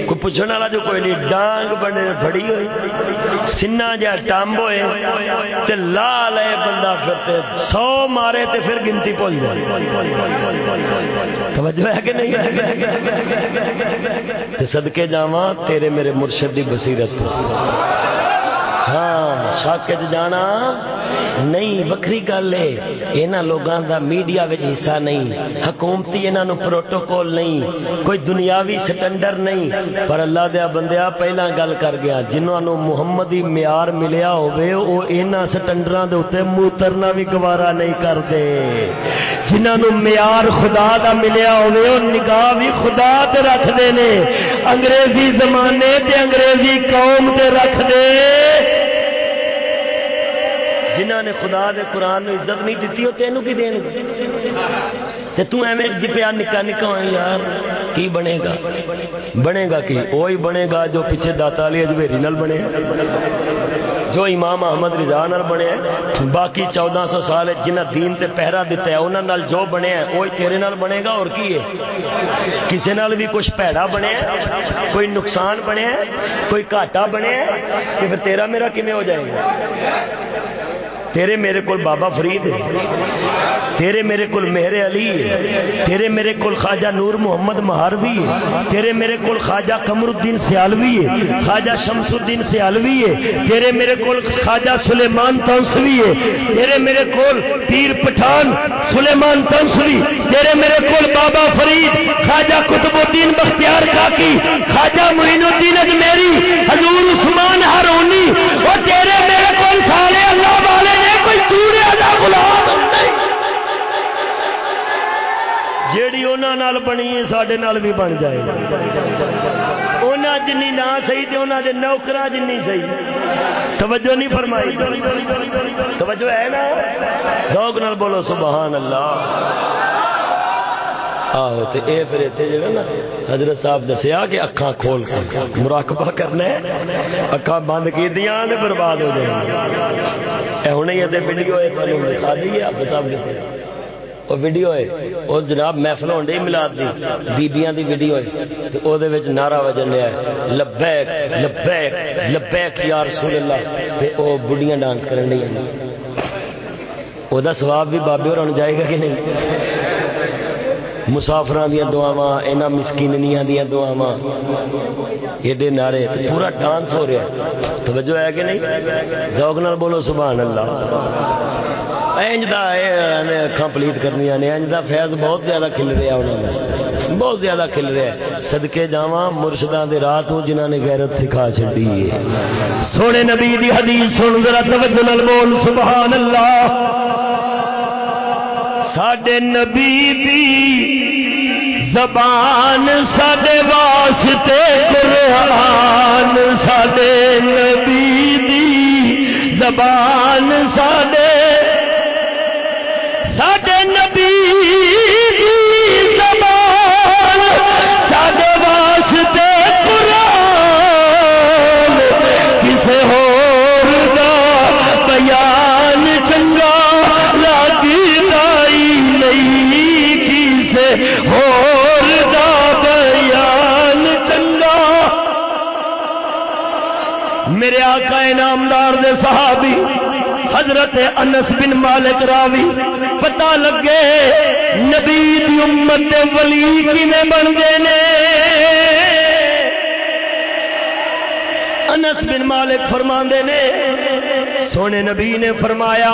A: کوئی پوچھنے والا جو کوئی نہیں، ڈانگ بنے پھڑی ہوئی۔ سنا جا ٹامب ہوئے، تے لا لے بندہ پھر تے سو مارے تے پھر گنتی پہنچ جائے۔ توجہ ہے کہ نہیں؟ تے صدقے جاواں، تیرے میرے مرشد دی بصیرت۔ ہاں۔ شک جانا نہیں، وکری گل ہے۔ یہاں لوگوں دا میڈیا وچ حصہ نہیں۔ حکومتی انہاں نو پروٹوکول نہیں۔ کوئی دنیاوی سٹنڈر نہیں۔ پر اللہ دیا بندیا، پہلا گل کر گیا، جنہاں نو محمدی معیار ملیا ہوے او انہاں سٹنڈراں دے اوتے موترنا بھی گوارا نہیں کردے۔ جنہاں نو معیار خدا دا ملیا ہوے او نگاہ بھی خدا تے رکھ دے نے۔ انگریزی زمانے تے انگریزی قوم تے رکھ دے جنہ نے خدا دے قرآن میں عزت نہیں دیتی وہ تینوں کی دین؟ تے تو ایویں جی پیا نکا نکا ہوئے یار، کی بنے گا؟ بنے گا کی؟ وہی بنے گا جو پیچھے داتا علی اجمیری نل بنے جو امام احمد رضا نال بنے باقی چودہ سو سال جنہ دین تے پہرا دیتا ہے انہوں نال جو بنے ہیں وہی تیرے نال بنے گا، اور کی ہے؟ کسی نال بھی کچھ پیڑا بنے کوئی نقصان بنے کوئی گھاٹا بنے کہ پھر تیرا میرا کمیں ہو جائے گا؟ تیرے میرے کول بابا فرید ہے، تیرے میرے کول مہر علی ہے، تیرے میرے کول خواجہ نور محمد مہاروی ہے، تیرے میرے کول خواجہ قمر الدین سیالوی ہے، خواجہ شمس الدین سیالوی ہے، تیرے میرے کول خواجہ سلیمان تنسوی ہے، تیرے میرے کول پیر پٹھان سلیمان تنسوی، تیرے میرے کول بابا فرید، خواجہ قطب الدین بختیار کاکی، خواجہ معین الدین اجمیری، حضور عثمان ہارونی اور تیرے میرے کول سارے اللہ والے نے کوئی چورے دا غلام نہیں جیڑی انہاں نال بنی ہے، ساڈے نال بھی بن جائے۔ انہاں جنی نہ صحیح تے انہاں دے نوکراں جنی صحیح۔ توجہ نہیں فرمائی۔ توجہ ہے نا؟ ذوق نال بولو سبحان اللہ آہو، تے اے پھر اتنے جڑا نا، حضرت صاحب دسیا کہ اکھاں کھول کے مراقبہ کرنا ہے۔ اکھاں بند کی دیاں تے برباد ہو جائیں اے ہنے یہ تے ویڈیو ہے تانوں دکھا دی ہے آپ صاحب نے۔ وہ ویڈیو ہے وہ جناب محفل ہون ڈی ملاد دی بیبیاں دی ویڈیو ہے تے او دے وچ نعرہ وجن لیا ہے لبیک لبیک لبیک یا رسول اللہ تے او بڈیاں ڈانس کرن ڈی ہیں او دا ثواب بھی بابے اور جائے گا کہ نہیں مسافر دیا دعوا یہاں مسکینیاں دیا دعوا ایڈے نعرے، پورا ڈانس ہو رہا ہے۔ توجہ ہے کہ نہیں؟ ذوق نال بولو سبحان اللہ اکھا پلیت کرنی نے انج دا فیض بہت زیادہ کھل رہا انہوں نے بہت زیادہ کھل رہا ہے۔ صدقے جاواں مرشداں دے رات ہوں جنہاں نے غیرت سکھا چھڈی ہے۔
B: سونے نبی دی حدیث سن، ذرا توجہ نال بول سبحان اللہ ساڈے نبی دی زبان ساڈے واسطے قرآن ساڈے نبی دی زبان ساڈے آقا دے صحابی، حضرت انس بن مالک راوی پتا لگے نبی دی امت دے ولی کیویں بن گئے نے؟ انس بن مالک فرماندے نے، سونے نبی نے فرمایا،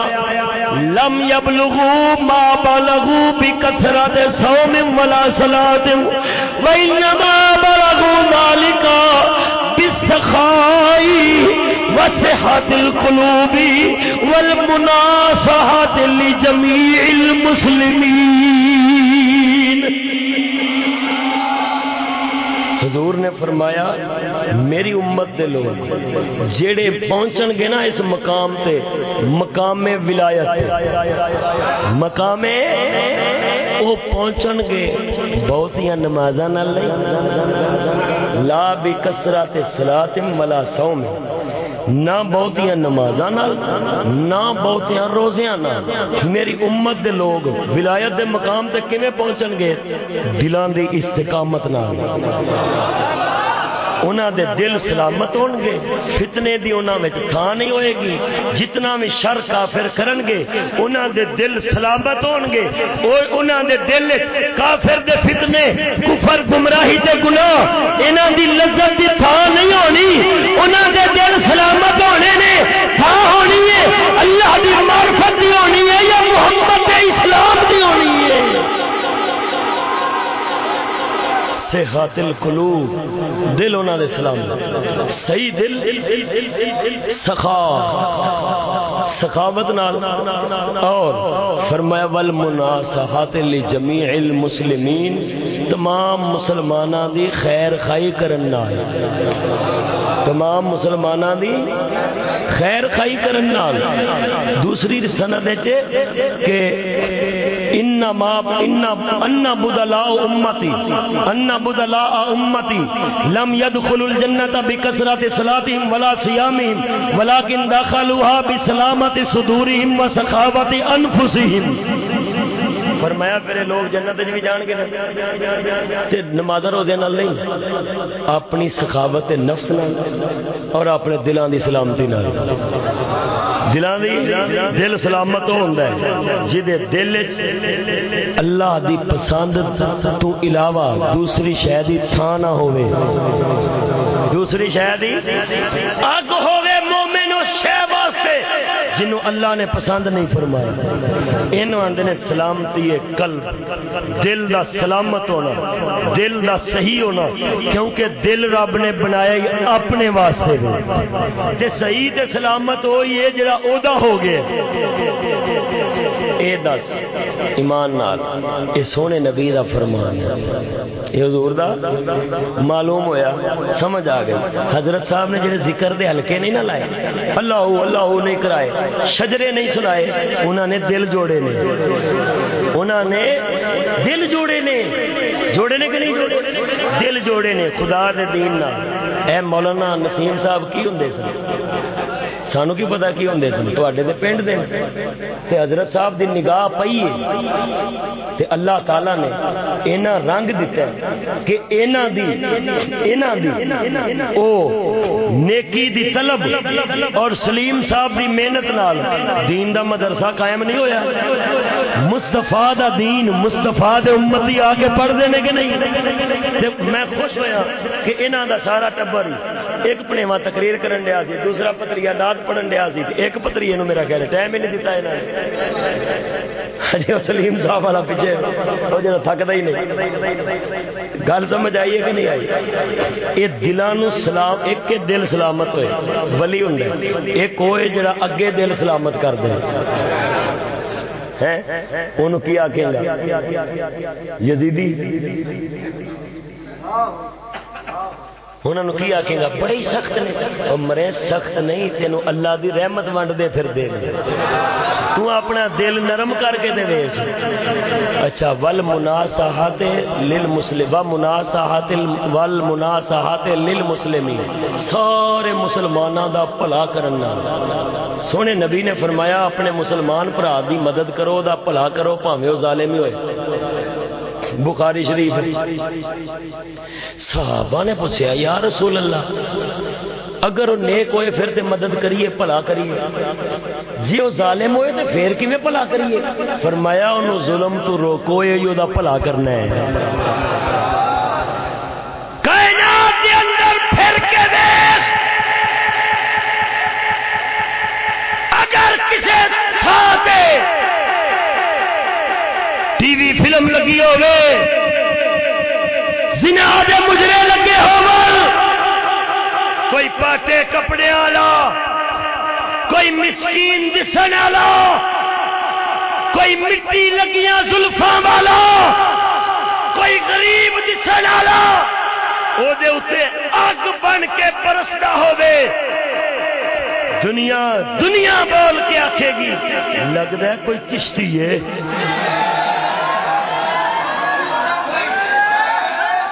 B: لم یبلغو ما بلغو بکثرت صوم ولا صلاۃ وانما بلغو ذلك بالسخائی وصحت القلوب والمناصحت لجميع المسلمين.
A: حضور نے فرمایا، میری امت دے لوگ جڑے پہنچن گے نا اس مقام تے، مقام ولایت مقام وہ پہنچن گے بہت ہی نمازاں نال نہیں، لا بھی کسرات صلات ملا سوم نہ بہتیاں نمازاں نال، نہ بہتیاں روزیاں نال۔ میری امت دے لوگ ولایت دے مقام تے کیویں پہنچن گے؟ دلاں دی استقامت نال۔ انہاں دے دل سلامت ہون گے فتنے دی انہاں وچ تھاں نہیں ہوئے گی، جتنا بھی شر کافر کرن گے انہاں دے دل سلامت ہون گے او انہاں دے دل کافر دے فتنے، کفر گمراہی تے گناہ، انہاں دی لذت دی تھاں نہیں ہونی۔ انہاں دے دل سلامت ہونے نے تھاں ہونی ہے۔ اللہ دی معرفت دی ہونی ہے یا محمد دے اسلام؟ صحت القلوب، دل انہاں دے سلام صحیح دل، سخا، سخاوت نال۔ اور فرمایا والمناصحات لجميع المسلمین تمام مسلماناں دی خیر خائی کرن نال۔ تمام مسلماناں دی خیر خائی کرن نال۔ دوسری سند وچ کہ انما ان ان بدلاء امتی ان بدلاء امتی لم الجنه بكثرت صلاتهم ولا صيامهم، ولكن دخلوها بسلامه صدورهم وسخاوه انفسهم فرمایا پھر لوگ جنت بھی جان گے تے نماز روزے نال نہیں، اپنی سخاوت نفس نال اور اپنے دلاں دی سلامتی نال۔ دلاں دی دل سلامت ہوندا ہے جدے دل وچ اللہ دی پسند تو علاوہ دوسری شے دی تھاں نہ ہوے دوسری شے دی اگ ہوے جنوں اللہ نے پسند نہیں فرمایا انہوں آدھے نے سلامتی قلب۔ دل دا سلامت ہونا، دل دا صحیح ہونا، کیونکہ دل رب نے بنایا اپنے واسطے بھی۔ تے صحیح تے سلامت ہوئی ہے، جڑا اودا ہو گیا۔ اے دس، ایمان نال، اے سونے نبی دا فرمان ہے۔ اے حضور دا؟ معلوم ہویا، سمجھ آ گئی۔ حضرت صاحب نے جڑے ذکر دے ہلکے نہیں نہ لائے، اللہ اللہ نہیں کرائے، شجرے نہیں سنائے انہوں نے دل جوڑے نے۔ انہوں نے دل جوڑے نے۔ جوڑے نے کہ نہیں جوڑے؟ دل جوڑے نے، خدا دے دین نہ اے مولانا نسیم صاحب کی ہوں سن؟ سانو کی پتا کی ہوں سن؟ تے پنڈ دے۔ تے حضرت صاحب دی نگاہ پئی ہے۔ تے اللہ تعالی نے اینا رنگ دیتا ہے کہ اینا دی اینا دی، او نیکی دی طلب اور سلیم صاحب دی محنت نال دین دا مدرسہ قائم نہیں ہویا۔ مستفا دا دین مستفا دے امتی آ کے پڑھتے ہیں کہ نہیں؟ تے میں خوش ہویا کہ انہاں دا سارا ٹبر ایک پنےواں تقریر کرن دیا سی، دوسرا پتریا ناد پڑھن دیا سی ایک پتری نو میرا خیال ٹائم ہی نہیں دیتا انہاں نے۔ جی سلیم صاحب والا پیچھے وہ جڑا تھکدا ہی نہیں۔ گل سمجھ آئی ہے کہ نہیں آئی؟ یہ دلانو سلام، ایک کے دل سلامت ہوئے، ولی ہوں ایک ہوئے جڑا اگے دل سلامت کر دے ان کی آکیں گا یزیدی؟ انہوں نے کی آکیں گا؟ بڑی سخت نے۔ مرے، سخت نہیں، تینوں اللہ دی رحمت ونڈ دے پھر دے تو اپنا دل نرم کر کے دے ویس اچھا ول مناسحات للمسلم و مناسحات ول مناسحات للمسلمین۔ سارے مسلمانوں دا بھلا کرنا سونے نبی نے فرمایا، اپنے مسلمان بھرا دی مدد کرو، دا بھلا کرو بھاویں ظالم ہی ہوئے۔ بخاری شریف. صحابہ نے پوچھا، یا رسول اللہ، اگر وہ نیک ہوئے پھر تے مدد کریے بھلا کریے۔ جی وہ ظالم ہوئے تے پھر کیویں بھلا کریے؟ فرمایا، انہوں ظلم تو روکو، یہ دا بھلا کرنا ہے۔ کائنات کے اندر پھر کے دیکھ اگر کسی تھا ٹی وی فلم لگی ہوے دے مجرے لگے ہو کوئی پاٹے کپڑے والا، کوئی مسکین دسن والا، کوئی مٹی لگیاں زلفا والا، کوئی غریب دسن والا۔ وہ اگ بن کے پرستا ہوے دنیا دنیا بول کے آکھے گی لگتا ہے کوئی چشتی ہے۔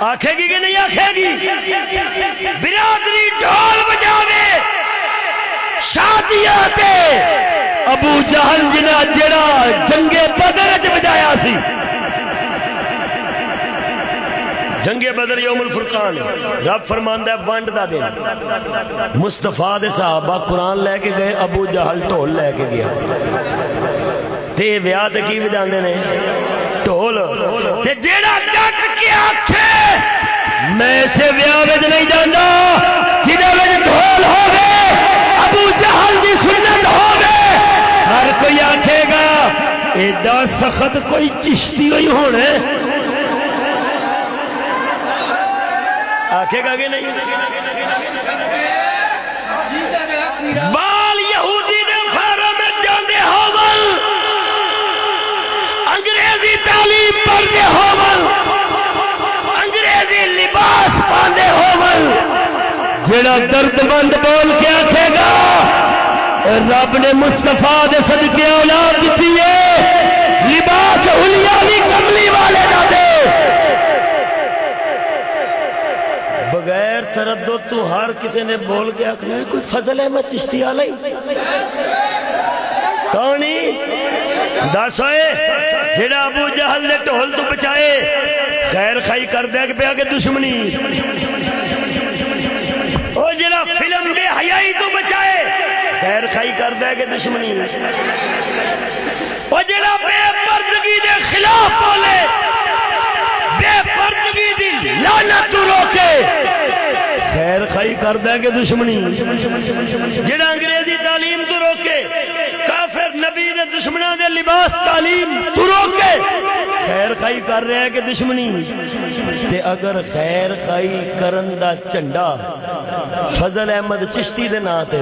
A: آخے گی کہ نہیں آخے گی؟ برادری ڈھول بجاوے، شادیاں تے ابو جہل جنا جڑا جنگے بدر چ بجایا سی۔ جنگے بدر یوم الفرقان، رب فرماندا ہے ونڈ دا دن۔ مصطفی دے صحابہ قرآن لے کے گئے، ابو جہل ڈھول لے کے گیا۔ تے ویاہ تے کی بجاندے نے؟ ڈھول تے جیڑا ڈٹ کے آکھے میں اسے ویاہ وچ نہیں جاندا جدے وچ ڈھول ہوے ابو جہل دی سنت ہوے ہر کوئی آکھے گا ایڈا سخت کوئی چشتی ہوئی ہونے آکھے گا کہ نہیں تعلیم پڑھتے ہوگل انگریزی لباس پاندے ہوگل جڑا درد بند بول کے آکھے گا رب نے مستفا دے صدقے اولاد دیتی ہے، لباس ہلیا ہولی کملی والے نہ دے۔ بغیر تردد تو ہر کسی نے بول کے آخر کوئی فضل ہے میں چشتی آ لائی کون دس ہوئے جڑا ابو جہل نے ٹول تو بچائے، خیر خائی کر دیا کہ پیا کہ دشمنی۔ وہ جڑا فلم بے حیائی تو بچائے، خیر خائی کر دیا کہ دشمنی۔ وہ جڑا بے پردگی دے خلاف بولے، بے پردگی دی لعنت روکے، خیر خائی کر دے کہ دشمنی۔ جڑا انگریزی تعلیم تو روکے نبی دے دشمنوں دے لباس تعلیم تو روکے خیر خائی کر رہے ہیں کہ دشمنی؟ تے اگر خیر خائی کرن دا چنڈا فضل احمد چشتی دے نا تے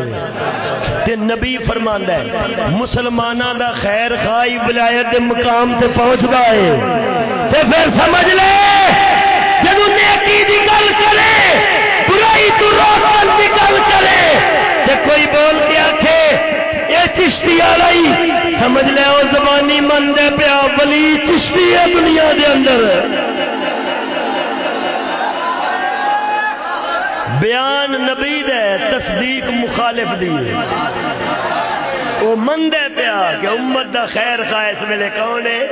A: تے نبی فرماندا ہے، مسلماناں دا خیر خائی ولایت دے مقام تے پہنچدا ہے۔ تے پھر سمجھ لے، جدوں نیکی دی گل کرے، برائی تو روکن دی گل کرے، تے کوئی بول زبانی دے پیا ولی چشتی ہے دنیا دے اندر۔ بیان نبی دے، تصدیق مخالف دی۔ وہ من دے پیا کہ امت دا خیر خواہ اس ویلے کون ہے۔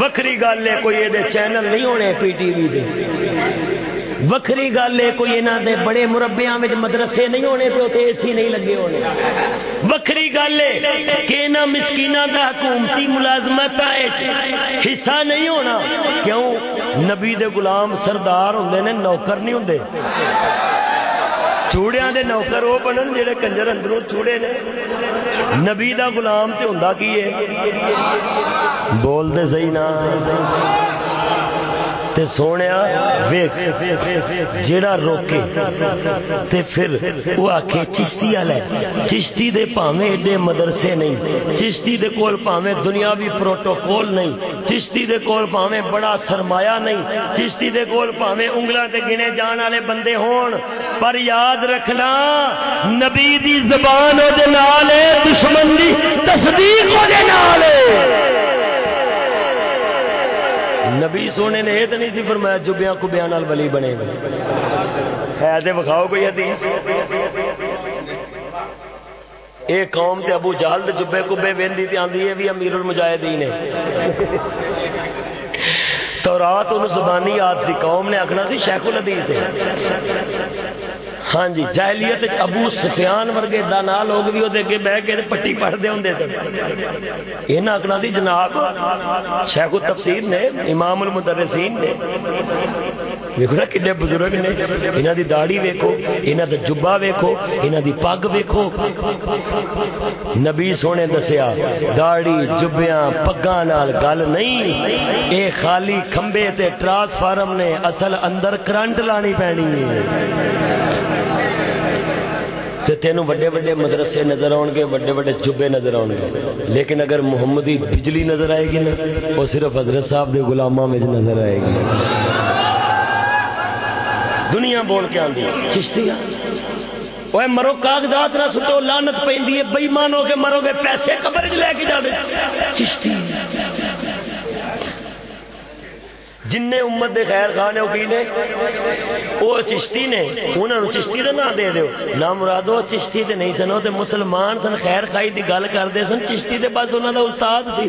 A: وکری گل ہے، کوئی یہ چینل نہیں ہونے پی ٹی وی دے۔ وکری گل ہے، کوئی انہوں دے بڑے مربیا مدرسے نہیں ہونے پہ اے سی نہیں لگے ہونے۔ وکری گل ہے کہ انہوں مسکینہ دا حکومتی ملازمت حصہ نہیں ہونا۔ کیوں؟ نبی دے غلام سردار ہوں نے، نوکر نہیں ہوں چوڑیا دے نوکر وہ بنن جڑے کنجر اندروں چوڑے نے۔ نبی دا غلام تے ہوندا کی ہے؟ بول دے صحیح نا تے سونے ویخ جیڑا روکے، تے پھر وہ آکھے، چشتی والے چشتی دے پاویں ایڈے مدرسے نہیں، چشتی دے کول پاویں دنیاوی پروٹوکول نہیں، چشتی دے کول پاویں بڑا سرمایہ نہیں، چشتی دے کول پاویں انگلاں تے گنے جان والے بندے ہون۔ پر یاد رکھنا، نبی دی زبان او دے نال دشمن دی تصدیق او دے نال نبی سونے نے یہ تو نہیں سی فرمایا جبیا کبیا ولی بنے۔ گا ہے تو بکھاؤ کوئی حدیث۔ یہ قوم تے ابو جہل دے جبے کبے ویندی تے آندی ہے بھی امیر المجاہدین ہے۔ تو رات ان زبانی یاد سی، قوم نے آخنا سی شیخ الحدیث ہے۔ ہاں جی جہلیت ابو سفیان ورگے دانا لوگ بھی وہ اگے بہ کے پٹی پڑھتے ہوں سن۔ یہ آخنا سی جناب شیخ تفسیر نے امام المدرسین نے۔ ویکو نا کنے بزرگ نے یہاں دی داڑھی ویکو یہاں دا جبا ویکو یہاں دی پگ ویکو نبی سونے دسیا داڑھی جبیاں پگاں نال گل نہیں۔ اے خالی کھمبے تے ٹرانسفارم نے اصل اندر کرنٹ لانی پینی ہے۔ تینوں بڑے بڑے مدرسے نظر آؤ گے بڑے بڑے چوبے نظر آؤ گے۔ لیکن اگر محمدی بجلی نظر آئے گی نا، وہ صرف حضرت صاحب کے گلاموں میں نظر آئے گی۔ دنیا بول کے آتی چشتی وہ مرو، کاغذات نہ سٹو لانت پہ بئی مانو کے مرو گے، پیسے قبر لے کے جا چشتی جن امت دے خیر خان نے وہ کی نے وہ چشتی نے انہوں نے چشتی کا نام دے دیو۔ نہ مرادو چشتی تے نہیں سن، وہ مسلمان سن، خیر خائی دی گل کرتے سن۔ چشتی تے بس انہوں دا استاد سی۔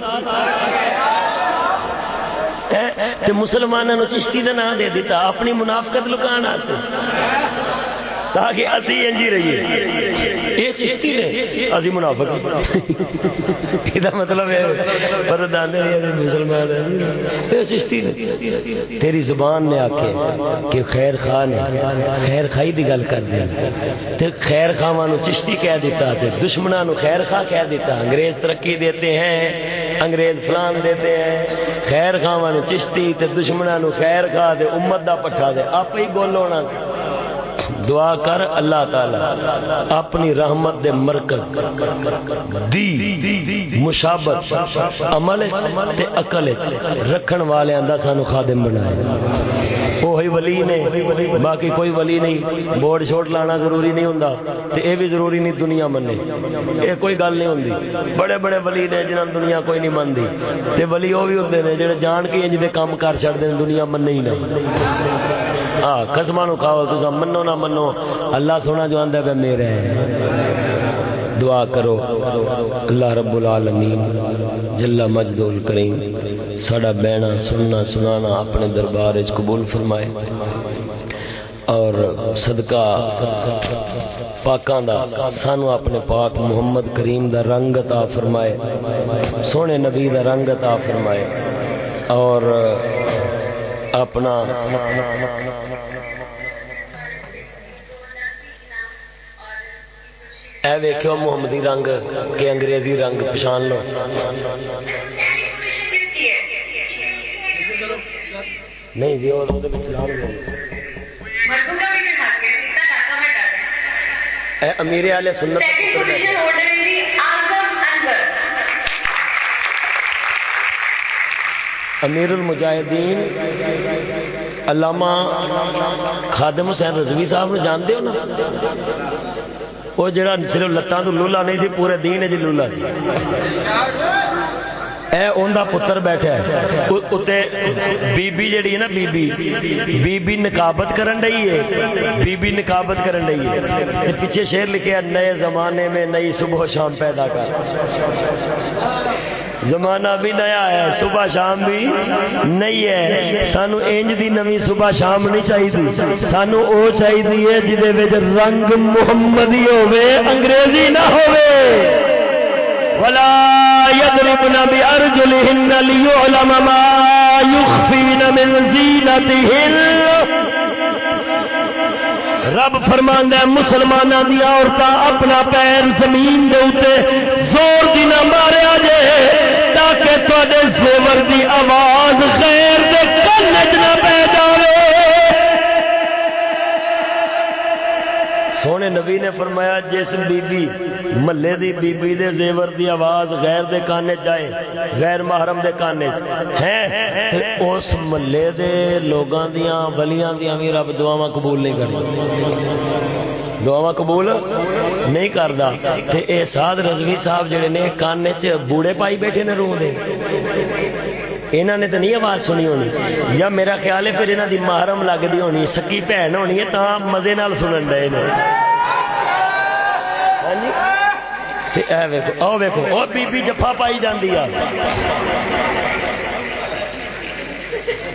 A: تے مسلمانوں چشتی کا نام دے دیتا، اپنی منافقت لکان آتے تاکہ اسی انجی رہیے۔ چشتی نے؟ اسی منافق یہ مطلب ہے پر دانے مسلمان یہ چشتی نے، تیری زبان نے آکھے کہ خیر خواہ نے خیر خائی دی گل کر دی۔ تے خیر خواہ نو چشتی کہہ دیتا تے دشمنوں نو خیر خواہ کہہ دیتا انگریز ترقی دیتے ہیں، انگریز فلان دیتے ہیں۔ خیر خواہ نو چشتی تے دشمنوں نو خیر خواہ دے امت دا پٹھا دے، آپ ہی گول ہونا۔ دعا کر اللہ تعالی اپنی رحمت دے مرکز دی مشابت، عمل تے عقل رکھن والے اندر سانو خادم بنائے۔ وہی ولی نے، باقی کوئی ولی نہیں، بورڈ چھوٹ لانا ضروری نہیں ہوندا تے اے بھی ضروری نہیں دنیا مننے اے کوئی گل نہیں ہوندی۔ بڑے بڑے ولی نے جنہاں دنیا کوئی نہیں مندی تے ولی وہ بھی ہوندے نے جڑے جان کے انج دے کام کر چھڑ دے دنیا مننے ہی نہیں۔ ہاں قسمہ نو کھاؤ تو منو نہ منو اللہ سونا جو آندہ پہ میرے دعا کرو، اللہ رب العالمین، جل مجد الکریم ساڑا بینا سننا، سنانا اپنے دربار اچ قبول فرمائے۔ اور صدقہ پاکاں دا، سانو اپنے پاک محمد کریم دا رنگ عطا فرمائے۔ سونے نبی دا رنگ عطا فرمائے۔ اور اپنا اے ویکھو محمدی رنگ کہ انگریزی رنگ پچھان لو۔ نہیں جی وہ امیر والے سنت۔ امیر المجاہدین علامہ خادم حسین رضوی صاحب نے جانتے ہو نا؟ وہ جڑا صرف لتاں تو لولا نہیں سی، پورے دین جی لولا سی۔ اے اون دا پتر بیٹھا ہے۔ اتے بی بی جڑی ہے نا بی بی بی بی نقابت کرن رہی ہے۔ بی بی نقابت کرن رہی ہے۔ تے پیچھے شعر لکھے نئے زمانے میں نئی صبح و شام پیدا کر۔ زمانہ بھی نیا ہے، صبح شام بھی نہیں ہے۔ سانو انج دی نوی صبح شام نہیں چاہیے سانو او چاہیے جہد رنگ محمدی ہوے انگریزی نہ ہوے ولا يضربن بأرجلهن ليعلم ما يخفين من زينتهن رب فرماندہ مسلمانوں دیا عورتیں اپنا پیر زمین دے اتے زور دی نہ ماریا جے، تاکہ تے زیور دی آواز خیر دے کن نہ پی جائے سونے نبی نے فرمایا، جس بی بی محلے دی بی بی دے زیور دی آواز غیر دے کانے جائے، غیر محرم دے کانے ہیں تے اس محلے دے لوگاں دیاں ولیاں دیاں بھی رب دعاواں قبول نہیں کردا دعاواں قبول نہیں کردا۔ تے اے سعد رضوی صاحب جڑے نے کانے چ بوڑے پائی بیٹھے نے روح دے۔ انہوں نے تو نہیں آواز سنی ہونی۔ یا میرا خیال ہے پھر انہوں دی محرم لگتی ہونی، سکی بھن ہونی ہے تو مزے نال سنن ڈے ہاں جی؟ ویکو بی بی جفا پائی جاندی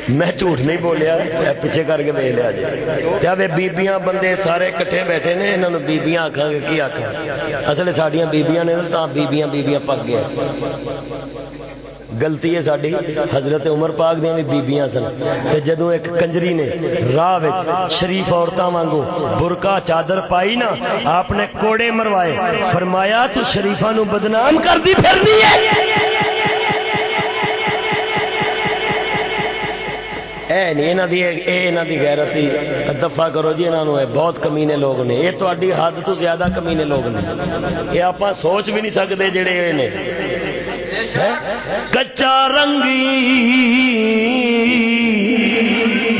A: میں جھوٹ نہیں بولیا پیچھے کر کے دے لیا جی۔ بیبیاں بندے سارے کٹھے بیٹھے نے؟ انہوں بیبیاں آخا گے، کی آخا اصل سڈیا بیبیاں نے تو بیبیاں بیبیاں پک گیا گلتی ہے ساری حضرت عمر پاک دیا بھی بیبیاں سن تے جدو ایک کنجری نے راہ شریف عورتوں وانگو برکا چادر پائی نا آپ نے کوڑے مروائے فرمایا تو شریفا نو بدنام کر دی پھرنی ہے اے نہیں یہاں دی اے انہاں دی غیرت ہی دفع کرو جی انہاں نو بہت کمینے لوگ نے یہ تہاڈی حد تو زیادہ کمینے لوگ نے یہ آپ سوچ بھی نہیں سکتے جڑے نے کچا رنگی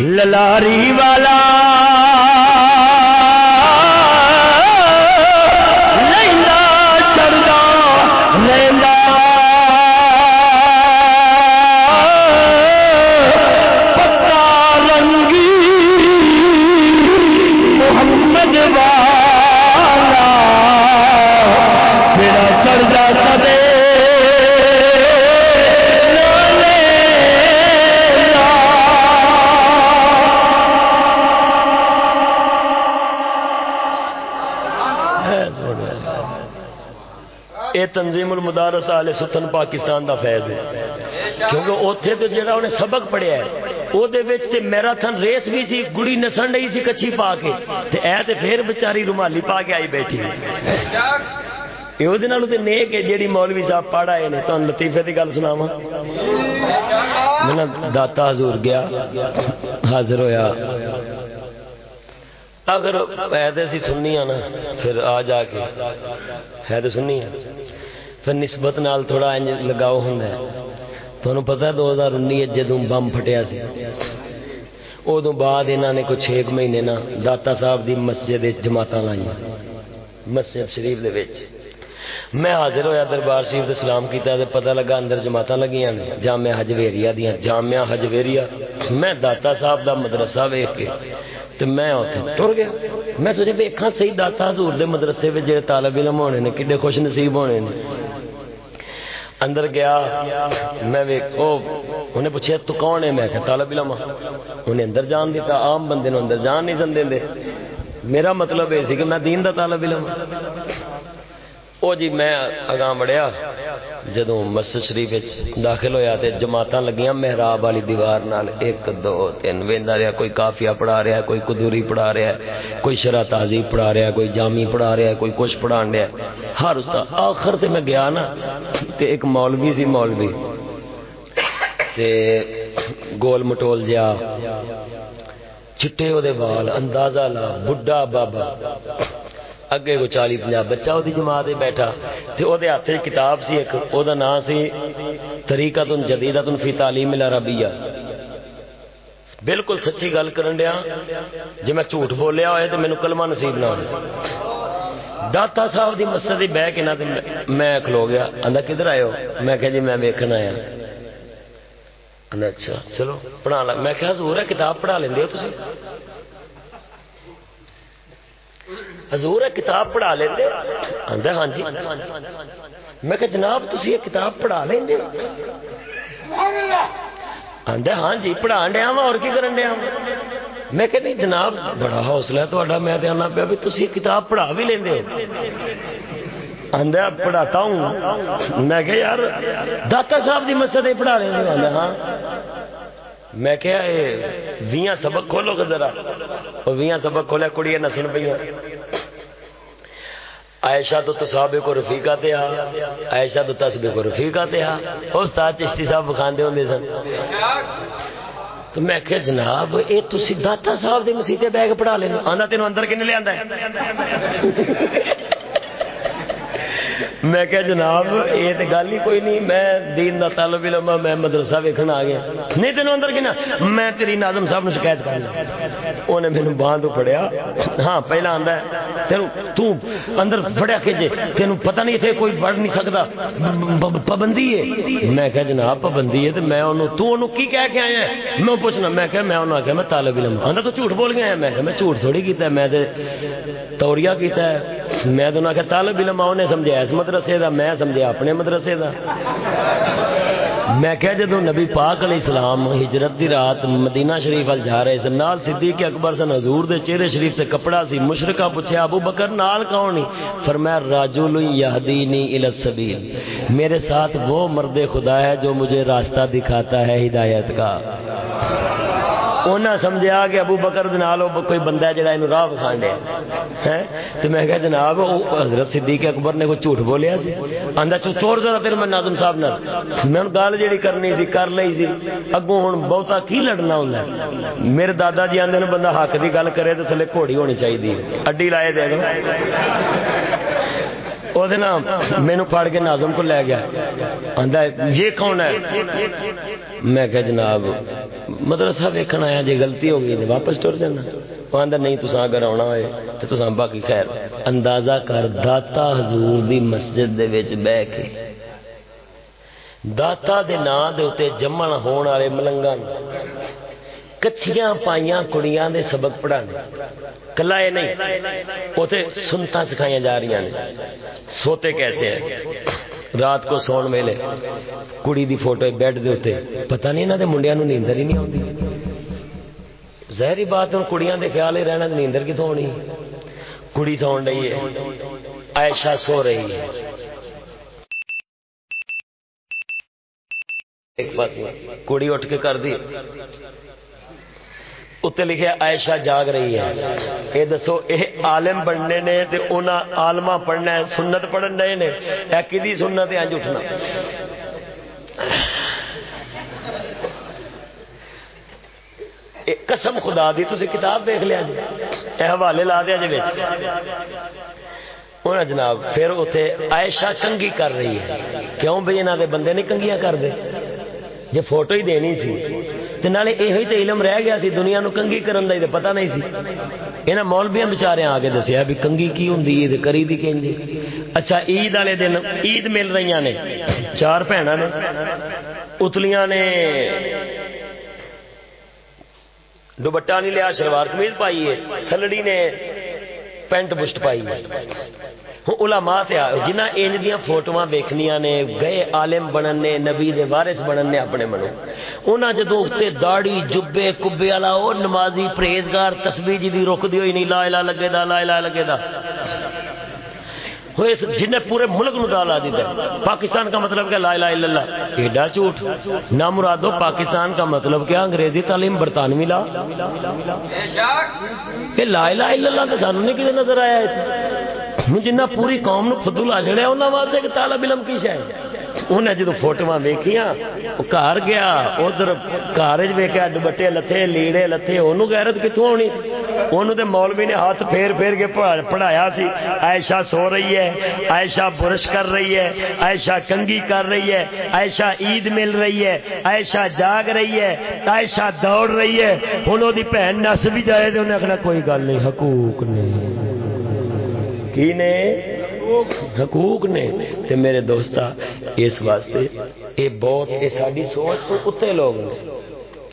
A: للاری والا تنظیم المدارس آل ستن پاکستان دا فیض ہے۔ کیونکہ اوتھے تے جڑا انہیں سبق پڑھیا ہے او دے وچ تے میراتھن ریس بھی سی، گڑی نسن رہی سی کچھی پا کے۔ تے اے تے پھر بیچاری رومالی پا کے آئی بیٹھی۔ یہ تے نیک ہے، جیڑی مولوی صاحب پڑھ آئے نے تانوں لطیفے دی گل سناواں۔ میں داتا حضور گیا، حاضر ہویا۔ اگر ہے سی سننی نا پھر آ جا کے۔ ہے تو سننی ہے پھر نسبت نال تھوڑا انج لگاؤ ہوں تمہیں پتا دو ہزار انی جدو بم پھٹیا سی۔ ادو بعد انہوں نے کچھ ایک مہینے نا داتا صاحب دی مسجد جماعت لائی مسجد شریف دے وچ۔ میں حاضر ہویا دربار شریف دے سلام کیتا تے پتہ لگا اندر جماعت لگیاں نے۔ جامعہ حجویریہ دیاں۔ جامعہ حجویریہ۔ میں داتا صاحب دا مدرسہ ویکھ کے تو میں اتنے ٹر گیا۔ میں سوچا ویکھا صحیح داتا حضور دے مدرسے میں جڑے طالب علم ہونے نے کڈے خوش نصیب ہونے نے۔ اندر گیا، میں او، انہیں پوچھا تو کون ہے? میں کہ طالب علم ہاں۔ انہیں اندر جان دیتا عام بندے نو اندر جان نہیں سن دے۔ میرا مطلب یہ سی کہ میں دین دا طالب علم ہاں۔ او جی میں اگاں بڑھیا جدو مسجد شریف وچ داخل ہویا تے جماعتاں لگیاں محراب والی دیوار نال، ایک، دو، تین، ویندا رہیا، کوئی کافیہ پڑھا رہا ہے کوئی قدوری پڑھا رہا ہے کوئی شرع تہذیب پڑھا رہا ہے کوئی جامی پڑھا رہا ہے کوئی کچھ پڑھان رہا ہے ہر استاد آخر تے میں گیا نا، تے ایک مولوی سی مولوی، تے گول مٹول جا چٹے او دے وال، اندازہ لا، بڈھا بابا۔ اگے کو چالی پنجا بچہ وہ جماعت بیٹھا تے او دے ہاتھ کتاب سی ایک او دا نام سی طریقہ تن جدیدہ تن فی تعلیم العربیہ بالکل سچی گل کرن دیا جی میں جھوٹ بولیا ہوئے تو مینو کلمہ نصیب نہ ہو داتا صاحب دی مسجد دی بہ کے نہ میں کھلو گیا آندا کدھر آئے ہو میں کہ جی میں ویکھن آیا اچھا چلو پڑھا میں کہ حضور ہے کتاب پڑھا لیندے ہو تسی حضور ہے کتاب پڑھا لیں ہاں جی۔ میں کہ جناب تھی یہ کتاب پڑھا لیں آدھا ہاں جی پڑھا ڈیا وا اور کی کرن ڈیا میں کہ نہیں، جناب، بڑا حوصلہ ہے تھوڑا میں آنا پیا بھی تھی کتاب پڑھا بھی لیں ہو۔ آدھا پڑھاتا ہوں۔ میں کہ یار، داتا صاحب کی مسجد پڑھا لیں آدھا ہاں۔ میں کیا ویاں سبق کھولو کہ ذرا. ویاں سبق کھولیا کڑیاں نسن پہ عائشہ تو تصابے کو رفیقہ تے آ، عائشہ تو تسبے کو رفیقہ تے آ۔ استاد چشتی صاحب بخاندے ہوندے سن۔ تو میں کہ جناب، اے تسی داتا صاحب دے مسیتے بیگ پڑھا لینا۔ آندا تینوں اندر کنے لے آندا ہے؟ میں کہ جناب یہ تو گل ہی کوئی نہیں میں دین دا طالب علم ہاں، میں مدرسہ ویکھن آ گیا۔ نہیں تینوں اندر کنا میں تیری ناظم صاحب نے شکایت کر لی انہیں مینوں باہر تو پڑیا ہاں پہلا آندا ہے تینوں تو اندر پڑیا کہ جے تینوں پتہ نہیں تھے کوئی پڑھ نہیں سکتا پابندی ہے۔ میں کہ جناب پابندی ہے تے میں انہوں تو انہوں کی کہہ کے آیا ہے؟ میں پوچھنا میں کہ میں انہوں آخیا میں طالب علم ہاں۔ آندا تو جھوٹ بول گیا ہے میں کہ میں جھوٹ تھوڑی کیتا ہے میں تے توریا کیتا ہے۔ میں تو آخیا طالب علم آؤ نے سمجھایا اس مدرسے دا، میں سمجھا اپنے مدرسے دا۔ میں کہ جدو نبی پاک علیہ السلام ہجرت دی رات مدینہ شریف ال جا رہے سن، نال صدیق اکبر سن، حضور دے چہرے شریف سے کپڑا سی مشرکہ پوچھا ابو بکر نال کون فرمایا، راجل یہدینی الی السبیل۔ میرے ساتھ وہ مرد خدا ہے جو مجھے راستہ دکھاتا ہے ہدایت کا۔ انہیں سمجھا کہ ابو بکر نال کوئی بندہ ہے جڑا اینو راہ بخان دیا۔ ہے تو میں کہا جناب حضرت صدیق اکبر نے کوئی جھوٹ بولیا سی؟ آندا تو چور ذرا تیرے میں ناظم صاحب نال۔ میں گل جڑی کرنی سی، کر لئی سی۔ اگوں ہن بہتا کی لڑنا ہوندا ہے؟ میرے دادا جی آندے نے بندہ حق دی گل کرے تے تھلے گھوڑی ہونی چاہیے اڈی لائے دے گا۔ وہ مینو پڑھ کے ناظم کو لے گیا آدھا یہ کون ہے میں کہ جناب مدرسہ ویکن آیا جی غلطی ہو گئی واپس ٹر جانا وہ آدھا نہیں تو اگر آنا ہوئے تو تصا باقی خیر اندازہ کر داتا حضور دی مسجد دے وچ بہ کے داتا دے نا دے اتے جمن ہون والے ملنگا کچھیاں پائیاں کڑیاں دے سبق پڑھانے۔ کلا یہ نہیں، وہ سنتا سکھائی جا رہی ہیں۔ سوتے کیسے ہیں؟ رات کو سون ویلے کڑی دی فوٹو بیڈ دے ہوتے پتہ نہیں انہوں نے منڈیا نو نیندر ہی نہیں آتی ظاہری بات ہوں کڑیاں دے خیال ہی رہنا، نیندر کتوں ہونی؟ کڑی سون رہی ہے۔ عائشہ سو رہی ہے۔ ایک پاس کڑی اٹھ کے کر دی۔ اتنے لکھے عائشہ جاگ رہی ہے یہ دسو یہ عالم بننے نے تے انہاں عالما پڑھنا ہے سنت پڑھن رہے نے یہ کدی سنت ہے اج اٹھنا قسم خدا دی تسی کتاب دیکھ لیا جی اے حوالے لا دیا جی انہیں جناب پھر اتنے عائشہ کنگی کر رہی ہے کیوں بھائی انہوں دے بندے نہیں کنگیاں کر دے جی فوٹو ہی دینی سی تے نالے یہ تے علم رہ گیا سی، دنیا نو کنگی کرن دا پتہ نہیں سی۔ انہاں مولویاں بیچارے آ کے دسیا بھی کنگی کی ہوندی ہے تے کری دی کہندی اچھا عید والے دن عید مل رہی نے، چار بھناں نے، اتلیاں نے دوپٹا نہیں لیا، شلوار قمیض پائی ہے، تھلڑی نے پینٹ بشٹ پائی ہے۔ علماء تے جنہ انج دیاں فوٹواں ویکھنیاں نے، گئے عالم بنن نے، نبی دے وارث بنن نے اپنے منو انہاں جدوں تے داڑھی، جبے، کبے والا، او نمازی پرہیزگار، تسبیح جی دی رک دی ہوئی نہیں، لا الہ لگے دا لا الہ لگے دا جن نے پورے ملک نو دالا دیتا ہے۔ پاکستان کا مطلب کیا؟ لا الہ الا اللہ۔ ایڈا جھوٹ۔ نہ مرادو، پاکستان کا مطلب کیا؟ انگریزی تعلیم برطانوی لا۔ یہ لا الہ الا اللہ تو سانو نہیں کدے نظر آیا ہے۔ جنہ پوری قوم نو فضول آ چڑیا انہوں واسطے کہ طالب علم کی شاید انہیں جدو فوٹو ویکیاں گھر گیا ادھر گھر ویکیا دوپٹے لتھے لیڑے لتھے انہوں غیرت کتوں ہونی انہوں تے مولوی نے ہاتھ پھیر پھیر کے پڑھایا سی عائشہ سو رہی ہے عائشہ برش کر رہی ہے عائشہ کنگی کر رہی ہے عائشہ عید مل رہی ہے عائشہ جاگ رہی ہے عائشہ دوڑ رہی ہے انہوں دی بہن نس بھی جائے تو انہیں آخنا کوئی گل نہیں حقوق نہیں کی نے? حقوق نے. تے میرے دوستا، اس واسطے اے بہت، اے ساری سوچ تو اتنے لوگ نے.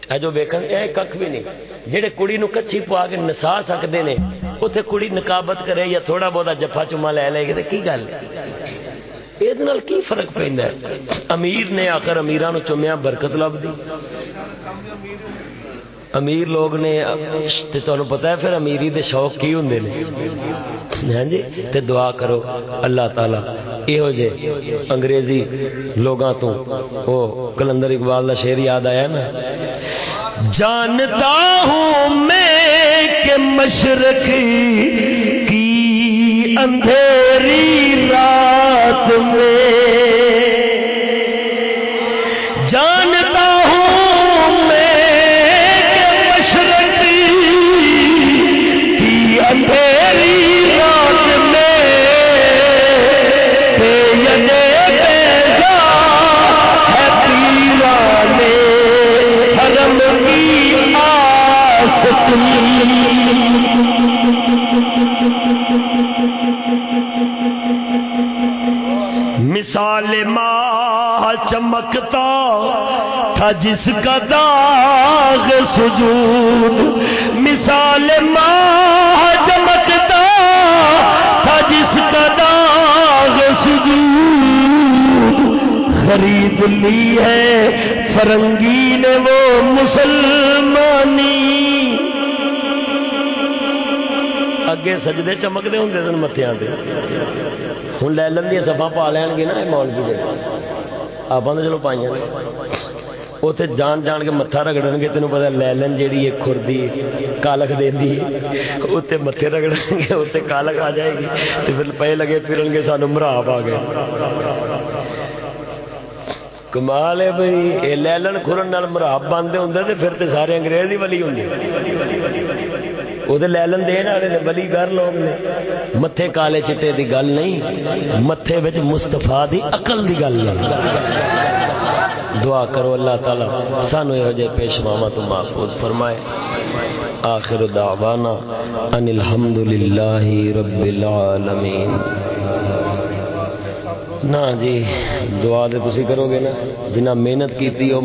A: اے جو ویکن اے ککھ بھی نہیں. جڑے کڑی نو کچھی پوا کے نسا سکتے نے اوتھے کڑی نقابت کرے یا تھوڑا بہت جفا چما لے لے گے تے کی گل؟ یہ کی فرق پہ امیر نے آخر امیران چومیا برکت لب امیر لوگ نے تمہیں پتا ہے پھر امیری دے شوق کی ہوں ہاں جی؟ تے دعا کرو اللہ تعالی یہو جے انگریزی لوگاں تو وہ کلندر اقبال کا شعر یاد آیا نا
B: جانتا ہوں میں کہ مشرق کی اندھیری رات میں چمکتا تھا جس کا داغ سجود۔ مثال ماہ چمکتا تھا جس کا داغ سجود۔ خرید لی ہے فرنگی نے وہ مسلمانی۔
A: اگے سجدے چمکتے ہوں سن متیاں ہوں لے لین سفا پا لین گے نا مولوی جی دے۔ آپ تو چلو پائیاں اتنے جان جان کے متھا رگڑن گے، تینوں پتا لے لین جیڑی ہے خوردی کالک دینی اتنے متے رگڑن گے اتنے کالک آ جائے گی۔ تو پھر پے لگے پھرن گے، سانو مراپ آ گئے۔ کمال ہے بھائی یہ لے لین خورن نال مراپ بنتے ہوں تو پھر تو سارے انگریز ہی ولی ہوں وہ لے لین دین والے نے بلی گھر لوگ نے۔ متے کالے چٹے دی گل نہیں متے بچ مستفا دی عقل دی گل نہیں۔ دعا کرو اللہ تعالی، سانو یہ جے پیشواواں تو محفوظ فرمائے۔ آخر دعوانا ان الحمد للہ رب العالمین۔ نا جی دعا دے تسی کرو گے نا۔ جنہ محنت کیتی ہو